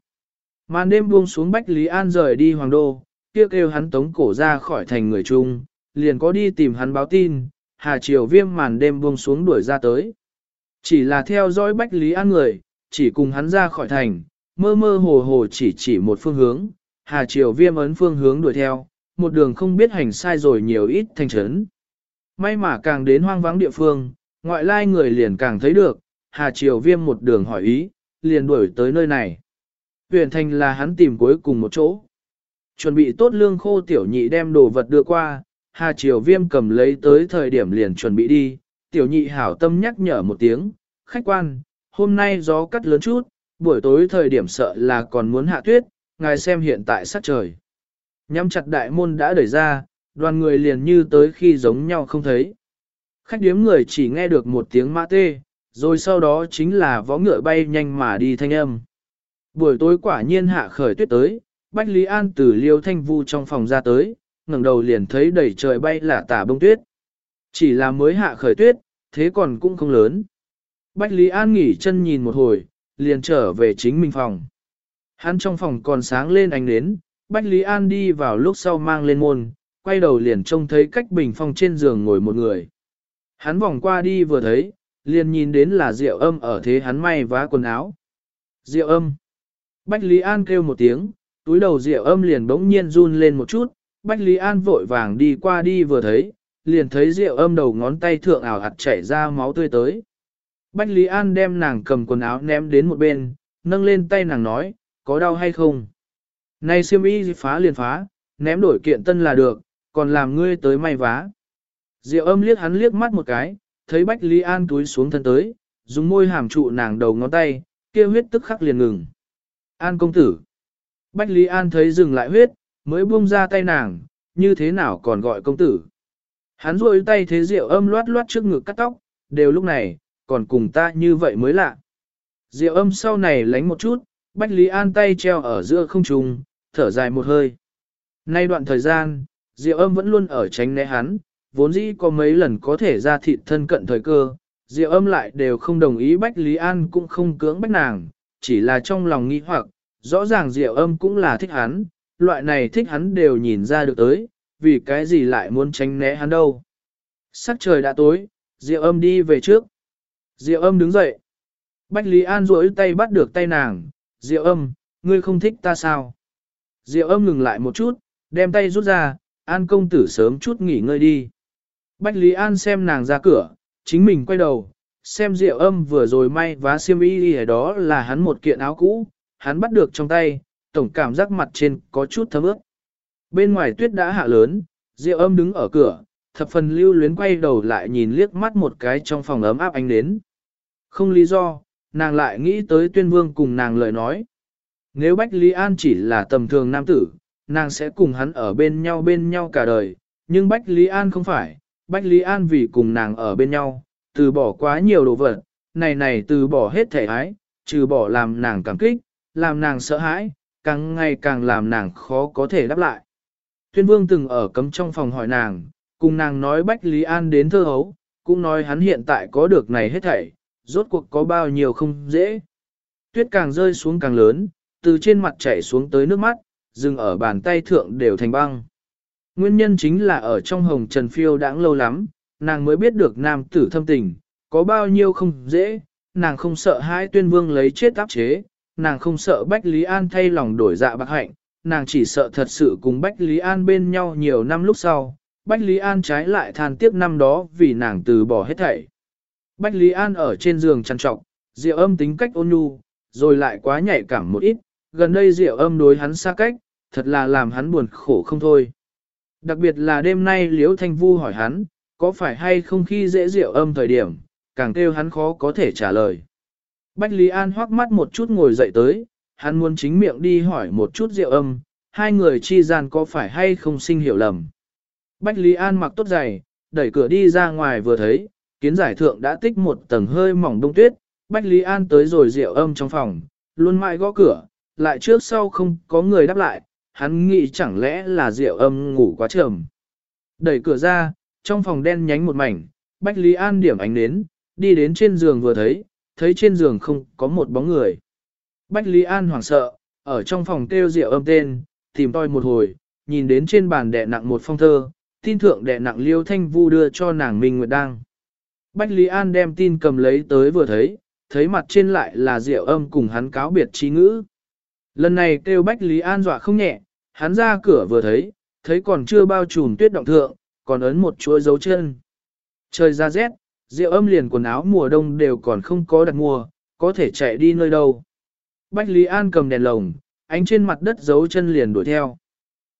Màn đêm buông xuống Bách Lý An rời đi Hoàng Đô, kêu kêu hắn tống cổ ra khỏi thành người trung, liền có đi tìm hắn báo tin, Hà Triều Viêm màn đêm buông xuống đuổi ra tới. Chỉ là theo dõi Bách Lý An người, chỉ cùng hắn ra khỏi thành, mơ mơ hồ hồ chỉ chỉ một phương hướng, Hà Triều Viêm ấn phương hướng đuổi theo, một đường không biết hành sai rồi nhiều ít thành trấn. May mà càng đến hoang vắng địa phương, ngoại lai người liền càng thấy được, Hà Triều Viêm một đường hỏi ý, liền đuổi tới nơi này. Huyền thành là hắn tìm cuối cùng một chỗ. Chuẩn bị tốt lương khô tiểu nhị đem đồ vật đưa qua, Hà Triều Viêm cầm lấy tới thời điểm liền chuẩn bị đi, tiểu nhị hảo tâm nhắc nhở một tiếng, khách quan, hôm nay gió cắt lớn chút, buổi tối thời điểm sợ là còn muốn hạ tuyết, ngài xem hiện tại sát trời. Nhắm chặt đại môn đã đẩy ra, đoàn người liền như tới khi giống nhau không thấy. Khách điếm người chỉ nghe được một tiếng mã tê, rồi sau đó chính là vó ngựa bay nhanh mà đi thanh âm. Buổi tối quả nhiên hạ khởi tuyết tới, Bách Lý An từ liêu thanh vu trong phòng ra tới, ngẩng đầu liền thấy đầy trời bay là tả bông tuyết. Chỉ là mới hạ khởi tuyết, thế còn cũng không lớn. Bách Lý An nghỉ chân nhìn một hồi, liền trở về chính mình phòng. Hắn trong phòng còn sáng lên ánh nến, Bách Lý An đi vào lúc sau mang lên môn, quay đầu liền trông thấy cách bình phong trên giường ngồi một người. Hắn vòng qua đi vừa thấy, liền nhìn đến là Diệu Âm ở thế hắn may vá quần áo. Diệu Âm. Bách Lý An kêu một tiếng, túi đầu Diệu Âm liền bỗng nhiên run lên một chút, Bách Lý An vội vàng đi qua đi vừa thấy, liền thấy Diệu Âm đầu ngón tay thượng ảo hạt chảy ra máu tươi tới. Bách Lý An đem nàng cầm quần áo ném đến một bên, nâng lên tay nàng nói, có đau hay không? Này siêm y phá liền phá, ném đổi kiện tân là được, còn làm ngươi tới may vá. Diệu âm liếc hắn liếc mắt một cái, thấy Bách Lý An túi xuống thân tới, dùng môi hàm trụ nàng đầu ngón tay, kia huyết tức khắc liền ngừng. An công tử. Bách Lý An thấy dừng lại huyết, mới buông ra tay nàng, như thế nào còn gọi công tử. Hắn rôi tay thế Diệu âm loát loát trước ngực cắt tóc, đều lúc này, còn cùng ta như vậy mới lạ. Diệu âm sau này lánh một chút, Bách Lý An tay treo ở giữa không trung, thở dài một hơi. Nay đoạn thời gian, Diệu âm vẫn luôn ở tránh né hắn, vốn dĩ có mấy lần có thể ra thịt thân cận thời cơ, Diệu âm lại đều không đồng ý Bách Lý An cũng không cưỡng bách nàng, chỉ là trong lòng nghi hoặc, rõ ràng Diệu âm cũng là thích hắn, loại này thích hắn đều nhìn ra được tới, vì cái gì lại muốn tránh né hắn đâu. Sắc trời đã tối, Diệu âm đi về trước. Diệu âm đứng dậy. Bách Lý An duỗi tay bắt được tay nàng, Diệu âm, ngươi không thích ta sao? Diệu âm ngừng lại một chút, đem tay rút ra, An công tử sớm chút nghỉ ngơi đi. Bách Lý An xem nàng ra cửa, chính mình quay đầu, xem Diệu âm vừa rồi may vá xiêm y ở đó là hắn một kiện áo cũ, hắn bắt được trong tay, tổng cảm giác mặt trên có chút thấm ướt. Bên ngoài tuyết đã hạ lớn, Diệu âm đứng ở cửa, thập phần lưu luyến quay đầu lại nhìn liếc mắt một cái trong phòng ấm áp ánh đến. Không lý do, nàng lại nghĩ tới tuyên vương cùng nàng lời nói. Nếu Bách Lý An chỉ là tầm thường nam tử, nàng sẽ cùng hắn ở bên nhau bên nhau cả đời, nhưng Bách Lý An không phải, Bách Lý An vì cùng nàng ở bên nhau, từ bỏ quá nhiều đồ vật, này này từ bỏ hết thể ái, trừ bỏ làm nàng cảm kích, làm nàng sợ hãi, càng ngày càng làm nàng khó có thể đáp lại. Thuyên Vương từng ở cấm trong phòng hỏi nàng, cùng nàng nói Bách Lý An đến thơ hấu, cũng nói hắn hiện tại có được này hết thảy, rốt cuộc có bao nhiêu không dễ. Tuyết càng rơi xuống càng lớn, từ trên mặt chảy xuống tới nước mắt, dừng ở bàn tay thượng đều thành băng. Nguyên nhân chính là ở trong hồng trần phiêu đã lâu lắm, nàng mới biết được nam tử thâm tình, có bao nhiêu không dễ, nàng không sợ hai tuyên vương lấy chết áp chế, nàng không sợ Bách Lý An thay lòng đổi dạ bạc hạnh, nàng chỉ sợ thật sự cùng Bách Lý An bên nhau nhiều năm lúc sau, Bách Lý An trái lại than tiếc năm đó vì nàng từ bỏ hết thảy. Bách Lý An ở trên giường chăn trọc, Diệu âm tính cách ôn nhu, rồi lại quá nhạy cảm một ít, gần đây rượu âm đối hắn xa cách, thật là làm hắn buồn khổ không thôi. Đặc biệt là đêm nay Liễu Thanh Vu hỏi hắn, có phải hay không khi dễ rượu âm thời điểm, càng kêu hắn khó có thể trả lời. Bách Lý An hoắc mắt một chút ngồi dậy tới, hắn muốn chính miệng đi hỏi một chút rượu âm, hai người chi gian có phải hay không sinh hiểu lầm. Bách Lý An mặc tốt giày, đẩy cửa đi ra ngoài vừa thấy, kiến giải thượng đã tích một tầng hơi mỏng đông tuyết, Bách Lý An tới rồi rượu âm trong phòng, luôn mãi gõ cửa, lại trước sau không có người đáp lại, hắn nghĩ chẳng lẽ là rượu âm ngủ quá trầm. Đẩy cửa ra, trong phòng đen nhánh một mảnh, Bách Lý An điểm ánh nến, đi đến trên giường vừa thấy, thấy trên giường không có một bóng người. Bách Lý An hoảng sợ, ở trong phòng kêu rượu âm tên, tìm tôi một hồi, nhìn đến trên bàn đẻ nặng một phong thơ, tin thượng đẻ nặng liêu thanh vu đưa cho nàng Minh Nguyệt Đăng. Bách Lý An đem tin cầm lấy tới vừa thấy, thấy mặt trên lại là rượu âm cùng hắn cáo biệt trí ngữ. Lần này kêu Bách Lý An dọa không nhẹ, hắn ra cửa vừa thấy, thấy còn chưa bao trùm tuyết động thượng, còn ấn một chuỗi dấu chân. Trời ra rét, rượu âm liền quần áo mùa đông đều còn không có đặt mua, có thể chạy đi nơi đâu. Bách Lý An cầm đèn lồng, ánh trên mặt đất dấu chân liền đuổi theo.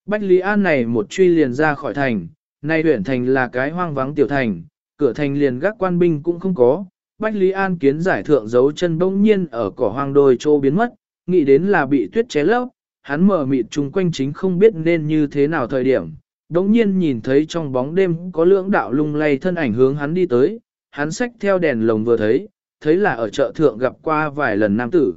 Bách Lý An này một truy liền ra khỏi thành, nay huyện thành là cái hoang vắng tiểu thành, cửa thành liền gác quan binh cũng không có. Bách Lý An kiến giải thượng dấu chân bỗng nhiên ở cỏ hoang đồi trô biến mất, nghĩ đến là bị tuyết ché lấp, hắn mở mịt chung quanh chính không biết nên như thế nào thời điểm. Đống nhiên nhìn thấy trong bóng đêm có lưỡng đạo lung lay thân ảnh hướng hắn đi tới, hắn xách theo đèn lồng vừa thấy, thấy là ở chợ thượng gặp qua vài lần nam tử.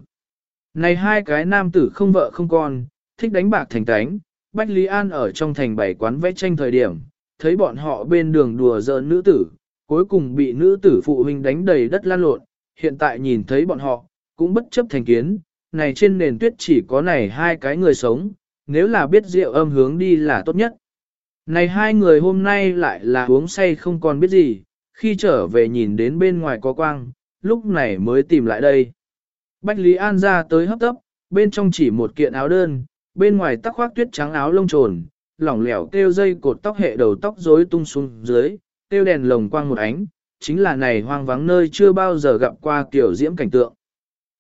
Này hai cái nam tử không vợ không con, thích đánh bạc thành tánh, Bách Lý An ở trong thành bảy quán vẽ tranh thời điểm, thấy bọn họ bên đường đùa giỡn nữ tử, cuối cùng bị nữ tử phụ huynh đánh đầy đất lan lộn, hiện tại nhìn thấy bọn họ, cũng bất chấp thành kiến, này trên nền tuyết chỉ có này hai cái người sống, nếu là biết rượu âm hướng đi là tốt nhất. Này hai người hôm nay lại là uống say không còn biết gì, khi trở về nhìn đến bên ngoài có quang, lúc này mới tìm lại đây. Bách Lý An ra tới hấp tấp, bên trong chỉ một kiện áo đơn, bên ngoài tắc khoác tuyết trắng áo lông trồn, lỏng lẻo kêu dây cột tóc hệ đầu tóc rối tung xuống dưới, kêu đèn lồng quang một ánh, chính là này hoang vắng nơi chưa bao giờ gặp qua kiểu diễm cảnh tượng.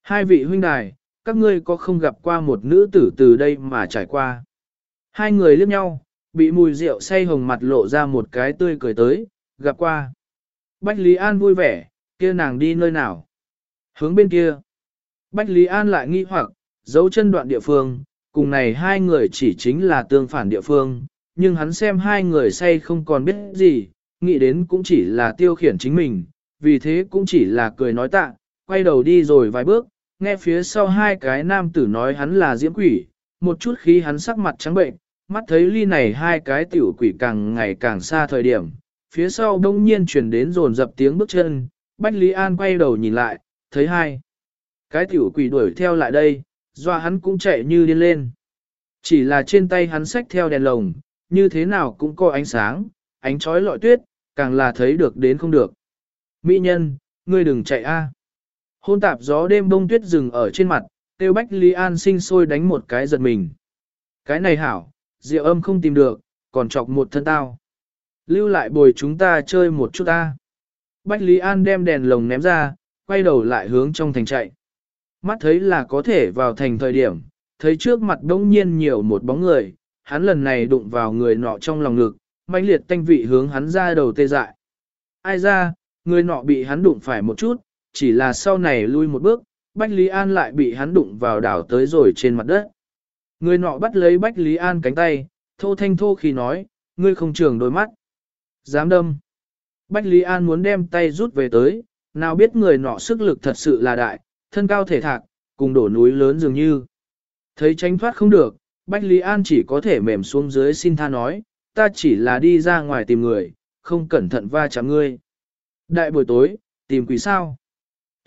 Hai vị huynh đài, các ngươi có không gặp qua một nữ tử từ đây mà trải qua. Hai người liếc nhau, bị mùi rượu say hồng mặt lộ ra một cái tươi cười tới, gặp qua. Bách Lý An vui vẻ, kia nàng đi nơi nào? Hướng bên kia. Bách Lý An lại nghi hoặc, dấu chân đoạn địa phương, cùng này hai người chỉ chính là tương phản địa phương, nhưng hắn xem hai người say không còn biết gì, nghĩ đến cũng chỉ là tiêu khiển chính mình, vì thế cũng chỉ là cười nói tạ, quay đầu đi rồi vài bước, nghe phía sau hai cái nam tử nói hắn là diễm quỷ, một chút khi hắn sắc mặt trắng bệnh, mắt thấy ly này hai cái tiểu quỷ càng ngày càng xa thời điểm, phía sau đông nhiên chuyển đến rồn dập tiếng bước chân, Bách Lý An quay đầu nhìn lại, thấy hai. Cái tiểu quỷ đuổi theo lại đây, doa hắn cũng chạy như điên lên. Chỉ là trên tay hắn xách theo đèn lồng, như thế nào cũng có ánh sáng, ánh chói lọi tuyết, càng là thấy được đến không được. Mỹ nhân, ngươi đừng chạy a. Hôn tạp gió đêm bông tuyết rừng ở trên mặt, tiêu bách Lý An sinh sôi đánh một cái giật mình. Cái này hảo, rượu âm không tìm được, còn chọc một thân tao. Lưu lại bồi chúng ta chơi một chút ta. Bách Lý An đem đèn lồng ném ra, quay đầu lại hướng trong thành chạy. Mắt thấy là có thể vào thành thời điểm, thấy trước mặt đông nhiên nhiều một bóng người, hắn lần này đụng vào người nọ trong lòng ngực, mãnh liệt tanh vị hướng hắn ra đầu tê dại. Ai ra, người nọ bị hắn đụng phải một chút, chỉ là sau này lui một bước, Bách Lý An lại bị hắn đụng vào đảo tới rồi trên mặt đất. Người nọ bắt lấy Bách Lý An cánh tay, thô thanh thô khi nói, ngươi không trường đôi mắt. Dám đâm. Bách Lý An muốn đem tay rút về tới, nào biết người nọ sức lực thật sự là đại, thân cao thể thạc, cùng đổ núi lớn dường như. Thấy tránh thoát không được, Bách Lý An chỉ có thể mềm xuống dưới xin tha nói, ta chỉ là đi ra ngoài tìm người, không cẩn thận va chạm ngươi. Đại buổi tối, tìm quỷ sao?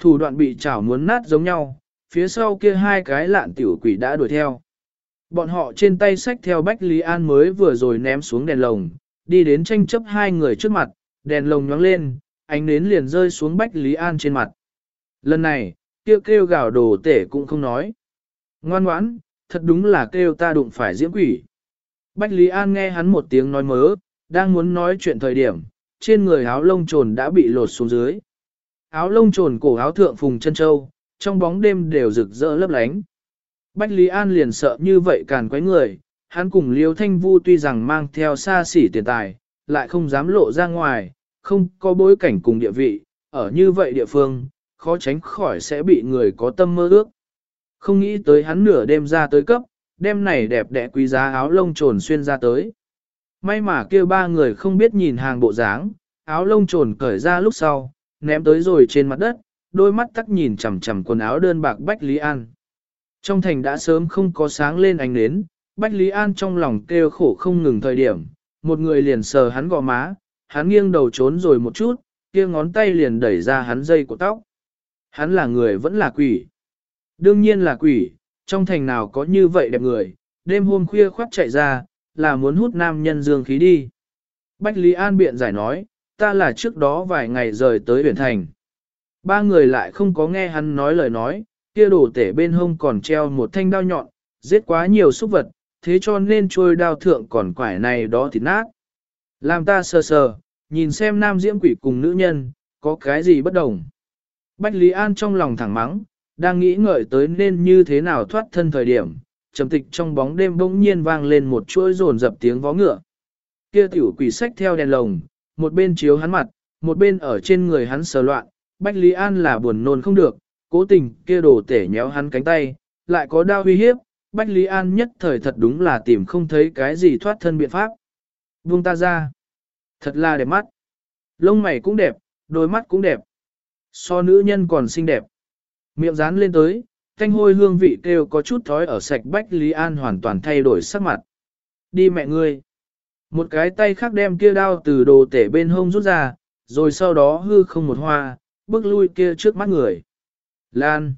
Thủ đoạn bị chảo muốn nát giống nhau, phía sau kia hai cái lạn tiểu quỷ đã đuổi theo. Bọn họ trên tay sách theo Bách Lý An mới vừa rồi ném xuống đèn lồng, đi đến tranh chấp hai người trước mặt, đèn lồng nhóng lên, ánh nến liền rơi xuống Bách Lý An trên mặt. Lần này, kêu kêu gào đồ tể cũng không nói. Ngoan ngoãn, thật đúng là kêu ta đụng phải diễm quỷ. Bách Lý An nghe hắn một tiếng nói mớ, đang muốn nói chuyện thời điểm, trên người áo lông trồn đã bị lột xuống dưới. Áo lông trồn cổ áo thượng phùng chân châu, trong bóng đêm đều rực rỡ lấp lánh. Bách Lý An liền sợ như vậy càn quấy người, hắn cùng Liêu Thanh Vu tuy rằng mang theo xa xỉ tiền tài, lại không dám lộ ra ngoài, không có bối cảnh cùng địa vị, ở như vậy địa phương, khó tránh khỏi sẽ bị người có tâm mơ ước. Không nghĩ tới hắn nửa đêm ra tới cấp, đêm này đẹp đẽ quý giá áo lông trồn xuyên ra tới. May mà kêu ba người không biết nhìn hàng bộ dáng, áo lông trồn cởi ra lúc sau, ném tới rồi trên mặt đất, đôi mắt tắc nhìn chằm chằm quần áo đơn bạc Bách Lý An. Trong thành đã sớm không có sáng lên ánh nến, Bách Lý An trong lòng kêu khổ không ngừng thời điểm, một người liền sờ hắn gò má, hắn nghiêng đầu trốn rồi một chút, kia ngón tay liền đẩy ra hắn dây của tóc. Hắn là người vẫn là quỷ. Đương nhiên là quỷ, trong thành nào có như vậy đẹp người, đêm hôm khuya khoác chạy ra, là muốn hút nam nhân dương khí đi. Bách Lý An biện giải nói, ta là trước đó vài ngày rời tới huyện thành. Ba người lại không có nghe hắn nói lời nói, kia đồ tể bên hông còn treo một thanh đao nhọn, giết quá nhiều súc vật, thế cho nên trôi đao thượng còn quải này đó thì nát. Làm ta sờ sờ, nhìn xem nam diễm quỷ cùng nữ nhân, có cái gì bất đồng. Bách Lý An trong lòng thẳng mắng, đang nghĩ ngợi tới nên như thế nào thoát thân thời điểm, trầm tịch trong bóng đêm bỗng nhiên vang lên một chuỗi rồn dập tiếng vó ngựa. Kia tiểu quỷ sách theo đèn lồng, một bên chiếu hắn mặt, một bên ở trên người hắn sờ loạn, Bách Lý An là buồn nôn không được, cố tình kia đồ tể nhéo hắn cánh tay, lại có đau uy hiếp, Bách Lý An nhất thời thật đúng là tìm không thấy cái gì thoát thân biện pháp. Buông ta ra. Thật là đẹp mắt. Lông mày cũng đẹp, đôi mắt cũng đẹp. So nữ nhân còn xinh đẹp. Miệng dán lên tới, thanh hôi hương vị kêu có chút thói ở sạch Bách Lý An hoàn toàn thay đổi sắc mặt. Đi mẹ ngươi. Một cái tay khác đem kia đao từ đồ tể bên hông rút ra, rồi sau đó hư không một hoa, bước lui kia trước mắt người. Lan.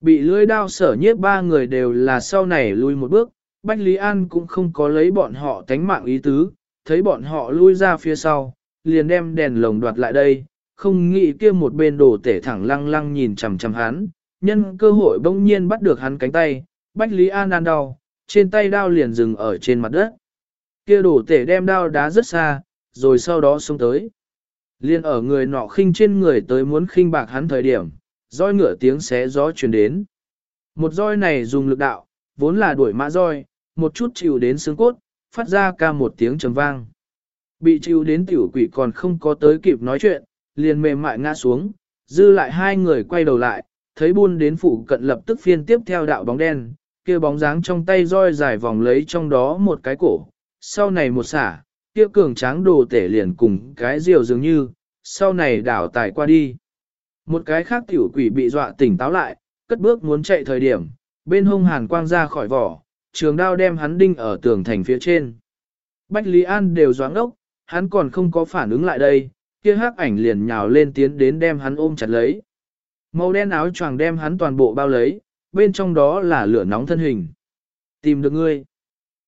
Bị lưỡi đao sở nhiếp ba người đều là sau này lui một bước, Bách Lý An cũng không có lấy bọn họ tánh mạng ý tứ, thấy bọn họ lui ra phía sau, liền đem đèn lồng đoạt lại đây, không nghĩ kia một bên đồ tể thẳng lăng lăng nhìn chằm chằm hắn, nhân cơ hội bỗng nhiên bắt được hắn cánh tay, Bách Lý An ăn đau, trên tay đao liền dừng ở trên mặt đất. Kia đổ tể đem đao đá rất xa, rồi sau đó xuống tới. Liên ở người nọ khinh trên người tới muốn khinh bạc hắn thời điểm, roi ngựa tiếng xé gió truyền đến. Một roi này dùng lực đạo, vốn là đuổi mã roi, một chút chịu đến xương cốt, phát ra ca một tiếng trầm vang. Bị chịu đến tiểu quỷ còn không có tới kịp nói chuyện, liền mềm mại ngã xuống, dư lại hai người quay đầu lại, thấy buôn đến phụ cận lập tức phiên tiếp theo đạo bóng đen, kia bóng dáng trong tay roi dài vòng lấy trong đó một cái cổ, sau này một xả, kia cường tráng đồ tể liền cùng cái diều dường như, sau này đảo tài qua đi. Một cái khác tiểu quỷ bị dọa tỉnh táo lại, cất bước muốn chạy thời điểm, bên hông hàn quang ra khỏi vỏ, trường đao đem hắn đinh ở tường thành phía trên. Bách Lý An đều doáng ốc, hắn còn không có phản ứng lại đây, kia hắc ảnh liền nhào lên tiến đến đem hắn ôm chặt lấy. Màu đen áo choàng đem hắn toàn bộ bao lấy, bên trong đó là lửa nóng thân hình. Tìm được ngươi.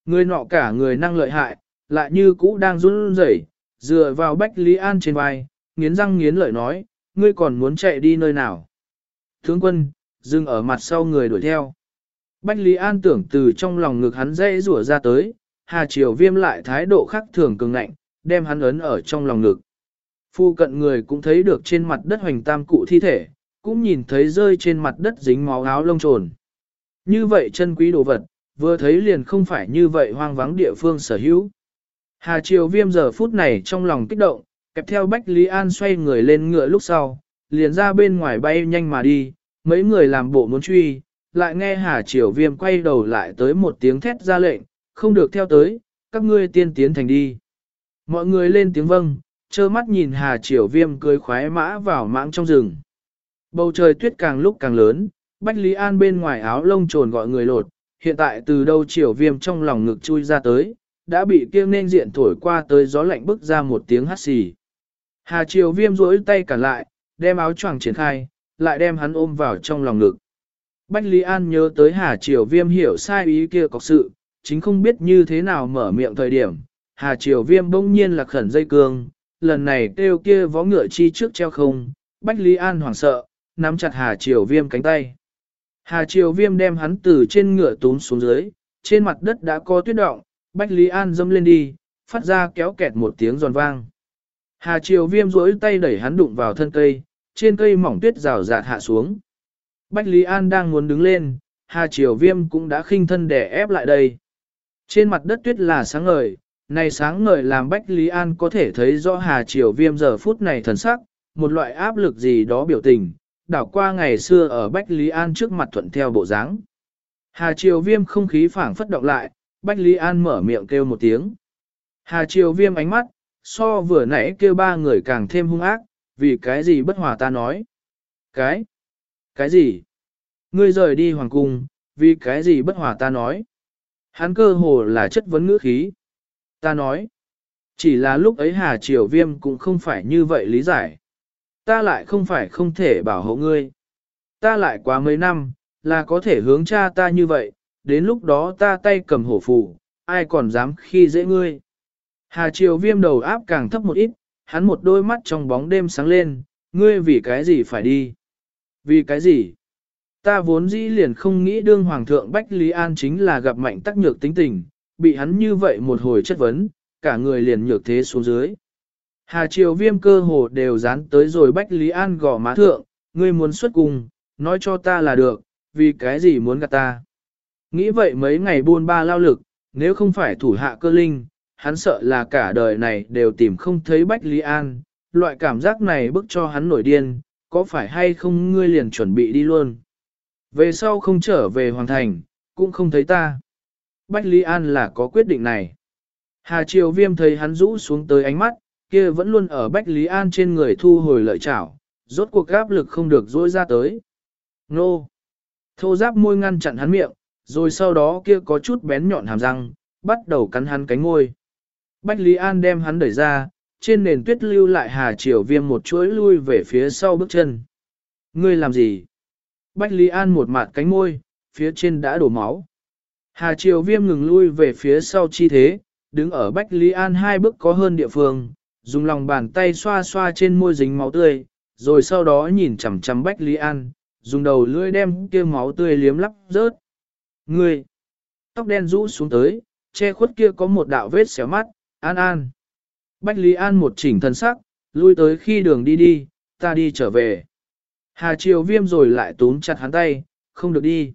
Người nọ cả người năng lợi hại, lại như cũ đang run rẩy, dựa vào Bách Lý An trên vai, nghiến răng nghiến lợi nói, ngươi còn muốn chạy đi nơi nào. Thướng quân, dừng ở mặt sau người đuổi theo. Bách Lý An tưởng từ trong lòng ngực hắn dây rủa ra tới, Hà Triều Viêm lại thái độ khác thường cường ngạnh, đem hắn ấn ở trong lòng ngực. Phu cận người cũng thấy được trên mặt đất hoành tam cụ thi thể, cũng nhìn thấy rơi trên mặt đất dính máu áo lông trồn. Như vậy chân quý đồ vật, vừa thấy liền không phải như vậy hoang vắng địa phương sở hữu. Hà Triều Viêm giờ phút này trong lòng kích động, kẹp theo Bách Lý An xoay người lên ngựa lúc sau, liền ra bên ngoài bay nhanh mà đi, mấy người làm bộ muốn truy, lại nghe Hà Triều Viêm quay đầu lại tới một tiếng thét ra lệnh, không được theo tới, các ngươi tiên tiến thành đi. Mọi người lên tiếng vâng, trơ mắt nhìn Hà Triều Viêm cười khoái mã vào mãng trong rừng. Bầu trời tuyết càng lúc càng lớn, Bách Lý An bên ngoài áo lông trồn gọi người lột, hiện tại từ đâu Triều Viêm trong lòng ngực chui ra tới, đã bị kiêng nên diện thổi qua tới gió lạnh bức ra một tiếng hắt xì. Hà Triều Viêm rỗi tay cả lại, đem áo choàng triển khai, lại đem hắn ôm vào trong lòng ngực. Bách Lý An nhớ tới Hà Triều Viêm hiểu sai ý kia có sự, chính không biết như thế nào mở miệng thời điểm. Hà Triều Viêm bỗng nhiên là khẩn dây cương, lần này kêu kia vó ngựa chi trước treo không, Bách Lý An hoảng sợ, nắm chặt Hà Triều Viêm cánh tay. Hà Triều Viêm đem hắn từ trên ngựa túm xuống dưới, trên mặt đất đã có tuyết động, Bách Lý An dâm lên đi, phát ra kéo kẹt một tiếng giòn vang. Hà Triều Viêm duỗi tay đẩy hắn đụng vào thân cây, trên cây mỏng tuyết rào rạt hạ xuống. Bách Lý An đang muốn đứng lên, Hà Triều Viêm cũng đã khinh thân để ép lại đây. Trên mặt đất tuyết là sáng ngời, này sáng ngời làm Bách Lý An có thể thấy rõ Hà Triều Viêm giờ phút này thần sắc, một loại áp lực gì đó biểu tình, đảo qua ngày xưa ở Bách Lý An trước mặt thuận theo bộ dáng. Hà Triều Viêm không khí phảng phất động lại, Bách Lý An mở miệng kêu một tiếng. Hà Triều Viêm ánh mắt, so vừa nãy kêu ba người càng thêm hung ác, vì cái gì bất hòa ta nói. Cái? Cái gì? Ngươi rời đi hoàng cung, vì cái gì bất hòa ta nói. Hắn cơ hồ là chất vấn ngữ khí. Ta nói. Chỉ là lúc ấy Hà Triều Viêm cũng không phải như vậy lý giải. Ta lại không phải không thể bảo hộ ngươi. Ta lại quá mấy năm, là có thể hướng cha ta như vậy, đến lúc đó ta tay cầm hổ phù, ai còn dám khi dễ ngươi. Hà Triều Viêm đầu áp càng thấp một ít, hắn một đôi mắt trong bóng đêm sáng lên, ngươi vì cái gì phải đi? Vì cái gì? Ta vốn dĩ liền không nghĩ đương Hoàng thượng Bách Lý An chính là gặp mạnh tắc nhược tính tình, bị hắn như vậy một hồi chất vấn, cả người liền nhược thế xuống dưới. Hà triều viêm cơ hồ đều dán tới rồi Bách Lý An gõ má thượng, ngươi muốn xuất cùng, nói cho ta là được, vì cái gì muốn gặp ta. Nghĩ vậy mấy ngày buôn ba lao lực, nếu không phải thủ hạ cơ linh, hắn sợ là cả đời này đều tìm không thấy Bách Lý An, loại cảm giác này bức cho hắn nổi điên, có phải hay không ngươi liền chuẩn bị đi luôn. Về sau không trở về hoàn thành, cũng không thấy ta. Bách Lý An là có quyết định này. Hà Triều Viêm thấy hắn rũ xuống tới ánh mắt, kia vẫn luôn ở Bách Lý An trên người thu hồi lợi trảo, rốt cuộc áp lực không được dỗi ra tới. Nô! Thô giáp môi ngăn chặn hắn miệng, rồi sau đó kia có chút bén nhọn hàm răng, bắt đầu cắn hắn cánh ngôi. Bách Lý An đem hắn đẩy ra, trên nền tuyết lưu lại Hà Triều Viêm một chuỗi lui về phía sau bước chân. Ngươi làm gì? Bách Lý An một mặt cánh môi, phía trên đã đổ máu. Hà Triều Viêm ngừng lui về phía sau chi thế, đứng ở Bách Lý An hai bước có hơn địa phương, dùng lòng bàn tay xoa xoa trên môi dính máu tươi, rồi sau đó nhìn chằm chằm Bách Lý An, dùng đầu lưỡi đem kia máu tươi liếm lắp rớt. Ngươi! Tóc đen rũ xuống tới, che khuất kia có một đạo vết xéo mắt, An An! Bách Lý An một chỉnh thân sắc, lui tới khi đường đi đi, ta đi trở về. Hà Triều Viêm rồi lại túm chặt hắn tay, không được đi.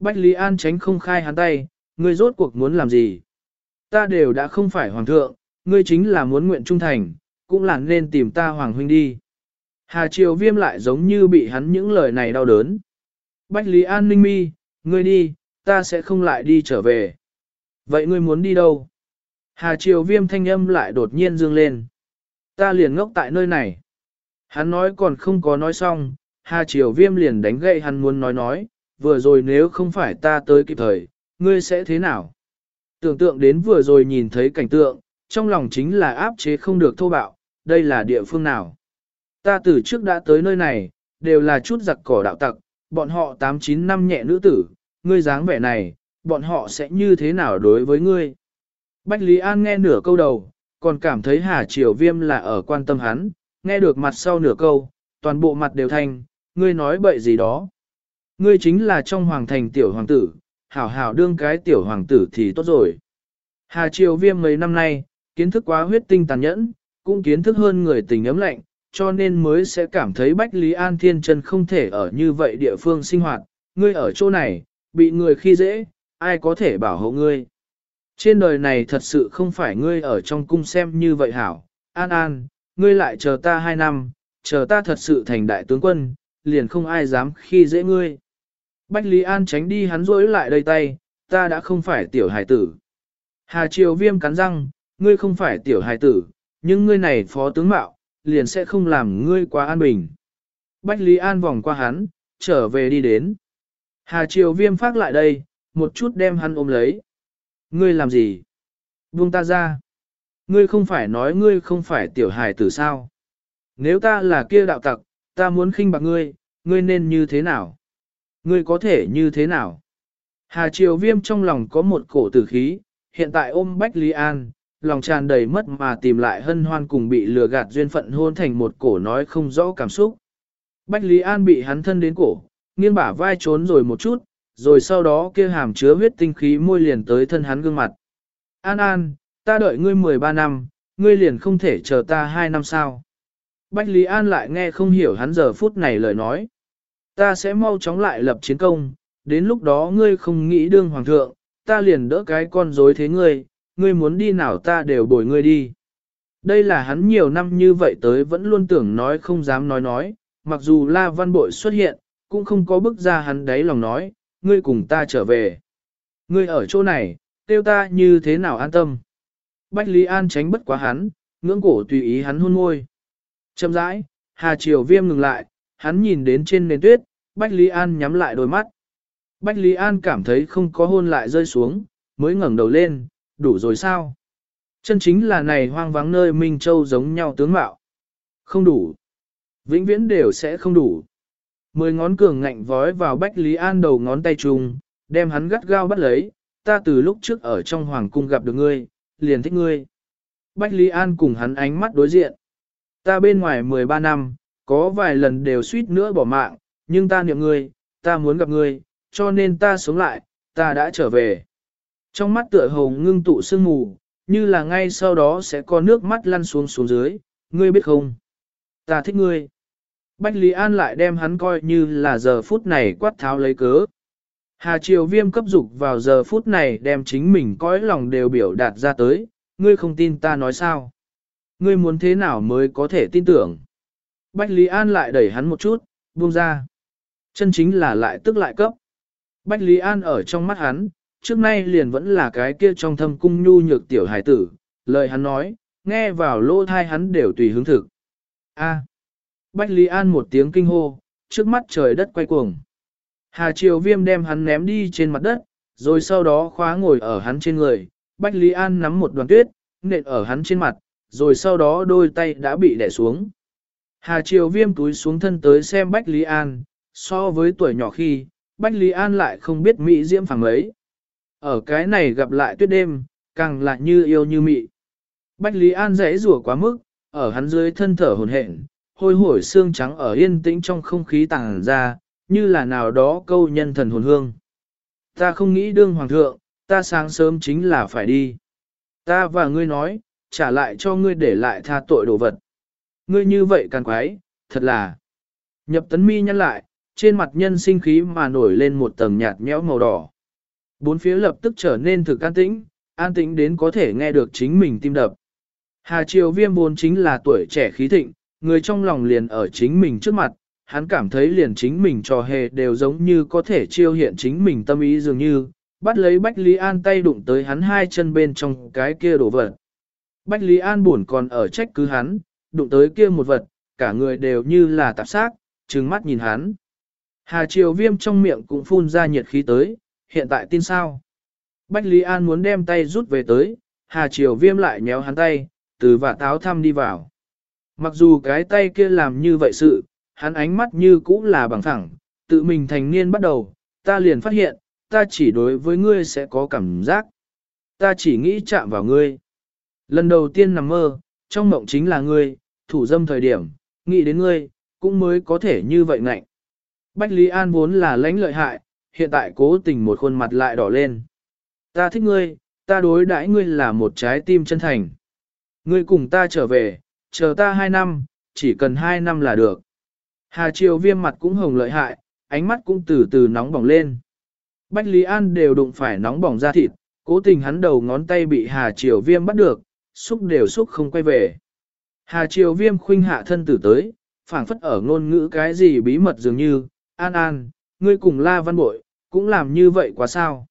Bách Lý An tránh không khai hắn tay, ngươi rốt cuộc muốn làm gì? Ta đều đã không phải hoàng thượng, ngươi chính là muốn nguyện trung thành, cũng là nên tìm ta hoàng huynh đi. Hà Triều Viêm lại giống như bị hắn những lời này đau đớn. Bách Lý An ninh mi, ngươi đi, ta sẽ không lại đi trở về. Vậy ngươi muốn đi đâu? Hà Triều Viêm thanh âm lại đột nhiên dương lên. Ta liền ngốc tại nơi này. Hắn nói còn không có nói xong, Hà Triều Viêm liền đánh gậy hắn muốn nói nói, vừa rồi nếu không phải ta tới kịp thời, ngươi sẽ thế nào? Tưởng tượng đến vừa rồi nhìn thấy cảnh tượng, trong lòng chính là áp chế không được thô bạo, đây là địa phương nào? Ta từ trước đã tới nơi này, đều là chút giặc cỏ đạo tặc, bọn họ 8-9 năm nhẹ nữ tử, ngươi dáng vẻ này, bọn họ sẽ như thế nào đối với ngươi? Bách Lý An nghe nửa câu đầu, còn cảm thấy Hà Triều Viêm là ở quan tâm hắn, nghe được mặt sau nửa câu, toàn bộ mặt đều thanh, ngươi nói bậy gì đó. Ngươi chính là trong hoàng thành tiểu hoàng tử, hảo hảo đương cái tiểu hoàng tử thì tốt rồi. Hà Triều Viêm mấy năm nay, kiến thức quá huyết tinh tàn nhẫn, cũng kiến thức hơn người tình ấm lạnh, cho nên mới sẽ cảm thấy Bách Lý An Thiên Trần không thể ở như vậy địa phương sinh hoạt, ngươi ở chỗ này, bị người khi dễ, ai có thể bảo hộ ngươi. Trên đời này thật sự không phải ngươi ở trong cung xem như vậy hảo, an an, ngươi lại chờ ta hai năm, chờ ta thật sự thành đại tướng quân, liền không ai dám khi dễ ngươi. Bách Lý An tránh đi hắn rối lại đầy tay, ta đã không phải tiểu hải tử. Hà Triều Viêm cắn răng, ngươi không phải tiểu hài tử, nhưng ngươi này phó tướng mạo, liền sẽ không làm ngươi quá an bình. Bách Lý An vòng qua hắn, trở về đi đến. Hà Triều Viêm phát lại đây, một chút đem hắn ôm lấy. Ngươi làm gì? Buông ta ra. Ngươi không phải nói ngươi không phải tiểu hài tử sao? Nếu ta là kia đạo tặc, ta muốn khinh bạc ngươi, ngươi nên như thế nào? Ngươi có thể như thế nào? Hà Triều Viêm trong lòng có một cổ tử khí, hiện tại ôm Bách Lý An, lòng tràn đầy mất mà tìm lại hân hoan cùng bị lừa gạt duyên phận hôn thành một cổ nói không rõ cảm xúc. Bách Lý An bị hắn thân đến cổ, nghiêng bả vai trốn rồi một chút, rồi sau đó kia hàm chứa huyết tinh khí môi liền tới thân hắn gương mặt. An An, ta đợi ngươi 13 năm, ngươi liền không thể chờ ta 2 năm sao. Bách Lý An lại nghe không hiểu hắn giờ phút này lời nói. Ta sẽ mau chóng lại lập chiến công, đến lúc đó ngươi không nghĩ đương hoàng thượng, ta liền đỡ cái con dối thế ngươi, ngươi muốn đi nào ta đều bồi ngươi đi. Đây là hắn nhiều năm như vậy tới vẫn luôn tưởng nói không dám nói nói, mặc dù La Văn Bội xuất hiện, cũng không có bức ra hắn đáy lòng nói, ngươi cùng ta trở về. Ngươi ở chỗ này, tiêu ta như thế nào an tâm. Bách Lý An tránh bất quá hắn, ngưỡng cổ tùy ý hắn hôn môi. Chậm rãi, Hà Triều Viêm ngừng lại, hắn nhìn đến trên nền tuyết, Bách Lý An nhắm lại đôi mắt. Bách Lý An cảm thấy không có hôn lại rơi xuống, mới ngẩng đầu lên, đủ rồi sao? Chân chính là này hoang vắng nơi Minh Châu giống nhau tướng mạo. Không đủ. Vĩnh viễn đều sẽ không đủ. Mười ngón cường ngạnh vói vào Bách Lý An đầu ngón tay trùng, đem hắn gắt gao bắt lấy, ta từ lúc trước ở trong hoàng cung gặp được ngươi, liền thích ngươi. Bách Lý An cùng hắn ánh mắt đối diện. Ta bên ngoài 13 năm, có vài lần đều suýt nữa bỏ mạng, nhưng ta niệm ngươi, ta muốn gặp ngươi, cho nên ta sống lại, ta đã trở về. Trong mắt tựa hồ ngưng tụ sương mù, như là ngay sau đó sẽ có nước mắt lăn xuống xuống dưới, ngươi biết không? Ta thích ngươi. Bách Lý An lại đem hắn coi như là giờ phút này quát tháo lấy cớ. Hà Triều Viêm cấp dục vào giờ phút này đem chính mình cõi lòng đều biểu đạt ra tới, ngươi không tin ta nói sao? Ngươi muốn thế nào mới có thể tin tưởng? Bách Lý An lại đẩy hắn một chút, buông ra. Chân chính là lại tức lại cấp. Bách Lý An ở trong mắt hắn, trước nay liền vẫn là cái kia trong thâm cung nhu nhược tiểu hải tử, lời hắn nói, nghe vào lỗ thai hắn đều tùy hứng thực. A. Bách Lý An một tiếng kinh hô, trước mắt trời đất quay cuồng. Hà Triều Viêm đem hắn ném đi trên mặt đất, rồi sau đó khóa ngồi ở hắn trên người. Bách Lý An nắm một đoàn tuyết, nện ở hắn trên mặt, rồi sau đó đôi tay đã bị đè xuống. Hà Triều Viêm túi xuống thân tới xem Bách Lý An, so với tuổi nhỏ khi, Bách Lý An lại không biết Mỹ diễm phẳng ấy. Ở cái này gặp lại tuyết đêm, càng lại như yêu như mị. Bách Lý An rẽ rủa quá mức, ở hắn dưới thân thở hồn hển, hôi hổi xương trắng ở yên tĩnh trong không khí tàng ra, như là nào đó câu nhân thần hồn hương. Ta không nghĩ đương hoàng thượng, ta sáng sớm chính là phải đi. Ta và ngươi nói, trả lại cho ngươi để lại tha tội đồ vật. Ngươi như vậy càng quái, thật là. Nhập tấn mi nhăn lại, trên mặt nhân sinh khí mà nổi lên một tầng nhạt nhẽo màu đỏ. Bốn phía lập tức trở nên thực an tĩnh, an tĩnh đến có thể nghe được chính mình tim đập. Hà Triều Viêm vốn chính là tuổi trẻ khí thịnh, người trong lòng liền ở chính mình trước mặt, hắn cảm thấy liền chính mình trò hề đều giống như có thể chiêu hiện chính mình tâm ý dường như, bắt lấy Bách Lý An tay đụng tới hắn hai chân bên trong cái kia đổ vật. Bách Lý An buồn còn ở trách cứ hắn, đụng tới kia một vật, cả người đều như là tạp xác, trừng mắt nhìn hắn. Hà Triều Viêm trong miệng cũng phun ra nhiệt khí tới, hiện tại tin sao? Bách Lý An muốn đem tay rút về tới, Hà Triều Viêm lại nhéo hắn tay, từ và táo thăm đi vào. Mặc dù cái tay kia làm như vậy sự, hắn ánh mắt như cũ là bằng thẳng, tự mình thành niên bắt đầu, ta liền phát hiện, ta chỉ đối với ngươi sẽ có cảm giác. Ta chỉ nghĩ chạm vào ngươi. Lần đầu tiên nằm mơ, trong mộng chính là ngươi, thủ dâm thời điểm, nghĩ đến ngươi, cũng mới có thể như vậy ngạnh. Bách Lý An vốn là lãnh lợi hại, hiện tại cố tình một khuôn mặt lại đỏ lên. Ta thích ngươi, ta đối đãi ngươi là một trái tim chân thành. Ngươi cùng ta trở về, chờ ta hai năm, chỉ cần hai năm là được. Hà Triều viêm mặt cũng hồng lợi hại, ánh mắt cũng từ từ nóng bỏng lên. Bách Lý An đều đụng phải nóng bỏng da thịt, cố tình hắn đầu ngón tay bị Hà Triều Viêm bắt được, xúc đều xúc không quay về. Hà Triều Viêm khuynh hạ thân tử tới, phảng phất ở ngôn ngữ cái gì bí mật dường như, an an, ngươi cùng la văn bội, cũng làm như vậy quá sao.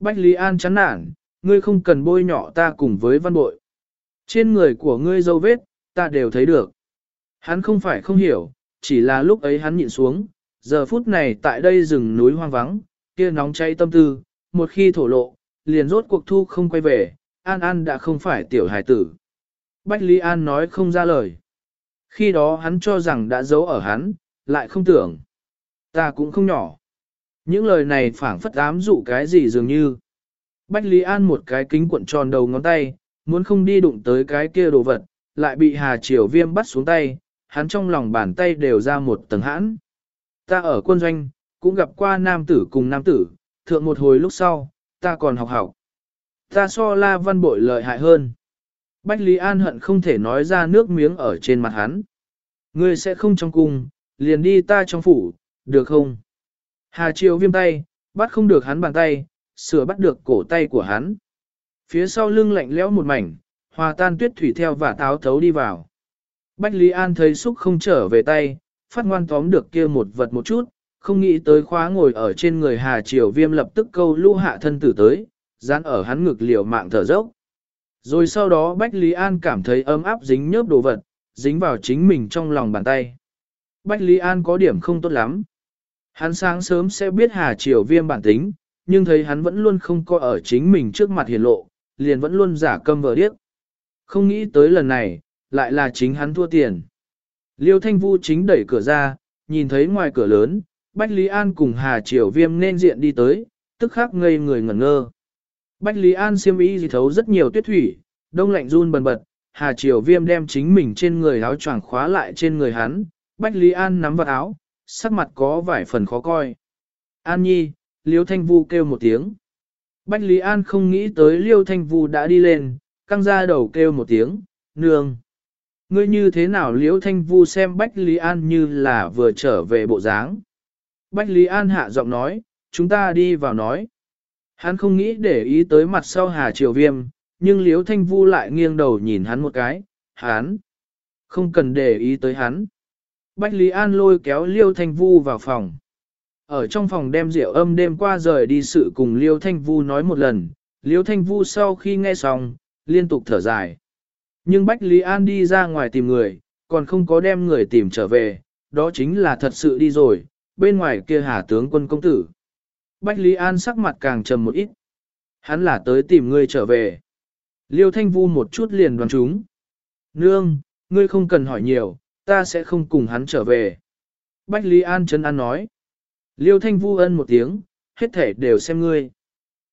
Bách Lý An chán nản, ngươi không cần bôi nhỏ ta cùng với văn bội. Trên người của ngươi dấu vết, ta đều thấy được. Hắn không phải không hiểu, chỉ là lúc ấy hắn nhịn xuống, giờ phút này tại đây rừng núi hoang vắng, kia nóng cháy tâm tư, một khi thổ lộ, liền rốt cuộc thu không quay về, An An đã không phải tiểu hải tử. Bách Lý An nói không ra lời. Khi đó hắn cho rằng đã giấu ở hắn, lại không tưởng. Ta cũng không nhỏ. Những lời này phảng phất ám dụ cái gì dường như. Bách Lý An một cái kính cuộn tròn đầu ngón tay, muốn không đi đụng tới cái kia đồ vật, lại bị Hà Triều Viêm bắt xuống tay, hắn trong lòng bàn tay đều ra một tầng hãn. Ta ở quân doanh, cũng gặp qua nam tử cùng nam tử, thượng một hồi lúc sau, ta còn học học. Ta so la văn bội lợi hại hơn. Bách Lý An hận không thể nói ra nước miếng ở trên mặt hắn. Ngươi sẽ không trong cung, liền đi ta trong phủ, được không? Hà Triều viêm tay, bắt không được hắn bàn tay, sửa bắt được cổ tay của hắn. Phía sau lưng lạnh lẽo một mảnh, hòa tan tuyết thủy theo và táo thấu đi vào. Bách Lý An thấy xúc không trở về tay, phát ngoan tóm được kia một vật một chút, không nghĩ tới khóa ngồi ở trên người Hà Triều Viêm lập tức câu lưu hạ thân tử tới, dán ở hắn ngực liều mạng thở dốc. Rồi sau đó Bách Lý An cảm thấy ấm áp dính nhớp đồ vật, dính vào chính mình trong lòng bàn tay. Bách Lý An có điểm không tốt lắm. Hắn sáng sớm sẽ biết Hà Triều Viêm bản tính, nhưng thấy hắn vẫn luôn không có ở chính mình trước mặt hiển lộ, liền vẫn luôn giả câm vờ điếc. Không nghĩ tới lần này, lại là chính hắn thua tiền. Liêu Thanh Vu chính đẩy cửa ra, nhìn thấy ngoài cửa lớn, Bách Lý An cùng Hà Triều Viêm nên diện đi tới, tức khắc ngây người ngẩn ngơ. Bách Lý An siêm ý gì thấu rất nhiều tuyết thủy, đông lạnh run bần bật, Hà Triều Viêm đem chính mình trên người áo choàng khóa lại trên người hắn, Bách Lý An nắm vào áo, sắc mặt có vài phần khó coi. An Nhi, Liêu Thanh Vu kêu một tiếng. Bách Lý An không nghĩ tới Liêu Thanh Vu đã đi lên, căng ra đầu kêu một tiếng, nương. Ngươi như thế nào Liêu Thanh Vu xem Bách Lý An như là vừa trở về bộ dáng. Bách Lý An hạ giọng nói, chúng ta đi vào nói. Hắn không nghĩ để ý tới mặt sau Hà Triều Viêm, nhưng Liêu Thanh Vu lại nghiêng đầu nhìn hắn một cái, hắn. Không cần để ý tới hắn. Bách Lý An lôi kéo Liêu Thanh Vu vào phòng. Ở trong phòng đem rượu âm đêm qua rời đi sự cùng Liêu Thanh Vu nói một lần, Liêu Thanh Vu sau khi nghe xong, liên tục thở dài. Nhưng Bách Lý An đi ra ngoài tìm người, còn không có đem người tìm trở về, đó chính là thật sự đi rồi, bên ngoài kia hà tướng quân công tử. Bách Lý An sắc mặt càng trầm một ít. Hắn là tới tìm ngươi trở về. Liêu Thanh Vu một chút liền đoán chúng. Nương, ngươi không cần hỏi nhiều, ta sẽ không cùng hắn trở về. Bách Lý An chân an nói. Liêu Thanh Vu ân một tiếng, hết thể đều xem ngươi.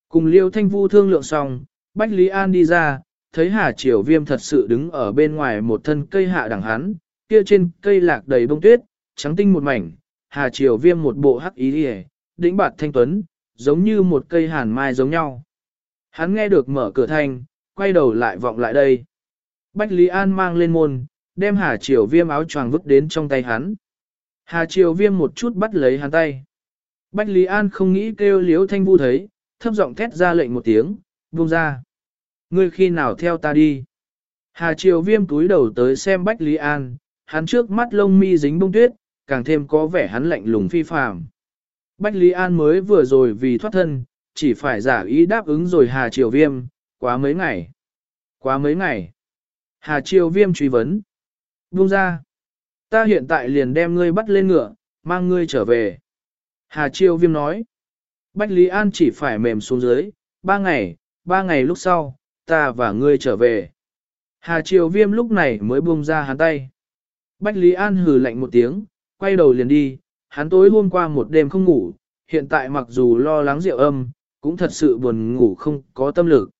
Cùng Liêu Thanh Vu thương lượng xong, Bách Lý An đi ra, thấy Hà Triều Viêm thật sự đứng ở bên ngoài một thân cây hạ đẳng hắn, kia trên cây lạc đầy bông tuyết, trắng tinh một mảnh, Hà Triều Viêm một bộ hắc ý hề, đĩnh bạt thanh tuấn, giống như một cây hàn mai giống nhau. Hắn nghe được mở cửa thanh, quay đầu lại vọng lại đây. Bách Lý An mang lên môn, đem Hà Triều Viêm áo choàng vứt đến trong tay hắn. Hà Triều Viêm một chút bắt lấy hắn tay. Bách Lý An không nghĩ kêu Liễu Thanh Vu thấy, thấp giọng thét ra lệnh một tiếng, buông ra. Ngươi khi nào theo ta đi? Hà Triều Viêm túi đầu tới xem Bách Lý An, hắn trước mắt lông mi dính bông tuyết, càng thêm có vẻ hắn lạnh lùng phi phàm. Bách Lý An mới vừa rồi vì thoát thân, chỉ phải giả ý đáp ứng rồi Hà Triều Viêm, quá mấy ngày. Quá mấy ngày. Hà Triều Viêm truy vấn. Buông ra. Ta hiện tại liền đem ngươi bắt lên ngựa, mang ngươi trở về. Hà Chiêu Viêm nói. Bách Lý An chỉ phải mềm xuống dưới, ba ngày, ba ngày lúc sau, ta và ngươi trở về. Hà Triều Viêm lúc này mới buông ra hắn tay. Bách Lý An hừ lạnh một tiếng, quay đầu liền đi, hắn tối hôm qua một đêm không ngủ, hiện tại mặc dù lo lắng rượu âm, cũng thật sự buồn ngủ không có tâm lực.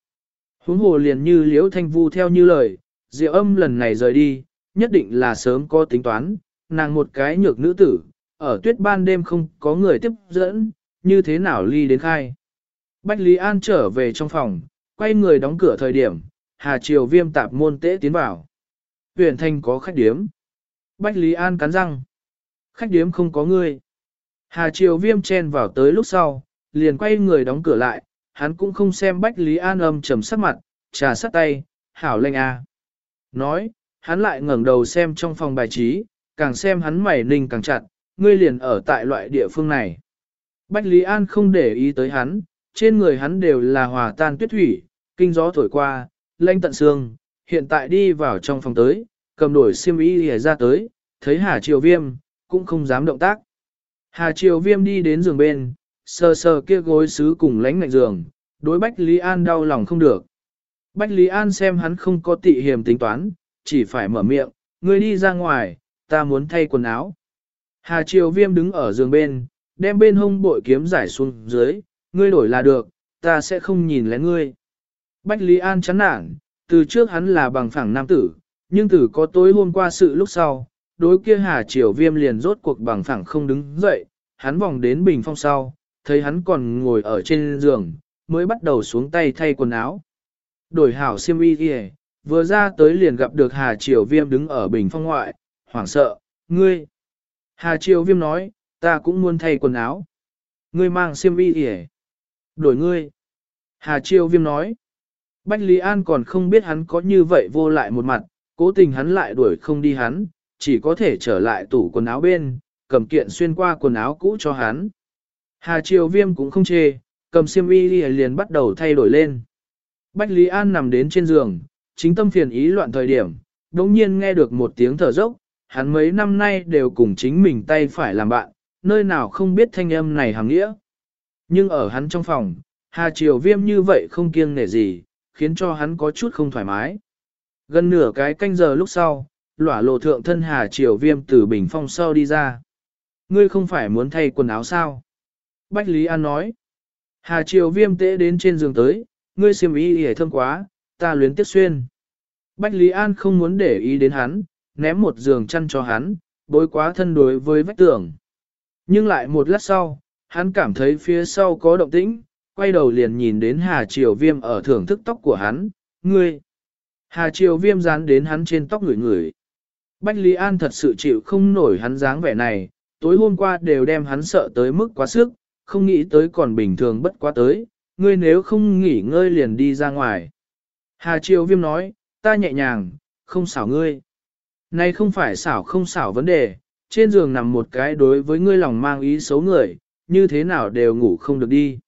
Huống hồ liền như liễu thanh vu theo như lời, rượu âm lần này rời đi, nhất định là sớm có tính toán, nàng một cái nhược nữ tử, ở tuyết ban đêm không có người tiếp dẫn, như thế nào ly đến khai. Bách Lý An trở về trong phòng, quay người đóng cửa thời điểm, Hà Triều viêm tạp môn tế tiến vào. Huyền thanh có khách điếm. Bách Lý An cắn răng. Khách điếm không có người. Hà Triều viêm chen vào tới lúc sau, liền quay người đóng cửa lại, hắn cũng không xem Bách Lý An âm trầm sắc mặt, trà sắt tay, hảo lệnh a. Nói, hắn lại ngẩng đầu xem trong phòng bài trí, càng xem hắn mày ninh càng chặt, ngươi liền ở tại loại địa phương này. Bách Lý An không để ý tới hắn, trên người hắn đều là hòa tan tuyết thủy, kinh gió thổi qua, lanh tận xương, hiện tại đi vào trong phòng tới, cầm đổi xiêm y ra tới, thấy Hà Triều Viêm, cũng không dám động tác. Hà Triều Viêm đi đến giường bên, sờ sờ kia gối sứ cùng lánh ngạnh giường, đối Bách Lý An đau lòng không được. Bách Lý An xem hắn không có tị hiểm tính toán, chỉ phải mở miệng, ngươi đi ra ngoài, ta muốn thay quần áo. Hà Triều Viêm đứng ở giường bên, đem bên hông bội kiếm giải xuống dưới, ngươi đổi là được, ta sẽ không nhìn lén ngươi. Bách Lý An chán nản, từ trước hắn là bằng phẳng nam tử, nhưng từ có tối hôm qua sự lúc sau, đối kia Hà Triều Viêm liền rốt cuộc bằng phẳng không đứng dậy, hắn vòng đến bình phong sau, thấy hắn còn ngồi ở trên giường, mới bắt đầu xuống tay thay quần áo. Đổi hảo xiêm y kìa, vừa ra tới liền gặp được Hà Triều Viêm đứng ở bình phong ngoại, hoảng sợ, ngươi. Hà Triều Viêm nói, ta cũng muốn thay quần áo. Ngươi mang xiêm y hề. Đổi ngươi. Hà Triều Viêm nói. Bách Lý An còn không biết hắn có như vậy vô lại một mặt, cố tình hắn lại đuổi không đi hắn, chỉ có thể trở lại tủ quần áo bên, cầm kiện xuyên qua quần áo cũ cho hắn. Hà Triều Viêm cũng không chê, cầm xiêm y liền bắt đầu thay đổi lên. Bách Lý An nằm đến trên giường, chính tâm phiền ý loạn thời điểm, đống nhiên nghe được một tiếng thở dốc, hắn mấy năm nay đều cùng chính mình tay phải làm bạn, nơi nào không biết thanh âm này hàng nghĩa. Nhưng ở hắn trong phòng, Hà Triều Viêm như vậy không kiêng nể gì, khiến cho hắn có chút không thoải mái. Gần nửa cái canh giờ lúc sau, lỏa lộ thượng thân Hà Triều Viêm từ bình phong sau đi ra. Ngươi không phải muốn thay quần áo sao? Bách Lý An nói. Hà Triều Viêm tễ đến trên giường tới, ngươi xiêm y hề thơm quá, ta luyến tiếc xuyên. Bách Lý An không muốn để ý đến hắn, ném một giường chăn cho hắn, bối quá thân đối với vách tường. Nhưng lại một lát sau, hắn cảm thấy phía sau có động tĩnh, quay đầu liền nhìn đến Hà Triều Viêm ở thưởng thức tóc của hắn, ngươi. Hà Triều Viêm dán đến hắn trên tóc người người. Bách Lý An thật sự chịu không nổi hắn dáng vẻ này, tối hôm qua đều đem hắn sợ tới mức quá sức, không nghĩ tới còn bình thường bất quá tới, ngươi nếu không nghỉ ngơi liền đi ra ngoài. Hà Triều Viêm nói, ta nhẹ nhàng, không xảo ngươi. Này không phải xảo không xảo vấn đề, trên giường nằm một cái đối với ngươi lòng mang ý xấu người, như thế nào đều ngủ không được đi.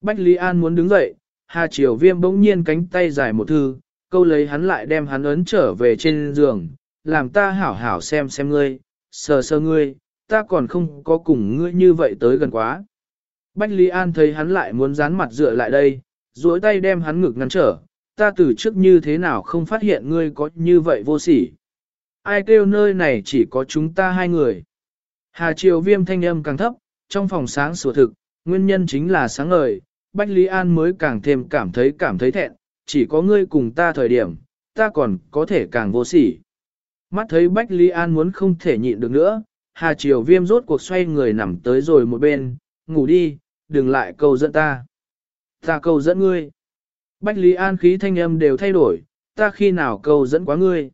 Bách Lý An muốn đứng dậy, Hà Triều Viêm bỗng nhiên cánh tay dài một thư, câu lấy hắn lại đem hắn ấn trở về trên giường, làm ta hảo hảo xem xem ngươi, sờ sờ ngươi, ta còn không có cùng ngươi như vậy tới gần quá. Bách Lý An thấy hắn lại muốn dán mặt dựa lại đây, duỗi tay đem hắn ngực ngăn trở, ta từ trước như thế nào không phát hiện ngươi có như vậy vô sỉ. Ai kêu nơi này chỉ có chúng ta hai người. Hà Triều Viêm thanh âm càng thấp, trong phòng sáng sủa thực, nguyên nhân chính là sáng ngời, Bách Lý An mới càng thêm cảm thấy cảm thấy thẹn, chỉ có ngươi cùng ta thời điểm, ta còn có thể càng vô sỉ. Mắt thấy Bách Lý An muốn không thể nhịn được nữa, Hà Triều Viêm rốt cuộc xoay người nằm tới rồi một bên, ngủ đi, đừng lại câu dẫn ta. Ta câu dẫn ngươi. Bách Lý An khí thanh âm đều thay đổi, ta khi nào câu dẫn quá ngươi.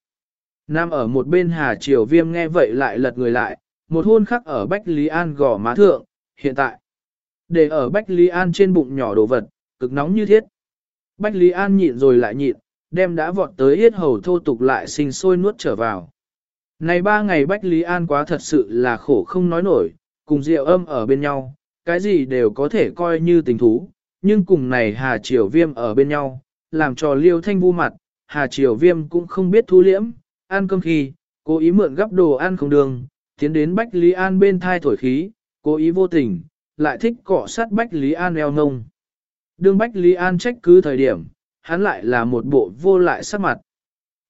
Nam ở một bên Hà Triều Viêm nghe vậy lại lật người lại, một hôn khắc ở Bách Lý An gò má thượng, hiện tại. Để ở Bách Lý An trên bụng nhỏ đồ vật, cực nóng như thiết. Bách Lý An nhịn rồi lại nhịn, đem đã vọt tới yết hầu thô tục lại sinh sôi nuốt trở vào. Này ba ngày Bách Lý An quá thật sự là khổ không nói nổi, cùng rượu âm ở bên nhau, cái gì đều có thể coi như tình thú, nhưng cùng này Hà Triều Viêm ở bên nhau, làm cho liêu thanh vu mặt, Hà Triều Viêm cũng không biết thu liễm, ăn cơm khi, cố ý mượn gấp đồ ăn không đường, tiến đến Bách Lý An bên thai thổi khí, cố ý vô tình, lại thích cọ sát Bách Lý An eo ngông. Đương Bách Lý An trách cứ thời điểm, hắn lại là một bộ vô lại sắc mặt.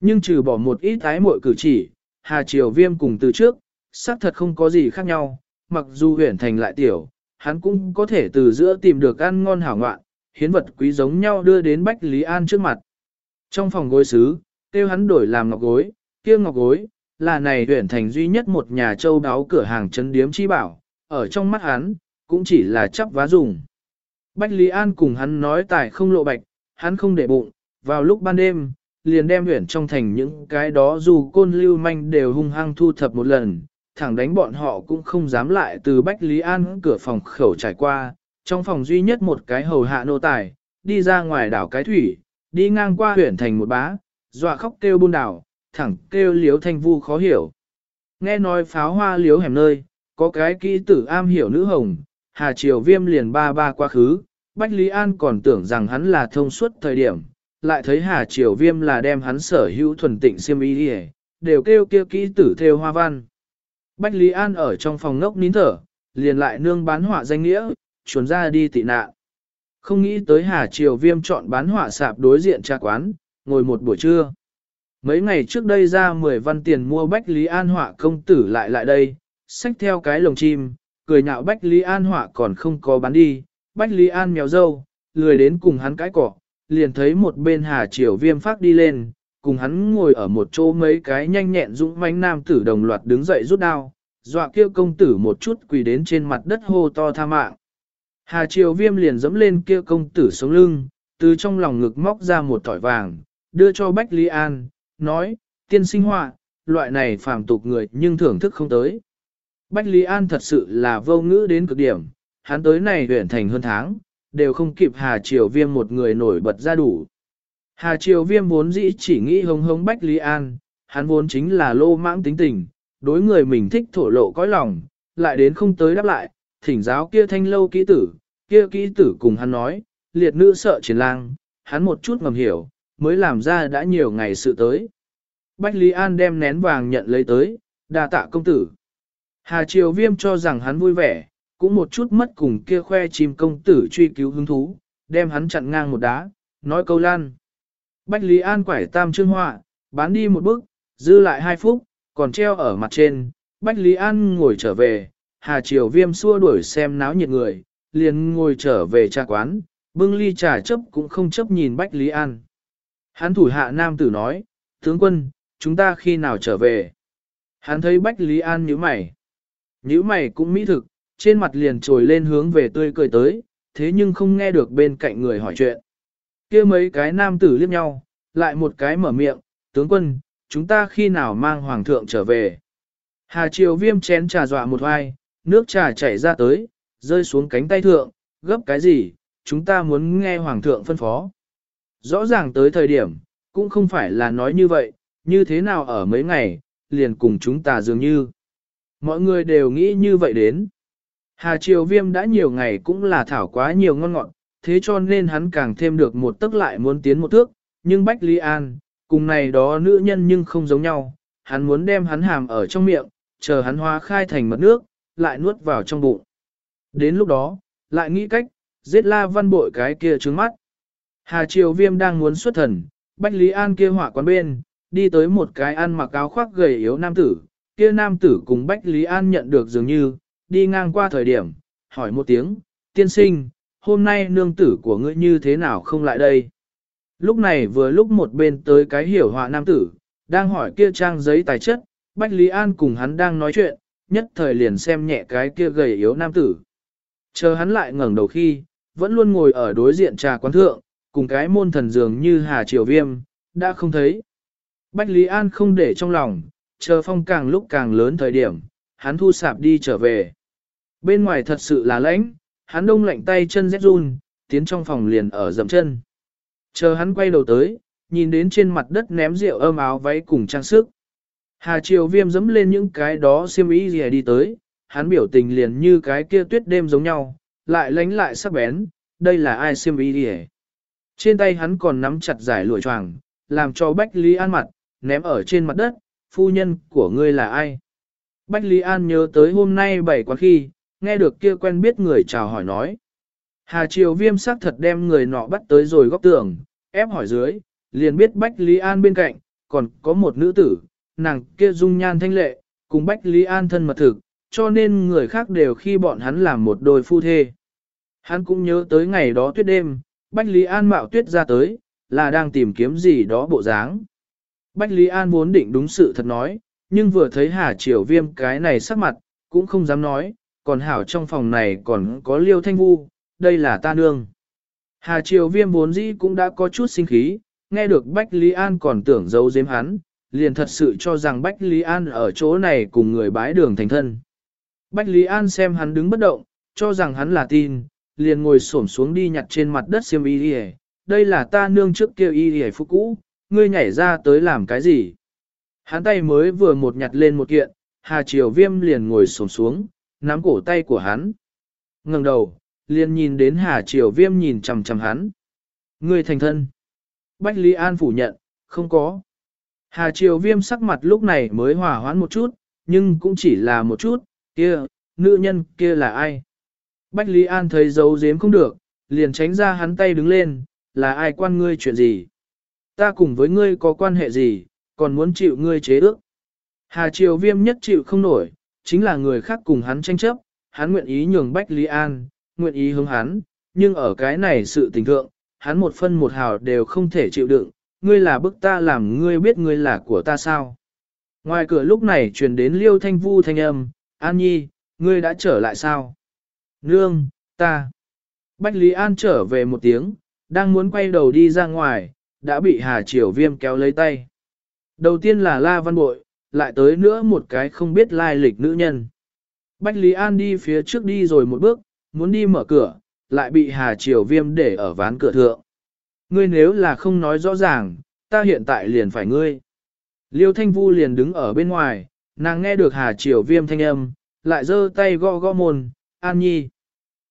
Nhưng trừ bỏ một ít tái muội cử chỉ, Hà Triều Viêm cùng từ trước, xác thật không có gì khác nhau, mặc dù huyền thành lại tiểu, hắn cũng có thể từ giữa tìm được ăn ngon hảo ngoạn, hiến vật quý giống nhau đưa đến Bách Lý An trước mặt. Trong phòng gối xứ, tiêu hắn đổi làm ngọc gối, kia ngọc gối, là này huyền thành duy nhất một nhà châu đáo cửa hàng chân điếm chi bảo, ở trong mắt hắn, cũng chỉ là chắp vá dùng. Bách Lý An cùng hắn nói tài không lộ bạch, hắn không để bụng, vào lúc ban đêm, liền đem huyển trong thành những cái đó dù côn lưu manh đều hung hăng thu thập một lần, thẳng đánh bọn họ cũng không dám lại từ Bách Lý An cửa phòng khẩu trải qua, Trong phòng duy nhất một cái hầu hạ nô tài, đi ra ngoài đảo cái thủy, đi ngang qua huyện thành một bá, dọa khóc kêu buôn đảo, thẳng kêu liếu thanh vu khó hiểu. Nghe nói pháo hoa liếu hẻm nơi, có cái kỹ tử am hiểu nữ hồng, Hà Triều Viêm liền ba ba quá khứ, Bách Lý An còn tưởng rằng hắn là thông suốt thời điểm, lại thấy Hà Triều Viêm là đem hắn sở hữu thuần tịnh siêm ý đi đều kêu kêu kỹ tử theo hoa văn. Bách Lý An ở trong phòng ngốc nín thở, liền lại nương bán họa danh nghĩa, chuồn ra đi tị nạn. Không nghĩ tới Hà Triều Viêm chọn bán họa sạp đối diện trà quán, ngồi một buổi trưa. Mấy ngày trước đây ra 10 văn tiền mua Bách Lý An họa công tử lại lại đây, xách theo cái lồng chim, cười nhạo Bách Lý An họa còn không có bán đi, Bách Lý An mèo dâu, lười đến cùng hắn cái cỏ, liền thấy một bên Hà Triều Viêm phát đi lên, cùng hắn ngồi ở một chỗ mấy cái nhanh nhẹn dũng mãnh nam tử đồng loạt đứng dậy rút đao, dọa kia công tử một chút quỳ đến trên mặt đất hô to tha mạng. Hà Triều Viêm liền dẫm lên kia công tử sống lưng, từ trong lòng ngực móc ra một tỏi vàng, đưa cho Bách Lý An, nói, tiên sinh họa, loại này phàm tục người nhưng thưởng thức không tới. Bách Lý An thật sự là vô ngữ đến cực điểm, hắn tới này huyện thành hơn tháng, đều không kịp Hà Triều Viêm một người nổi bật ra đủ. Hà Triều Viêm vốn dĩ chỉ nghĩ hống hống Bách Lý An, hắn vốn chính là lô mãng tính tình, đối người mình thích thổ lộ cõi lòng, lại đến không tới đáp lại, thỉnh giáo kia thanh lâu kỹ tử, kia kỹ tử cùng hắn nói, liệt nữ sợ triển lang, hắn một chút ngầm hiểu, mới làm ra đã nhiều ngày sự tới. Bách Lý An đem nén vàng nhận lấy tới, đa tạ công tử. Hà Triều Viêm cho rằng hắn vui vẻ, cũng một chút mất cùng kia khoe chim công tử truy cứu hứng thú, đem hắn chặn ngang một đá, nói câu lan. Bách Lý An quải tam trương họa, bán đi một bước, dư lại hai phút, còn treo ở mặt trên, Bách Lý An ngồi trở về, Hà Triều Viêm xua đuổi xem náo nhiệt người, liền ngồi trở về trà quán, bưng ly trà chấp cũng không chấp nhìn Bách Lý An. Hắn thủ hạ nam tử nói, tướng quân, chúng ta khi nào trở về? Hắn thấy Bách Lý An nhíu mày. Nhíu mày cũng mỹ thực, trên mặt liền trồi lên hướng về tươi cười tới, thế nhưng không nghe được bên cạnh người hỏi chuyện kia mấy cái nam tử liếc nhau, lại một cái mở miệng, tướng quân, chúng ta khi nào mang hoàng thượng trở về? Hà Triều Viêm chén trà dọa một vai, nước trà chảy ra tới, rơi xuống cánh tay thượng, gấp cái gì, chúng ta muốn nghe hoàng thượng phân phó. Rõ ràng tới thời điểm, cũng không phải là nói như vậy, như thế nào ở mấy ngày, liền cùng chúng ta dường như. Mọi người đều nghĩ như vậy đến. Hà Triều Viêm đã nhiều ngày cũng là thảo quá nhiều ngon ngọt, thế cho nên hắn càng thêm được một tức lại muốn tiến một thước, nhưng Bách Lý An, cùng này đó nữ nhân nhưng không giống nhau, hắn muốn đem hắn hàm ở trong miệng, chờ hắn hóa khai thành mật nước, lại nuốt vào trong bụng. Đến lúc đó, lại nghĩ cách, giết la văn bội cái kia trướng mắt. Hà Triều Viêm đang muốn xuất thần, Bách Lý An kia hỏa quán bên, đi tới một cái ăn mặc áo khoác gầy yếu nam tử, kia nam tử cùng Bách Lý An nhận được dường như, đi ngang qua thời điểm, hỏi một tiếng, tiên sinh, hôm nay nương tử của ngươi như thế nào không lại đây? Lúc này vừa lúc một bên tới cái hiểu họa nam tử, đang hỏi kia trang giấy tài chất, Bách Lý An cùng hắn đang nói chuyện, nhất thời liền xem nhẹ cái kia gầy yếu nam tử. Chờ hắn lại ngẩng đầu khi, vẫn luôn ngồi ở đối diện trà quán thượng, cùng cái môn thần dường như Hà Triều Viêm, đã không thấy. Bách Lý An không để trong lòng, chờ phong càng lúc càng lớn thời điểm, hắn thu sạp đi trở về. Bên ngoài thật sự là lạnh, hắn đông lạnh tay chân rét run, tiến trong phòng liền ở dậm chân. Chờ hắn quay đầu tới, nhìn đến trên mặt đất ném rượu ôm áo váy cùng trang sức. Hà Triều Viêm dẫm lên những cái đó xiêm y gì đi tới, hắn biểu tình liền như cái kia tuyết đêm giống nhau, lại lánh lại sắc bén, đây là ai xiêm y gì Trên tay hắn còn nắm chặt giải lụa choàng, làm cho Bách Lý An mặt, ném ở trên mặt đất, phu nhân của ngươi là ai? Bách Lý An nhớ tới hôm nay bảy quán khi, nghe được kia quen biết người chào hỏi nói. Hà Triều Viêm sắc thật đem người nọ bắt tới rồi góc tường, ép hỏi dưới, liền biết Bách Lý An bên cạnh, còn có một nữ tử, nàng kia dung nhan thanh lệ, cùng Bách Lý An thân mật thực, cho nên người khác đều khi bọn hắn làm một đôi phu thê. Hắn cũng nhớ tới ngày đó tuyết đêm, Bách Lý An mạo tuyết ra tới, là đang tìm kiếm gì đó bộ dáng. Bách Lý An muốn định đúng sự thật nói, nhưng vừa thấy Hà Triều Viêm cái này sắc mặt, cũng không dám nói, còn hảo trong phòng này còn có Liêu Thanh Vu, đây là ta nương. Hà Triều Viêm vốn dĩ cũng đã có chút sinh khí, nghe được Bách Lý An còn tưởng giấu giếm hắn, liền thật sự cho rằng Bách Lý An ở chỗ này cùng người bái đường thành thân. Bách Lý An xem hắn đứng bất động, cho rằng hắn là tin, liền ngồi xổm xuống đi nhặt trên mặt đất xiêm y đi đây là ta nương trước kia y đi phúc cũ, ngươi nhảy ra tới làm cái gì? Hắn tay mới vừa một nhặt lên một kiện, Hà Triều Viêm liền ngồi xổm xuống, nắm cổ tay của hắn. ngẩng đầu, liền nhìn đến Hà Triều Viêm nhìn chằm chằm hắn. Ngươi thành thân. Bách Lý An phủ nhận, không có. Hà Triều Viêm sắc mặt lúc này mới hòa hoãn một chút, nhưng cũng chỉ là một chút, kia, nữ nhân kia là ai? Bách Lý An thấy dấu dếm không được, liền tránh ra hắn tay đứng lên, là ai quan ngươi chuyện gì? Ta cùng với ngươi có quan hệ gì, còn muốn chịu ngươi chế ước? Hà Triều Viêm nhất chịu không nổi, chính là người khác cùng hắn tranh chấp, hắn nguyện ý nhường Bách Lý An, nguyện ý hướng hắn, nhưng ở cái này sự tình thượng, hắn một phân một hào đều không thể chịu đựng, ngươi là bức ta làm ngươi biết ngươi là của ta sao. Ngoài cửa lúc này truyền đến liêu thanh vu thanh âm, An Nhi, ngươi đã trở lại sao? Nương, ta. Bách Lý An trở về một tiếng, đang muốn quay đầu đi ra ngoài, đã bị Hà Triều Viêm kéo lấy tay. Đầu tiên là La Văn Bội, lại tới nữa một cái không biết lai lịch nữ nhân. Bách Lý An đi phía trước đi rồi một bước, muốn đi mở cửa, lại bị Hà Triều Viêm để ở ván cửa thượng. Ngươi nếu là không nói rõ ràng, ta hiện tại liền phải ngươi. Liêu Thanh Vu liền đứng ở bên ngoài, nàng nghe được Hà Triều Viêm thanh âm, lại giơ tay gõ gõ môn, An Nhi.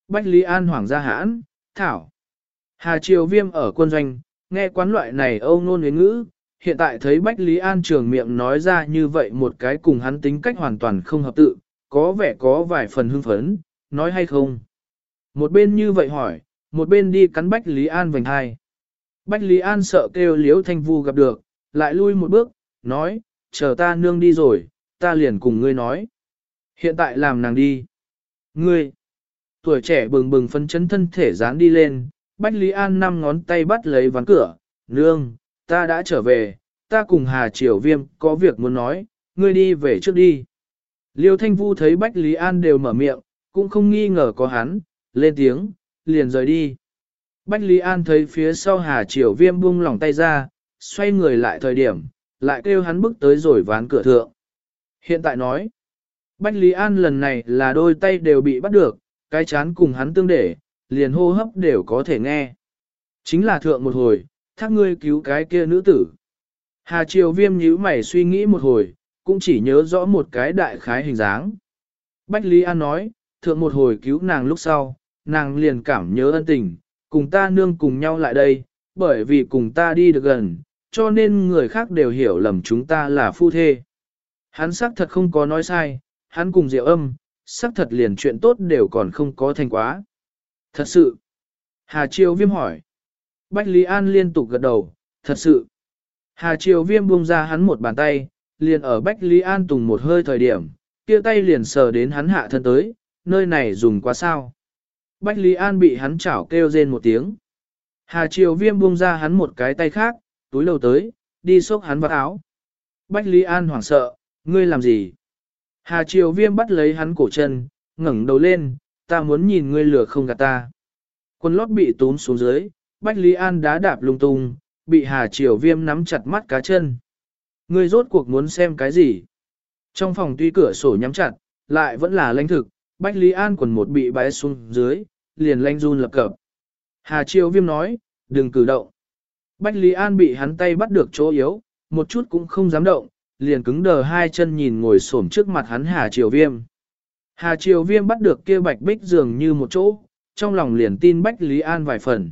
Bách Lý An hoảng ra hãn, Thảo. Hà Triều Viêm ở quân doanh, nghe quán loại này âu nôn huyến ngữ, hiện tại thấy Bách Lý An trường miệng nói ra như vậy một cái cùng hắn tính cách hoàn toàn không hợp tự, có vẻ có vài phần hưng phấn, nói hay không. Một bên như vậy hỏi, một bên đi cắn Bách Lý An vành hai. Bách Lý An sợ kêu liễu thanh vu gặp được, lại lui một bước, nói, chờ ta nương đi rồi, ta liền cùng ngươi nói. Hiện tại làm nàng đi. Ngươi, tuổi trẻ bừng bừng phân chấn thân thể dán đi lên, Bách Lý An năm ngón tay bắt lấy ván cửa, nương, ta đã trở về, ta cùng Hà Triều Viêm có việc muốn nói, ngươi đi về trước đi. Liêu Thanh Vu thấy Bách Lý An đều mở miệng, cũng không nghi ngờ có hắn, lên tiếng, liền rời đi. Bách Lý An thấy phía sau Hà Triều Viêm buông lỏng tay ra, xoay người lại thời điểm, lại kêu hắn bước tới rồi ván cửa thượng. Hiện tại nói, Bách Lý An lần này là đôi tay đều bị bắt được, cái chán cùng hắn tương để, liền hô hấp đều có thể nghe. Chính là thượng một hồi, thác ngươi cứu cái kia nữ tử. Hà Triều Viêm nhíu mày suy nghĩ một hồi, cũng chỉ nhớ rõ một cái đại khái hình dáng. Bách Lý An nói, thượng một hồi cứu nàng lúc sau, nàng liền cảm nhớ ân tình, cùng ta nương cùng nhau lại đây, bởi vì cùng ta đi được gần, cho nên người khác đều hiểu lầm chúng ta là phu thê. Hắn xác thật không có nói sai, hắn cùng diệu âm, xác thật liền chuyện tốt đều còn không có thành quá. Thật sự. Hà Triều Viêm hỏi. Bách Lý An liên tục gật đầu, thật sự. Hà Triều Viêm buông ra hắn một bàn tay, liền ở Bách Lý An tùng một hơi thời điểm, kia tay liền sờ đến hắn hạ thân tới, nơi này dùng quá sao. Bách Lý An bị hắn chảo kêu rên một tiếng. Hà Triều Viêm buông ra hắn một cái tay khác, túi lâu tới, đi xốc hắn vào áo. Bách Lý An hoảng sợ, ngươi làm gì? Hà Triều Viêm bắt lấy hắn cổ chân, ngẩng đầu lên, ta muốn nhìn ngươi lửa không gạt ta. Quân lót bị túm xuống dưới, Bách Lý An đá đạp lung tung, bị Hà Triều Viêm nắm chặt mắt cá chân. Ngươi rốt cuộc muốn xem cái gì? Trong phòng tuy cửa sổ nhắm chặt, lại vẫn là lãnh thực, Bách Lý An quần một bị bái xuống dưới, liền lanh run lập cập. Hà Triều Viêm nói, đừng cử động. Bách Lý An bị hắn tay bắt được chỗ yếu, một chút cũng không dám động, liền cứng đờ hai chân nhìn ngồi xổm trước mặt hắn Hà Triều Viêm. Hà Triều Viêm bắt được kia bạch bích dường như một chỗ, trong lòng liền tin Bách Lý An vài phần.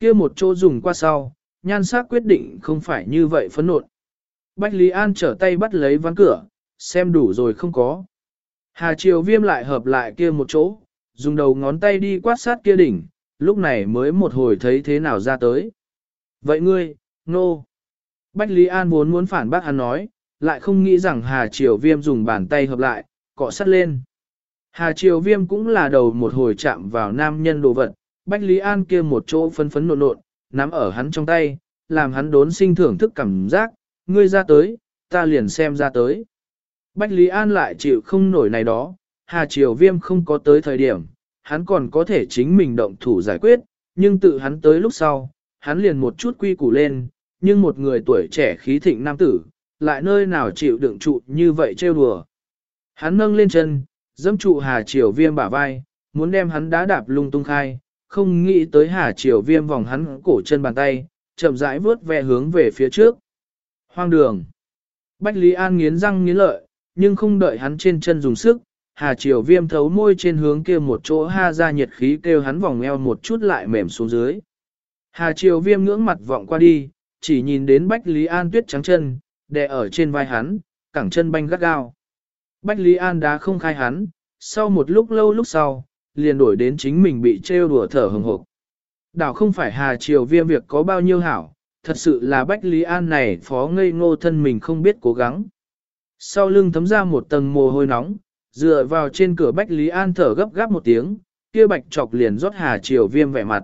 Kia một chỗ dùng qua sau, nhan sắc quyết định không phải như vậy phấn nộn. Bách Lý An trở tay bắt lấy ván cửa, xem đủ rồi không có. Hà Triều Viêm lại hợp lại kia một chỗ, dùng đầu ngón tay đi quát sát kia đỉnh, lúc này mới một hồi thấy thế nào ra tới. Vậy ngươi, nô. No. Bách Lý An muốn muốn phản bác hắn nói, lại không nghĩ rằng Hà Triều Viêm dùng bàn tay hợp lại, cọ sát lên. Hà Triều Viêm cũng là đầu một hồi chạm vào nam nhân đồ vật, Bách Lý An kia một chỗ phấn phấn nộn nộn, nắm ở hắn trong tay, làm hắn đốn sinh thưởng thức cảm giác, ngươi ra tới, ta liền xem ra tới. Bách Lý An lại chịu không nổi này đó, Hà Triều Viêm không có tới thời điểm, hắn còn có thể chính mình động thủ giải quyết, nhưng tự hắn tới lúc sau, hắn liền một chút quy củ lên, nhưng một người tuổi trẻ khí thịnh nam tử, lại nơi nào chịu đựng trụ như vậy trêu đùa. Hắn nâng lên chân, dâm trụ Hà Triều Viêm bả vai, muốn đem hắn đá đạp lung tung khai, không nghĩ tới Hà Triều Viêm vòng hắn cổ chân bàn tay, chậm rãi vướt ve hướng về phía trước. Hoang đường. Bách Lý An nghiến răng nghiến lợi, nhưng không đợi hắn trên chân dùng sức, Hà Triều Viêm thấu môi trên hướng kia một chỗ ha ra nhiệt khí kêu hắn vòng eo một chút lại mềm xuống dưới. Hà Triều Viêm ngưỡng mặt vọng qua đi, chỉ nhìn đến Bách Lý An tuyết trắng chân, đè ở trên vai hắn, cẳng chân banh gắt gao. Bách Lý An đã không khai hắn, sau một lúc lâu lúc sau, liền đổi đến chính mình bị trêu đùa thở hừng hộp. Đảo không phải Hà Triều Viêm việc có bao nhiêu hảo, thật sự là Bách Lý An này phó ngây ngô thân mình không biết cố gắng. Sau lưng thấm ra một tầng mồ hôi nóng, dựa vào trên cửa Bách Lý An thở gấp gáp một tiếng, kia bạch chọc liền rót Hà Triều Viêm vẻ mặt.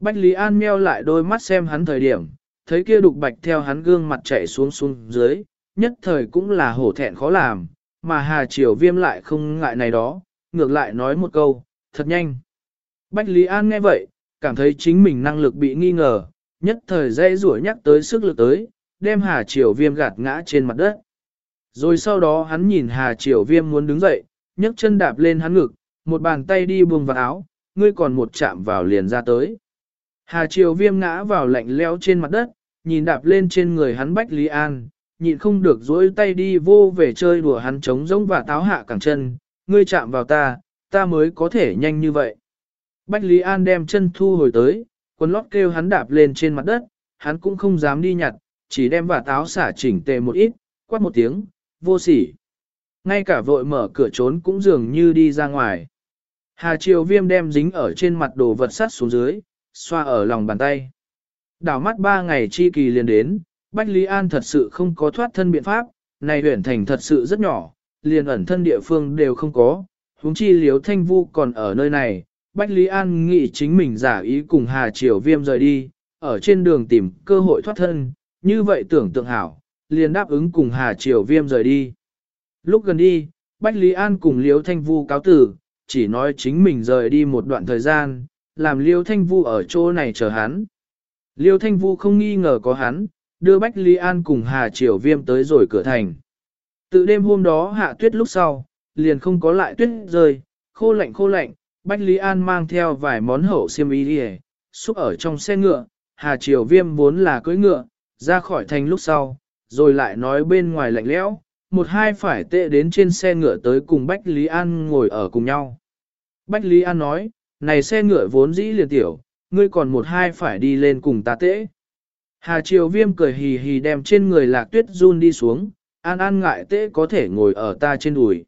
Bách Lý An meo lại đôi mắt xem hắn thời điểm, thấy kia đục bạch theo hắn gương mặt chạy xuống xuống dưới, nhất thời cũng là hổ thẹn khó làm, mà Hà Triều Viêm lại không ngại này đó, ngược lại nói một câu, thật nhanh. Bách Lý An nghe vậy, cảm thấy chính mình năng lực bị nghi ngờ, nhất thời dây rủa nhắc tới sức lực tới, đem Hà Triều Viêm gạt ngã trên mặt đất. Rồi sau đó hắn nhìn Hà Triều Viêm muốn đứng dậy, nhấc chân đạp lên hắn ngực, một bàn tay đi buông vào áo, ngươi còn một chạm vào liền ra tới. Hà Triều Viêm ngã vào lạnh leo trên mặt đất, nhìn đạp lên trên người hắn Bách Lý An, nhịn không được dối tay đi vô về chơi đùa hắn trống rỗng và táo hạ cẳng chân, ngươi chạm vào ta, ta mới có thể nhanh như vậy. Bách Lý An đem chân thu hồi tới, quần lót kêu hắn đạp lên trên mặt đất, hắn cũng không dám đi nhặt, chỉ đem vả táo xả chỉnh tề một ít, quát một tiếng, vô sỉ. Ngay cả vội mở cửa trốn cũng dường như đi ra ngoài. Hà Triều Viêm đem dính ở trên mặt đồ vật sắt xuống dưới, xoa ở lòng bàn tay. Đảo mắt ba ngày chi kỳ liền đến, Bách Lý An thật sự không có thoát thân biện pháp, này huyện thành thật sự rất nhỏ, liền ẩn thân địa phương đều không có, huống chi liếu thanh vu còn ở nơi này. Bách Lý An nghĩ chính mình giả ý cùng Hà Triều Viêm rời đi, ở trên đường tìm cơ hội thoát thân, như vậy tưởng tượng hảo, liền đáp ứng cùng Hà Triều Viêm rời đi. Lúc gần đi, Bách Lý An cùng liễu Thanh Vu cáo tử, chỉ nói chính mình rời đi một đoạn thời gian, làm liễu Thanh Vu ở chỗ này chờ hắn. Liêu Thanh Vu không nghi ngờ có hắn, đưa Bách Lý An cùng Hà Triều Viêm tới rồi cửa thành. Từ đêm hôm đó hạ tuyết lúc sau, liền không có lại tuyết rơi, khô lạnh khô lạnh, Bách Lý An mang theo vài món hậu xiêm y đi xúc ở trong xe ngựa, Hà Triều Viêm vốn là cưỡi ngựa, ra khỏi thành lúc sau, rồi lại nói bên ngoài lạnh lẽo, một hai phải tệ đến trên xe ngựa tới cùng Bách Lý An ngồi ở cùng nhau. Bách Lý An nói, này xe ngựa vốn dĩ liền tiểu, ngươi còn một hai phải đi lên cùng ta tễ. Hà Triều Viêm cười hì hì đem trên người lạc tuyết run đi xuống, An An ngại tễ có thể ngồi ở ta trên đùi.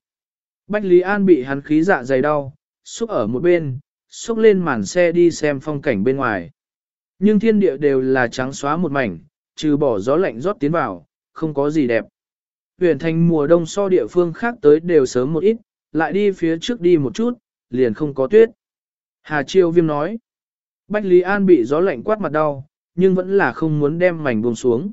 Bách Lý An bị hắn khí dạ dày đau, xúc ở một bên, xúc lên màn xe đi xem phong cảnh bên ngoài. Nhưng thiên địa đều là trắng xóa một mảnh, trừ bỏ gió lạnh rót tiến vào, không có gì đẹp. Huyền thành mùa đông so địa phương khác tới đều sớm một ít, lại đi phía trước đi một chút, liền không có tuyết. Hà Chiêu Viêm nói, Bách Lý An bị gió lạnh quát mặt đau, nhưng vẫn là không muốn đem mảnh buông xuống.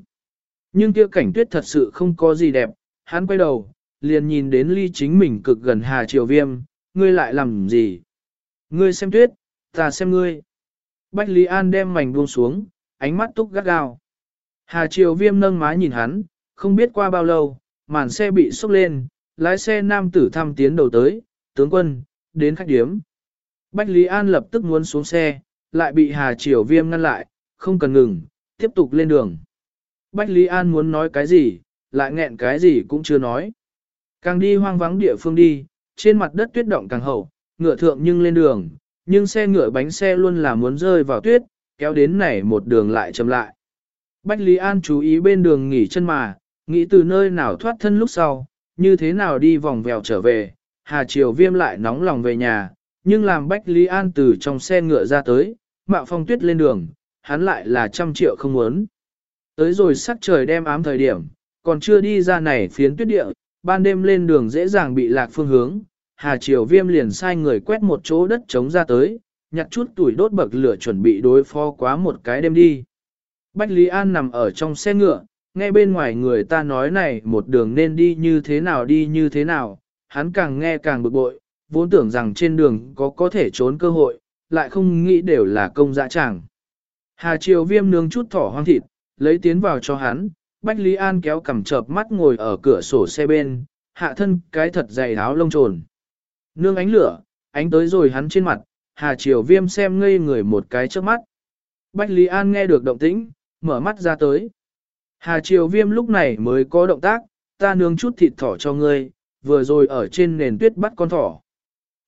Nhưng kia cảnh tuyết thật sự không có gì đẹp, hắn quay đầu, liền nhìn đến ly chính mình cực gần Hà Triều Viêm, ngươi lại làm gì? Ngươi xem tuyết, ta xem ngươi. Bách Lý An đem mảnh buông xuống, ánh mắt túc gắt gao. Hà Triều Viêm nâng má nhìn hắn, không biết qua bao lâu, màn xe bị sốc lên, lái xe nam tử thăm tiến đầu tới, tướng quân, đến khách điếm. Bách Lý An lập tức muốn xuống xe, lại bị Hà Triều Viêm ngăn lại, không cần ngừng, tiếp tục lên đường. Bách Lý An muốn nói cái gì, lại nghẹn cái gì cũng chưa nói. Càng đi hoang vắng địa phương đi, trên mặt đất tuyết động càng hậu, ngựa thượng nhưng lên đường, nhưng xe ngựa bánh xe luôn là muốn rơi vào tuyết, kéo đến này một đường lại chậm lại. Bách Lý An chú ý bên đường nghỉ chân mà, nghĩ từ nơi nào thoát thân lúc sau, như thế nào đi vòng vèo trở về, Hà Triều Viêm lại nóng lòng về nhà, nhưng làm Bách Lý An từ trong xe ngựa ra tới, mạo phong tuyết lên đường, hắn lại là trăm triệu không muốn. Tới rồi sắc trời đem ám thời điểm, còn chưa đi ra này phiến tuyết địa, ban đêm lên đường dễ dàng bị lạc phương hướng, Hà Triều Viêm liền sai người quét một chỗ đất trống ra tới, nhặt chút tuổi đốt bậc lửa chuẩn bị đối phó quá một cái đêm đi. Bách Lý An nằm ở trong xe ngựa, nghe bên ngoài người ta nói này một đường nên đi như thế nào đi như thế nào, hắn càng nghe càng bực bội, vốn tưởng rằng trên đường có có thể trốn cơ hội, lại không nghĩ đều là công dã tràng. Hà Triều Viêm nướng chút thỏ hoang thịt, lấy tiến vào cho hắn, Bách Lý An kéo cầm chợp mắt ngồi ở cửa sổ xe bên, hạ thân cái thật dày áo lông trồn. Nương ánh lửa, ánh tới rồi hắn trên mặt, Hà Triều Viêm xem ngây người một cái trước mắt. Bách Lý An nghe được động tĩnh, mở mắt ra tới. Hà Triều Viêm lúc này mới có động tác, ta nướng chút thịt thỏ cho ngươi, vừa rồi ở trên nền tuyết bắt con thỏ.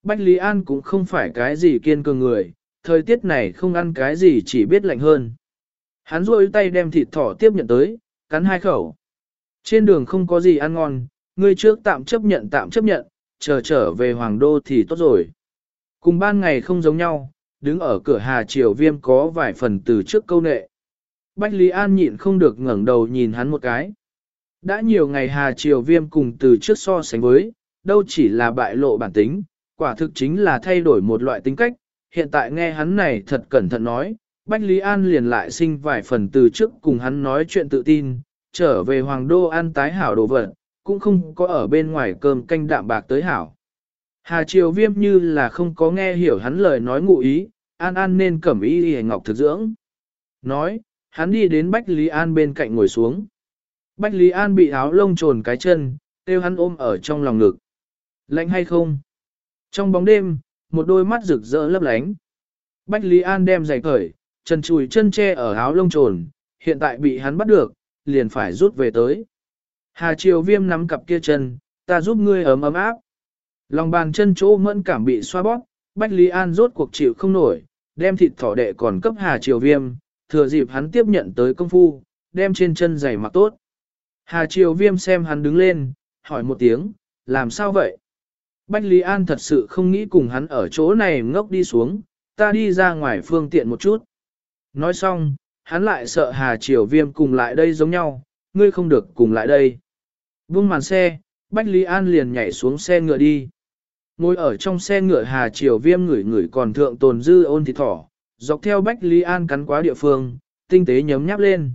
Bách Lý An cũng không phải cái gì kiên cường người, thời tiết này không ăn cái gì chỉ biết lạnh hơn. Hắn rôi tay đem thịt thỏ tiếp nhận tới, cắn hai khẩu. Trên đường không có gì ăn ngon, ngươi trước tạm chấp nhận tạm chấp nhận, chờ trở về Hoàng Đô thì tốt rồi. Cùng ban ngày không giống nhau, đứng ở cửa Hà Triều Viêm có vài phần từ trước câu nệ. Bách Lý An nhịn không được ngẩng đầu nhìn hắn một cái. Đã nhiều ngày Hà Triều Viêm cùng từ trước so sánh với, đâu chỉ là bại lộ bản tính, quả thực chính là thay đổi một loại tính cách. Hiện tại nghe hắn này thật cẩn thận nói, Bách Lý An liền lại sinh vài phần từ trước cùng hắn nói chuyện tự tin, trở về Hoàng Đô ăn tái hảo đồ vật, cũng không có ở bên ngoài cơm canh đạm bạc tới hảo. Hà Triều Viêm như là không có nghe hiểu hắn lời nói ngụ ý, An An nên cẩm ý y ngọc thực dưỡng. Nói, hắn đi đến Bách Lý An bên cạnh ngồi xuống. Bách Lý An bị áo lông trồn cái chân, tiêu hắn ôm ở trong lòng ngực. Lạnh hay không? Trong bóng đêm, một đôi mắt rực rỡ lấp lánh. Bách Lý An đem giày cởi, chân chùi chân che ở áo lông trồn, hiện tại bị hắn bắt được, liền phải rút về tới. Hà Triều Viêm nắm cặp kia chân, ta giúp ngươi ấm ấm áp. Lòng bàn chân chỗ mẫn cảm bị xoa bóp, Bách Lý An rốt cuộc chịu không nổi, đem thịt thỏ đệ còn cấp Hà Triều Viêm, thừa dịp hắn tiếp nhận tới công phu, đem trên chân giày mặc tốt. Hà Triều Viêm xem hắn đứng lên, hỏi một tiếng, làm sao vậy? Bách Lý An thật sự không nghĩ cùng hắn ở chỗ này ngốc đi xuống, ta đi ra ngoài phương tiện một chút. Nói xong, hắn lại sợ Hà Triều Viêm cùng lại đây giống nhau, ngươi không được cùng lại đây. Buông màn xe, Bách Lý An liền nhảy xuống xe ngựa đi. Ngồi ở trong xe ngựa Hà Triều Viêm ngửi ngửi còn thượng tồn dư ôn thịt thỏ, dọc theo Bách Lý An cắn quá địa phương, tinh tế nhấm nháp lên.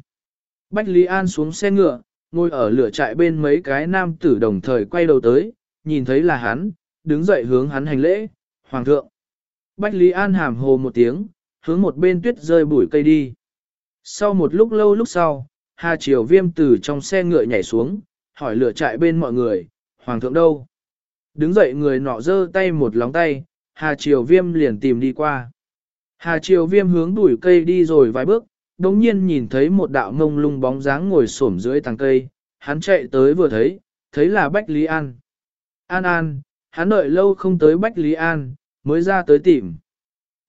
Bách Lý An xuống xe ngựa, ngồi ở lửa trại bên mấy cái nam tử đồng thời quay đầu tới, nhìn thấy là hắn, đứng dậy hướng hắn hành lễ, Hoàng thượng. Bách Lý An hàm hồ một tiếng, hướng một bên tuyết rơi bụi cây đi. Sau một lúc lâu lúc sau, Hà Triều Viêm từ trong xe ngựa nhảy xuống, hỏi lửa trại bên mọi người, Hoàng thượng đâu? Đứng dậy người nọ giơ tay một lóng tay, Hà Triều Viêm liền tìm đi qua. Hà Triều Viêm hướng đuổi cây đi rồi vài bước, đồng nhiên nhìn thấy một đạo ngông lung bóng dáng ngồi xổm dưới tàng cây, hắn chạy tới vừa thấy, thấy là Bách Lý An. An An, hắn đợi lâu không tới Bách Lý An, mới ra tới tìm.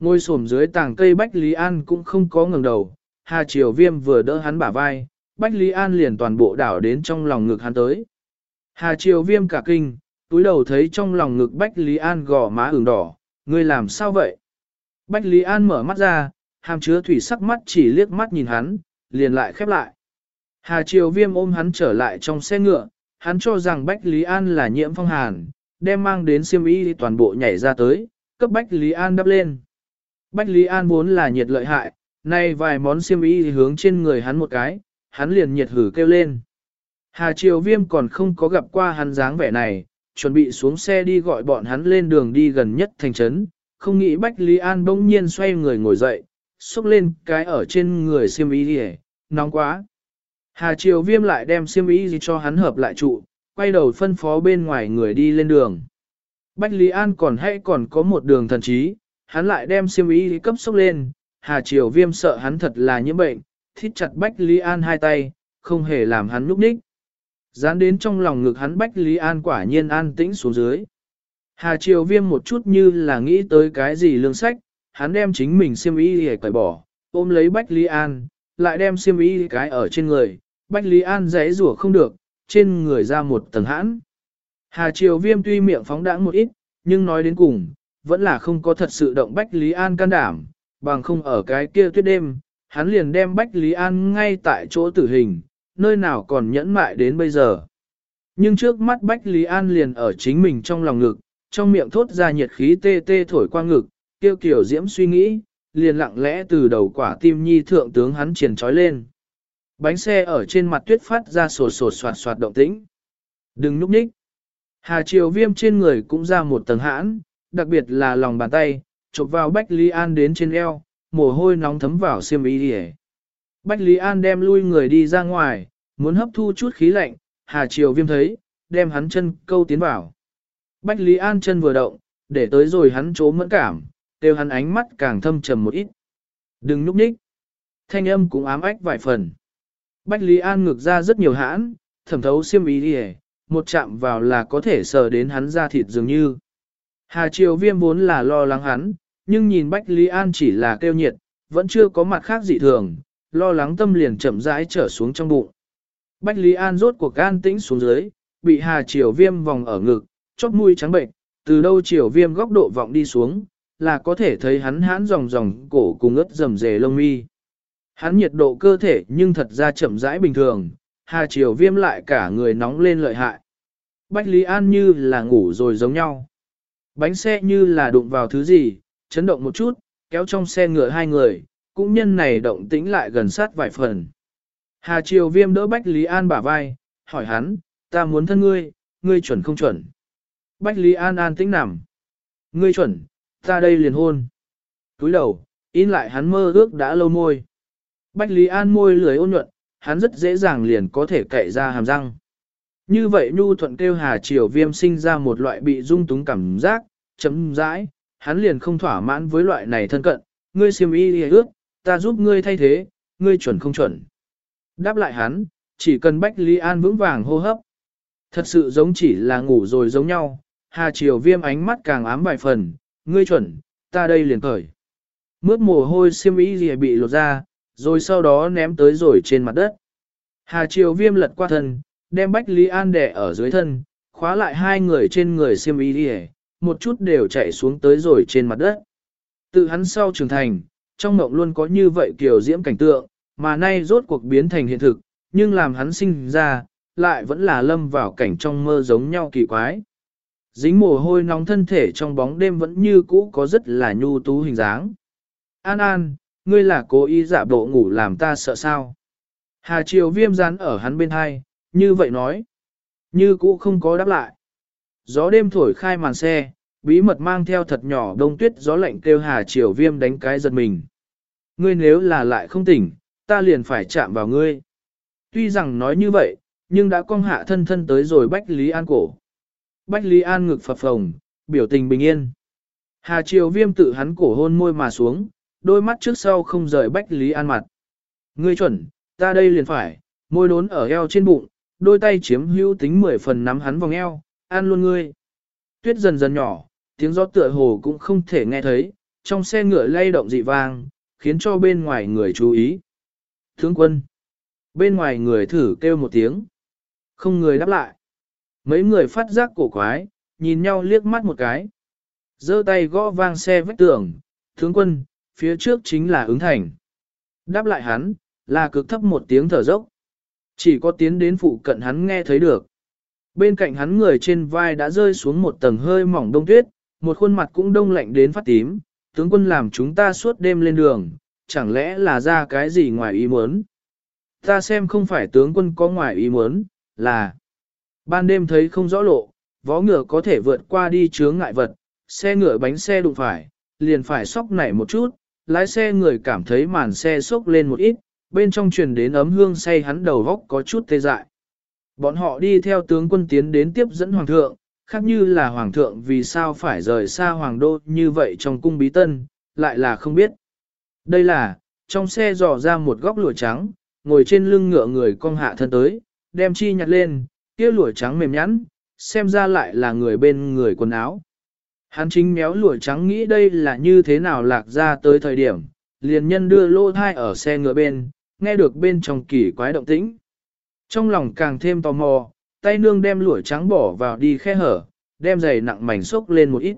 Ngôi xổm dưới tàng cây Bách Lý An cũng không có ngừng đầu, Hà Triều Viêm vừa đỡ hắn bả vai, Bách Lý An liền toàn bộ đảo đến trong lòng ngực hắn tới. Hà Triều Viêm cả kinh, túi đầu thấy trong lòng ngực Bách Lý An gò má ửng đỏ, ngươi làm sao vậy? Bách Lý An mở mắt ra, hàm chứa thủy sắc mắt chỉ liếc mắt nhìn hắn, liền lại khép lại. Hà Triều Viêm ôm hắn trở lại trong xe ngựa, hắn cho rằng Bách Lý An là nhiễm phong hàn, đem mang đến siêm y toàn bộ nhảy ra tới, cấp Bách Lý An đắp lên. Bách Lý An vốn là nhiệt lợi hại, nay vài món xiêm y hướng trên người hắn một cái, hắn liền nhiệt hử kêu lên. Hà Triều Viêm còn không có gặp qua hắn dáng vẻ này, chuẩn bị xuống xe đi gọi bọn hắn lên đường đi gần nhất thành trấn, không nghĩ Bách Lý An bỗng nhiên xoay người ngồi dậy, xúc lên cái ở trên người xiêm y đi nóng quá. Hà Triều Viêm lại đem xiêm y gì cho hắn hợp lại trụ, quay đầu phân phó bên ngoài người đi lên đường. Bách Lý An còn hay còn có một đường thần trí, hắn lại đem siêm y cấp sốc lên, Hà Triều Viêm sợ hắn thật là nhiễm bệnh, thít chặt Bách Lý An hai tay, không hề làm hắn núp ních. Dán đến trong lòng ngực hắn Bách Lý An quả nhiên an tĩnh xuống dưới. Hà Triều Viêm một chút như là nghĩ tới cái gì lương sách, hắn đem chính mình xiêm y để cởi bỏ, ôm lấy Bách Lý An, lại đem xiêm y cái ở trên người, Bách Lý An giấy rủa không được, trên người ra một tầng hãn. Hà Triều Viêm tuy miệng phóng đãng một ít, nhưng nói đến cùng, vẫn là không có thật sự động Bách Lý An can đảm, bằng không ở cái kia tuyết đêm, hắn liền đem Bách Lý An ngay tại chỗ tử hình, nơi nào còn nhẫn mại đến bây giờ. Nhưng trước mắt Bách Lý An liền ở chính mình trong lòng ngực, trong miệng thốt ra nhiệt khí tê tê thổi qua ngực, kêu kiểu diễm suy nghĩ, liền lặng lẽ từ đầu quả tim nhi thượng tướng hắn triển trói lên. Bánh xe ở trên mặt tuyết phát ra sột sột soạt soạt động tĩnh. Đừng núp nhích. Hà triều viêm trên người cũng ra một tầng hãn, đặc biệt là lòng bàn tay, chụp vào Bách Lý An đến trên eo, mồ hôi nóng thấm vào xiêm y đi Bách Lý An đem lui người đi ra ngoài, muốn hấp thu chút khí lạnh, Hà Triều Viêm thấy, đem hắn chân câu tiến vào. Bách Lý An chân vừa động, để tới rồi hắn chố mẫn cảm, đều hắn ánh mắt càng thâm trầm một ít. Đừng núp nhích. Thanh âm cũng ám ách vài phần. Bách Lý An ngược ra rất nhiều hãn, thẩm thấu xiêm ý đi một chạm vào là có thể sờ đến hắn da thịt dường như. Hà Triều Viêm vốn là lo lắng hắn, nhưng nhìn Bách Lý An chỉ là kêu nhiệt, vẫn chưa có mặt khác dị thường, lo lắng tâm liền chậm rãi trở xuống trong bụng. Bách Lý An rốt cuộc an tĩnh xuống dưới, bị Hà Triều Viêm vòng ở ngực, chóp mũi trắng bệnh, từ đâu Triều Viêm góc độ vọng đi xuống, là có thể thấy hắn hãn ròng ròng cổ cùng ướt rầm rề lông mi. Hắn nhiệt độ cơ thể nhưng thật ra chậm rãi bình thường, Hà Triều Viêm lại cả người nóng lên lợi hại. Bách Lý An như là ngủ rồi giống nhau. Bánh xe như là đụng vào thứ gì, chấn động một chút, kéo trong xe ngựa hai người, cũng nhân này động tĩnh lại gần sát vài phần. Hà Triều Viêm đỡ Bách Lý An bả vai, hỏi hắn, ta muốn thân ngươi, ngươi chuẩn không chuẩn. Bách Lý An an tĩnh nằm. Ngươi chuẩn, ta đây liền hôn. Túi đầu, in lại hắn mơ ước đã lâu môi. Bách Lý An môi lưỡi ôn nhuận, hắn rất dễ dàng liền có thể cậy ra hàm răng. Như vậy Nhu Thuận kêu Hà Triều Viêm sinh ra một loại bị dung túng cảm giác, chấm rãi hắn liền không thỏa mãn với loại này thân cận, ngươi siêm y ước, ta giúp ngươi thay thế, ngươi chuẩn không chuẩn. Đáp lại hắn, chỉ cần Bách Lý An vững vàng hô hấp. Thật sự giống chỉ là ngủ rồi giống nhau, Hà Triều Viêm ánh mắt càng ám vài phần, ngươi chuẩn, ta đây liền cởi. Mướt mồ hôi siêm y gì bị lột ra, rồi sau đó ném tới rồi trên mặt đất. Hà Triều Viêm lật qua thân, đem Bách Lý An đẻ ở dưới thân, khóa lại hai người trên người xiêm y gì, một chút đều chạy xuống tới rồi trên mặt đất. Tự hắn sau trưởng thành, trong mộng luôn có như vậy kiểu diễm cảnh tượng, mà nay rốt cuộc biến thành hiện thực, nhưng làm hắn sinh ra, lại vẫn là lâm vào cảnh trong mơ giống nhau kỳ quái. Dính mồ hôi nóng thân thể trong bóng đêm vẫn như cũ có rất là nhu tú hình dáng. An An, ngươi là cố ý giả bộ ngủ làm ta sợ sao. Hà Triều viêm rán ở hắn bên hai, như vậy nói. Như cũ không có đáp lại. Gió đêm thổi khai màn xe, bí mật mang theo thật nhỏ đông tuyết gió lạnh kêu Hà Triều viêm đánh cái giật mình. Ngươi nếu là lại không tỉnh, ta liền phải chạm vào ngươi. Tuy rằng nói như vậy, nhưng đã cong hạ thân thân tới rồi Bách Lý An cổ. Bách Lý An ngực phập phồng, biểu tình bình yên. Hà Triều viêm tự hắn cổ hôn môi mà xuống, đôi mắt trước sau không rời Bách Lý An mặt. Ngươi chuẩn, ta đây liền phải, môi đốn ở eo trên bụng, đôi tay chiếm hữu tính mười phần nắm hắn vòng eo, an luôn ngươi. Tuyết dần dần nhỏ, tiếng gió tựa hồ cũng không thể nghe thấy, trong xe ngựa lay động dị vang, khiến cho bên ngoài người chú ý. Thướng quân. Bên ngoài người thử kêu một tiếng. Không người đáp lại. Mấy người phát giác cổ quái, nhìn nhau liếc mắt một cái. giơ tay gõ vang xe vách tường. Thướng quân, phía trước chính là ứng thành. Đáp lại hắn, là cực thấp một tiếng thở dốc. Chỉ có tiến đến phụ cận hắn nghe thấy được. Bên cạnh hắn người trên vai đã rơi xuống một tầng hơi mỏng đông tuyết, một khuôn mặt cũng đông lạnh đến phát tím, tướng quân làm chúng ta suốt đêm lên đường, chẳng lẽ là ra cái gì ngoài ý muốn. Ta xem không phải tướng quân có ngoài ý muốn, là ban đêm thấy không rõ lộ, vó ngựa có thể vượt qua đi chướng ngại vật, xe ngựa bánh xe đụng phải, liền phải sóc nảy một chút, lái xe người cảm thấy màn xe sốc lên một ít, bên trong truyền đến ấm hương say hắn đầu góc có chút tê dại. Bọn họ đi theo tướng quân tiến đến tiếp dẫn hoàng thượng, khác như là hoàng thượng vì sao phải rời xa hoàng đô như vậy trong cung bí tân, lại là không biết. Đây là, trong xe dò ra một góc lụa trắng, ngồi trên lưng ngựa người cong hạ thân tới, đem chi nhặt lên, kia lụa trắng mềm nhẵn, xem ra lại là người bên người quần áo. Hắn chính méo lụa trắng nghĩ đây là như thế nào lạc ra tới thời điểm, liền nhân đưa lô thai ở xe ngựa bên, nghe được bên trong kỳ quái động tĩnh. Trong lòng càng thêm tò mò, tay nương đem lũa trắng bỏ vào đi khe hở, đem giày nặng mảnh xốc lên một ít.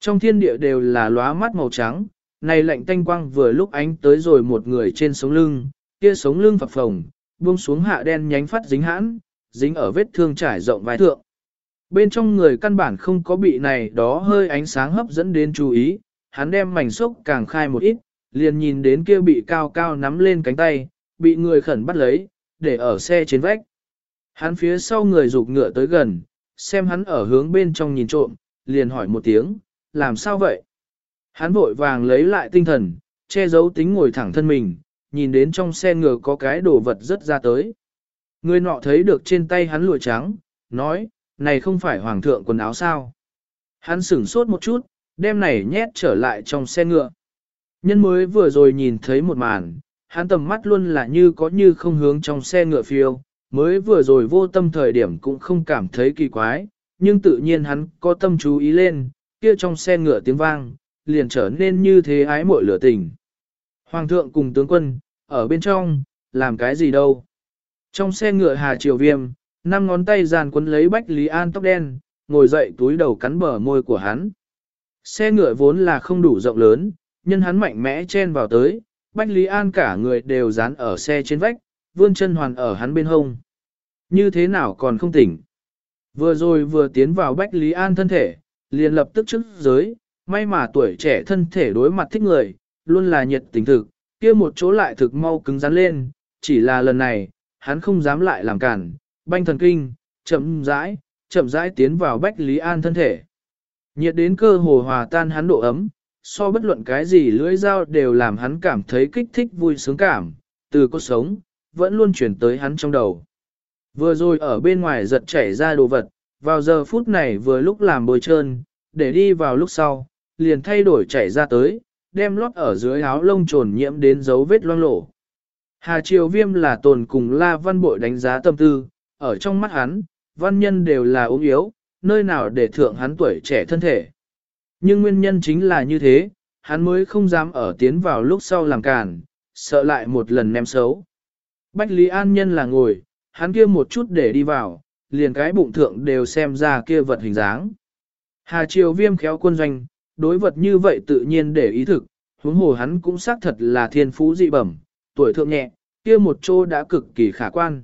Trong thiên địa đều là lóa mắt màu trắng, này lạnh tanh quang vừa lúc ánh tới rồi một người trên sống lưng, kia sống lưng phập phồng, buông xuống hạ đen nhánh phát dính hãn, dính ở vết thương trải rộng vai thượng. Bên trong người căn bản không có bị này đó hơi ánh sáng hấp dẫn đến chú ý, hắn đem mảnh xốc càng khai một ít, liền nhìn đến kia bị cao cao nắm lên cánh tay, bị người khẩn bắt lấy, để ở xe trên vách. Hắn phía sau người rụt ngựa tới gần, xem hắn ở hướng bên trong nhìn trộm, liền hỏi một tiếng, làm sao vậy? Hắn vội vàng lấy lại tinh thần, che giấu tính ngồi thẳng thân mình, nhìn đến trong xe ngựa có cái đồ vật rất ra tới. Người nọ thấy được trên tay hắn lụa trắng, nói, này không phải hoàng thượng quần áo sao? Hắn sửng sốt một chút, đem này nhét trở lại trong xe ngựa. Nhân mới vừa rồi nhìn thấy một màn, hắn tầm mắt luôn là như có như không hướng trong xe ngựa phiêu, mới vừa rồi vô tâm thời điểm cũng không cảm thấy kỳ quái, nhưng tự nhiên hắn có tâm chú ý lên, kia trong xe ngựa tiếng vang, liền trở nên như thế ái muội lửa tình. Hoàng thượng cùng tướng quân, ở bên trong, làm cái gì đâu. Trong xe ngựa Hà Triều Viêm, năm ngón tay giàn quấn lấy Bách Lý An tóc đen, ngồi dậy túi đầu cắn bờ môi của hắn. Xe ngựa vốn là không đủ rộng lớn, nhân hắn mạnh mẽ chen vào tới, Bách Lý An cả người đều dán ở xe trên vách, vươn chân hoàn ở hắn bên hông. Như thế nào còn không tỉnh? Vừa rồi vừa tiến vào Bách Lý An thân thể, liền lập tức trước giới, may mà tuổi trẻ thân thể đối mặt thích người, luôn là nhiệt tình thực, kia một chỗ lại thực mau cứng rắn lên, chỉ là lần này, hắn không dám lại làm cản, banh thần kinh, chậm rãi, chậm rãi tiến vào Bách Lý An thân thể. Nhiệt đến cơ hồ hòa tan hắn độ ấm, so bất luận cái gì lưỡi dao đều làm hắn cảm thấy kích thích vui sướng cảm, từ cuộc sống, vẫn luôn chuyển tới hắn trong đầu. Vừa rồi ở bên ngoài giật chảy ra đồ vật, vào giờ phút này vừa lúc làm bồi trơn, để đi vào lúc sau, liền thay đổi chảy ra tới, đem lót ở dưới áo lông trồn nhiễm đến dấu vết loang lổ. Hà Triều Viêm là tồn cùng La Văn Bội đánh giá tâm tư, ở trong mắt hắn, văn nhân đều là ốm yếu, nơi nào để thượng hắn tuổi trẻ thân thể. Nhưng nguyên nhân chính là như thế, hắn mới không dám ở tiến vào lúc sau làm cản, sợ lại một lần ném xấu. Bách Lý An Nhân là ngồi, hắn kia một chút để đi vào, liền cái bụng thượng đều xem ra kia vật hình dáng. Hà Triều Viêm khéo quân doanh, đối vật như vậy tự nhiên để ý thực, huống hồ hắn cũng xác thật là thiên phú dị bẩm, tuổi thượng nhẹ, kia một chỗ đã cực kỳ khả quan.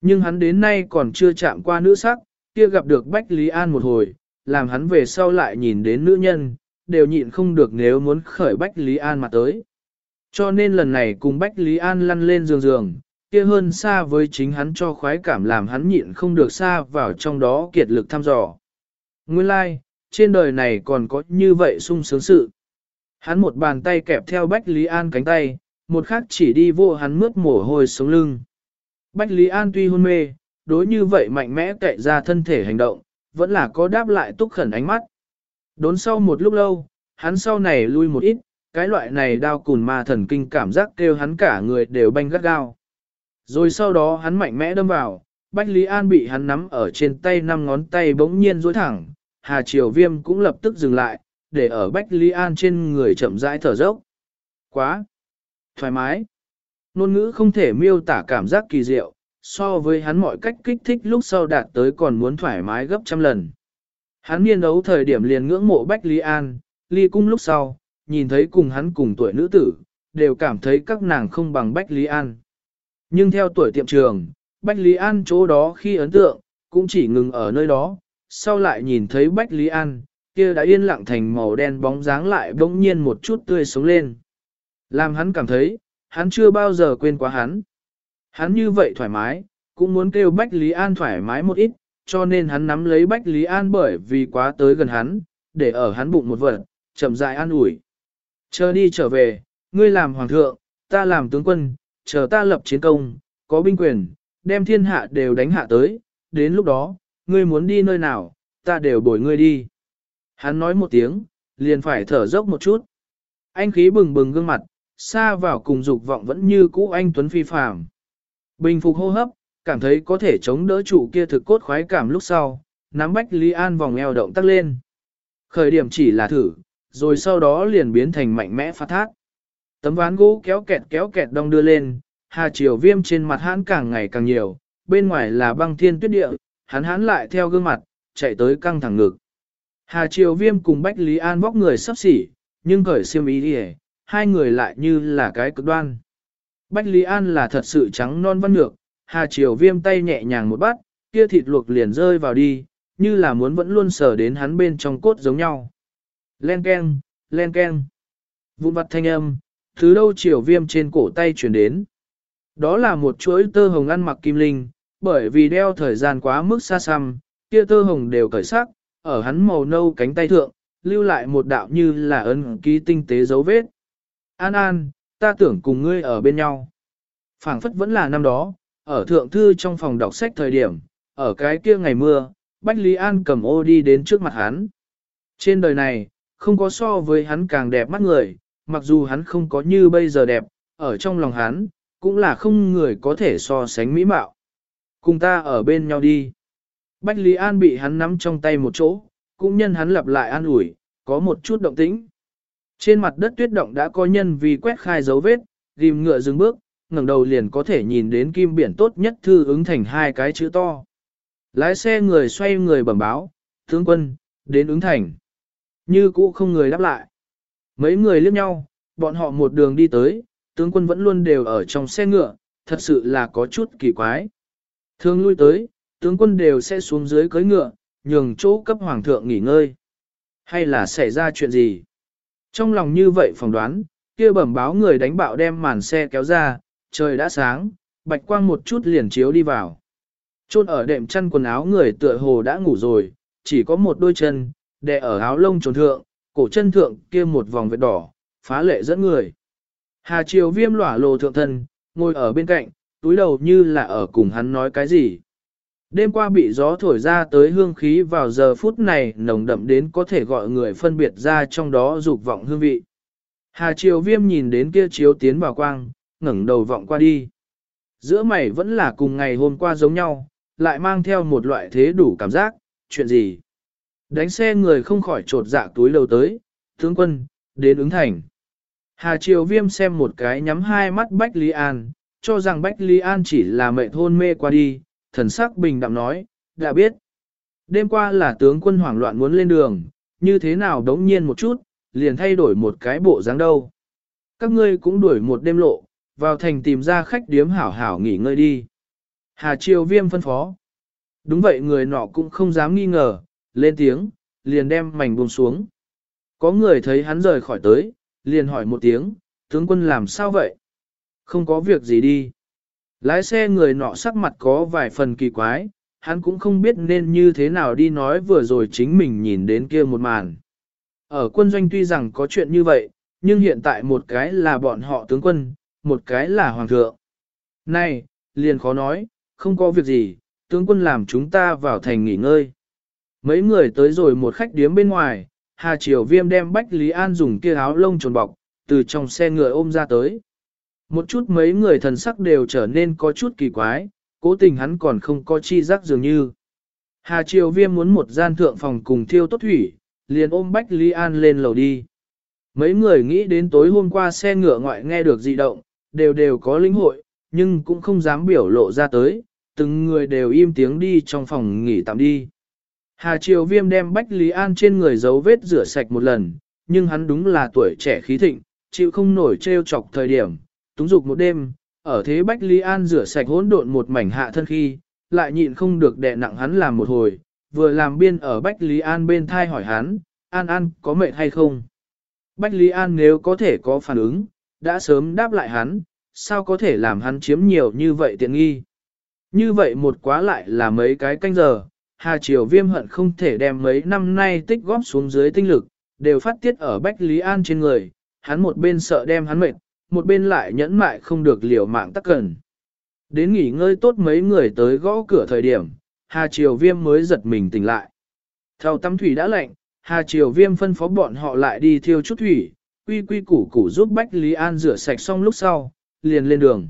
Nhưng hắn đến nay còn chưa chạm qua nữ sắc, kia gặp được Bách Lý An một hồi, làm hắn về sau lại nhìn đến nữ nhân, đều nhịn không được nếu muốn khởi Bách Lý An mà tới. Cho nên lần này cùng Bách Lý An lăn lên giường giường, kia hơn xa với chính hắn cho khoái cảm làm hắn nhịn không được xa vào trong đó kiệt lực thăm dò. Nguyên lai, like, trên đời này còn có như vậy sung sướng sự. Hắn một bàn tay kẹp theo Bách Lý An cánh tay, một khác chỉ đi vô hắn mướt mồ hôi sống lưng. Bách Lý An tuy hôn mê, đối như vậy mạnh mẽ cậy ra thân thể hành động, vẫn là có đáp lại túc khẩn ánh mắt. Đốn sau một lúc lâu, hắn sau này lui một ít, cái loại này đau cùn ma thần kinh cảm giác kêu hắn cả người đều banh gắt gao. Rồi sau đó hắn mạnh mẽ đâm vào, Bách Lý An bị hắn nắm ở trên tay năm ngón tay bỗng nhiên dối thẳng, Hà Triều Viêm cũng lập tức dừng lại, để ở Bách Lý An trên người chậm rãi thở dốc. Quá! Thoải mái! Nôn ngữ không thể miêu tả cảm giác kỳ diệu, so với hắn mọi cách kích thích lúc sau đạt tới còn muốn thoải mái gấp trăm lần. Hắn nghiên đấu thời điểm liền ngưỡng mộ Bách Lý An, ly cung lúc sau, nhìn thấy cùng hắn cùng tuổi nữ tử, đều cảm thấy các nàng không bằng Bách Lý An. Nhưng theo tuổi tiệm trường, Bách Lý An chỗ đó khi ấn tượng, cũng chỉ ngừng ở nơi đó, sau lại nhìn thấy Bách Lý An, kia đã yên lặng thành màu đen bóng dáng lại bỗng nhiên một chút tươi sống lên. Làm hắn cảm thấy, hắn chưa bao giờ quên quá hắn. Hắn như vậy thoải mái, cũng muốn kêu Bách Lý An thoải mái một ít, cho nên hắn nắm lấy Bách Lý An bởi vì quá tới gần hắn, để ở hắn bụng một vật, chậm rãi an ủi. Chờ đi trở về, ngươi làm hoàng thượng, ta làm tướng quân, chờ ta lập chiến công, có binh quyền, đem thiên hạ đều đánh hạ tới, đến lúc đó, ngươi muốn đi nơi nào, ta đều bồi ngươi đi. Hắn nói một tiếng, liền phải thở dốc một chút. Anh khí bừng bừng gương mặt, xa vào cùng dục vọng vẫn như cũ anh Tuấn Phi phàm. Bình phục hô hấp, cảm thấy có thể chống đỡ trụ kia thực cốt khoái cảm lúc sau, nắm bách Lý An vòng eo động tắc lên. Khởi điểm chỉ là thử, rồi sau đó liền biến thành mạnh mẽ phát thác. Tấm ván gỗ kéo kẹt kéo kẹt đong đưa lên, hà chiều viêm trên mặt hắn càng ngày càng nhiều, bên ngoài là băng thiên tuyết địa, hắn hắn lại theo gương mặt, chạy tới căng thẳng ngực. Hà Triều Viêm cùng Bách Lý An vóc người sắp xỉ, nhưng cởi xiêm ý đi hai người lại như là cái cực đoan. Bách Lý An là thật sự trắng non văn ngược, Hà Triều Viêm tay nhẹ nhàng một bát, kia thịt luộc liền rơi vào đi, như là muốn vẫn luôn sờ đến hắn bên trong cốt giống nhau. Len keng, len keng. Vụn vặt thanh âm, thứ đâu Triều Viêm trên cổ tay chuyển đến. Đó là một chuỗi tơ hồng ăn mặc kim linh, bởi vì đeo thời gian quá mức xa xăm, kia tơ hồng đều cởi sắc, ở hắn màu nâu cánh tay thượng, lưu lại một đạo như là ấn ký tinh tế dấu vết. An An, ta tưởng cùng ngươi ở bên nhau. phảng phất vẫn là năm đó, ở thượng thư trong phòng đọc sách thời điểm, ở cái kia ngày mưa, Bách Lý An cầm ô đi đến trước mặt hắn. Trên đời này, không có so với hắn càng đẹp mắt người, mặc dù hắn không có như bây giờ đẹp, ở trong lòng hắn, cũng là không người có thể so sánh mỹ mạo. Cùng ta ở bên nhau đi. Bách Lý An bị hắn nắm trong tay một chỗ, cũng nhân hắn lặp lại an ủi, có một chút động tĩnh. Trên mặt đất tuyết động đã có nhân vì quét khai dấu vết, ghim ngựa dừng bước, ngẩng đầu liền có thể nhìn đến kim biển tốt nhất thư ứng thành hai cái chữ to. Lái xe người xoay người bẩm báo, tướng quân, đến ứng thành. Như cũ không người đáp lại. Mấy người liếc nhau, bọn họ một đường đi tới, tướng quân vẫn luôn đều ở trong xe ngựa, thật sự là có chút kỳ quái. Thường lui tới, tướng quân đều sẽ xuống dưới cưới ngựa, nhường chỗ cấp hoàng thượng nghỉ ngơi. Hay là xảy ra chuyện gì? Trong lòng như vậy phỏng đoán, kia bẩm báo người đánh bạo đem màn xe kéo ra, trời đã sáng, bạch quang một chút liền chiếu đi vào. Chôn ở đệm chăn quần áo người tựa hồ đã ngủ rồi, chỉ có một đôi chân, đè ở áo lông trồn thượng, cổ chân thượng kia một vòng vết đỏ, phá lệ dẫn người. Hà Triều viêm lỏa lồ thượng thân, ngồi ở bên cạnh, túi đầu như là ở cùng hắn nói cái gì. Đêm qua bị gió thổi ra tới hương khí vào giờ phút này nồng đậm đến có thể gọi người phân biệt ra trong đó dục vọng hương vị. Hà Triều Viêm nhìn đến kia chiếu tiến vào quang, ngẩng đầu vọng qua đi. Giữa mày vẫn là cùng ngày hôm qua giống nhau, lại mang theo một loại thế đủ cảm giác, chuyện gì? Đánh xe người không khỏi trột dạ túi lâu tới, tướng quân, đến ứng thành. Hà Triều Viêm xem một cái nhắm hai mắt Bách Lý An, cho rằng Bách Lý An chỉ là mệnh thôn mê qua đi, thần sắc bình đạm nói, đã biết. Đêm qua là tướng quân hoảng loạn muốn lên đường, như thế nào đống nhiên một chút, liền thay đổi một cái bộ dáng đâu. Các ngươi cũng đuổi một đêm lộ, vào thành tìm ra khách điếm hảo hảo nghỉ ngơi đi. Hà Triều Viêm phân phó. Đúng vậy người nọ cũng không dám nghi ngờ, lên tiếng, liền đem mảnh buông xuống. Có người thấy hắn rời khỏi tới, liền hỏi một tiếng, tướng quân làm sao vậy? Không có việc gì đi. Lái xe người nọ sắc mặt có vài phần kỳ quái, hắn cũng không biết nên như thế nào đi nói vừa rồi chính mình nhìn đến kia một màn. Ở quân doanh tuy rằng có chuyện như vậy, nhưng hiện tại một cái là bọn họ tướng quân, một cái là hoàng thượng. Này, liền khó nói, không có việc gì, tướng quân làm chúng ta vào thành nghỉ ngơi. Mấy người tới rồi một khách điếm bên ngoài, Hà Triều Viêm đem Bách Lý An dùng kia áo lông trồn bọc, từ trong xe ngựa ôm ra tới. Một chút mấy người thần sắc đều trở nên có chút kỳ quái, cố tình hắn còn không có chi giác dường như. Hà Triều Viêm muốn một gian thượng phòng cùng thiêu tốt thủy, liền ôm Bách Lý An lên lầu đi. Mấy người nghĩ đến tối hôm qua xe ngựa ngoại nghe được dị động, đều đều có linh hội, nhưng cũng không dám biểu lộ ra tới, từng người đều im tiếng đi trong phòng nghỉ tạm đi. Hà Triều Viêm đem Bách Lý An trên người dấu vết rửa sạch một lần, nhưng hắn đúng là tuổi trẻ khí thịnh, chịu không nổi trêu chọc thời điểm, túng dục một đêm, ở thế Bách Lý An rửa sạch hỗn độn một mảnh hạ thân khi, lại nhịn không được đè nặng hắn làm một hồi, vừa làm biên ở Bách Lý An bên thai hỏi hắn, An An có mệt hay không? Bách Lý An nếu có thể có phản ứng, đã sớm đáp lại hắn, sao có thể làm hắn chiếm nhiều như vậy tiện nghi? Như vậy một quá lại là mấy cái canh giờ, Hà Triều Viêm hận không thể đem mấy năm nay tích góp xuống dưới tinh lực, đều phát tiết ở Bách Lý An trên người, hắn một bên sợ đem hắn mệt, một bên lại nhẫn mại không được liều mạng tắc cần. Đến nghỉ ngơi tốt mấy người tới gõ cửa thời điểm, Hà Triều Viêm mới giật mình tỉnh lại. Theo tắm thủy đã lạnh, Hà Triều Viêm phân phó bọn họ lại đi thiêu chút thủy, quy quy củ củ giúp Bách Lý An rửa sạch xong lúc sau, liền lên đường.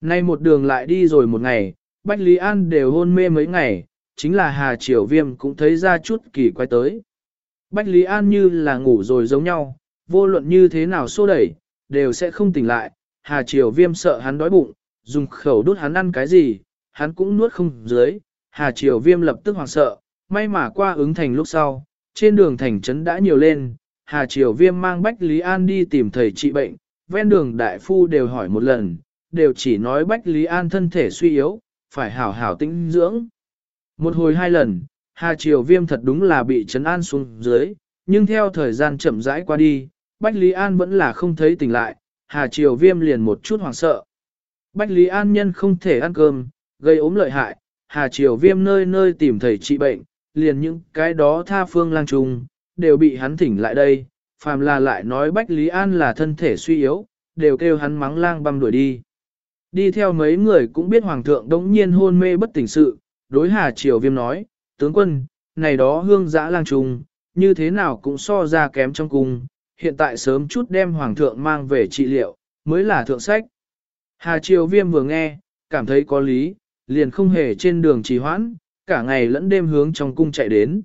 Nay một đường lại đi rồi một ngày, Bách Lý An đều hôn mê mấy ngày, chính là Hà Triều Viêm cũng thấy ra chút kỳ quái tới. Bách Lý An như là ngủ rồi giống nhau, vô luận như thế nào xô đẩy, đều sẽ không tỉnh lại. Hà Triều Viêm sợ hắn đói bụng, dùng khẩu đút hắn ăn cái gì, hắn cũng nuốt không dưới. Hà Triều Viêm lập tức hoảng sợ, may mà qua ứng thành lúc sau, trên đường thành trấn đã nhiều lên. Hà Triều Viêm mang Bách Lý An đi tìm thầy trị bệnh, ven đường đại phu đều hỏi một lần, đều chỉ nói Bách Lý An thân thể suy yếu, phải hảo hảo tĩnh dưỡng. Một hồi hai lần, Hà Triều Viêm thật đúng là bị trấn an xuống dưới, nhưng theo thời gian chậm rãi qua đi, Bách Lý An vẫn là không thấy tỉnh lại, Hà Triều Viêm liền một chút hoảng sợ. Bách Lý An nhân không thể ăn cơm, gây ốm lợi hại, Hà Triều Viêm nơi nơi tìm thầy trị bệnh, liền những cái đó tha phương lang trùng, đều bị hắn thỉnh lại đây, phàm là lại nói Bách Lý An là thân thể suy yếu, đều kêu hắn mắng lang băm đuổi đi. Đi theo mấy người cũng biết Hoàng thượng đống nhiên hôn mê bất tỉnh sự, đối Hà Triều Viêm nói, tướng quân, này đó hương dã lang trùng, như thế nào cũng so ra kém trong cung, hiện tại sớm chút đem hoàng thượng mang về trị liệu, mới là thượng sách. Hà Triều Viêm vừa nghe, cảm thấy có lý, liền không hề trên đường trì hoãn, cả ngày lẫn đêm hướng trong cung chạy đến.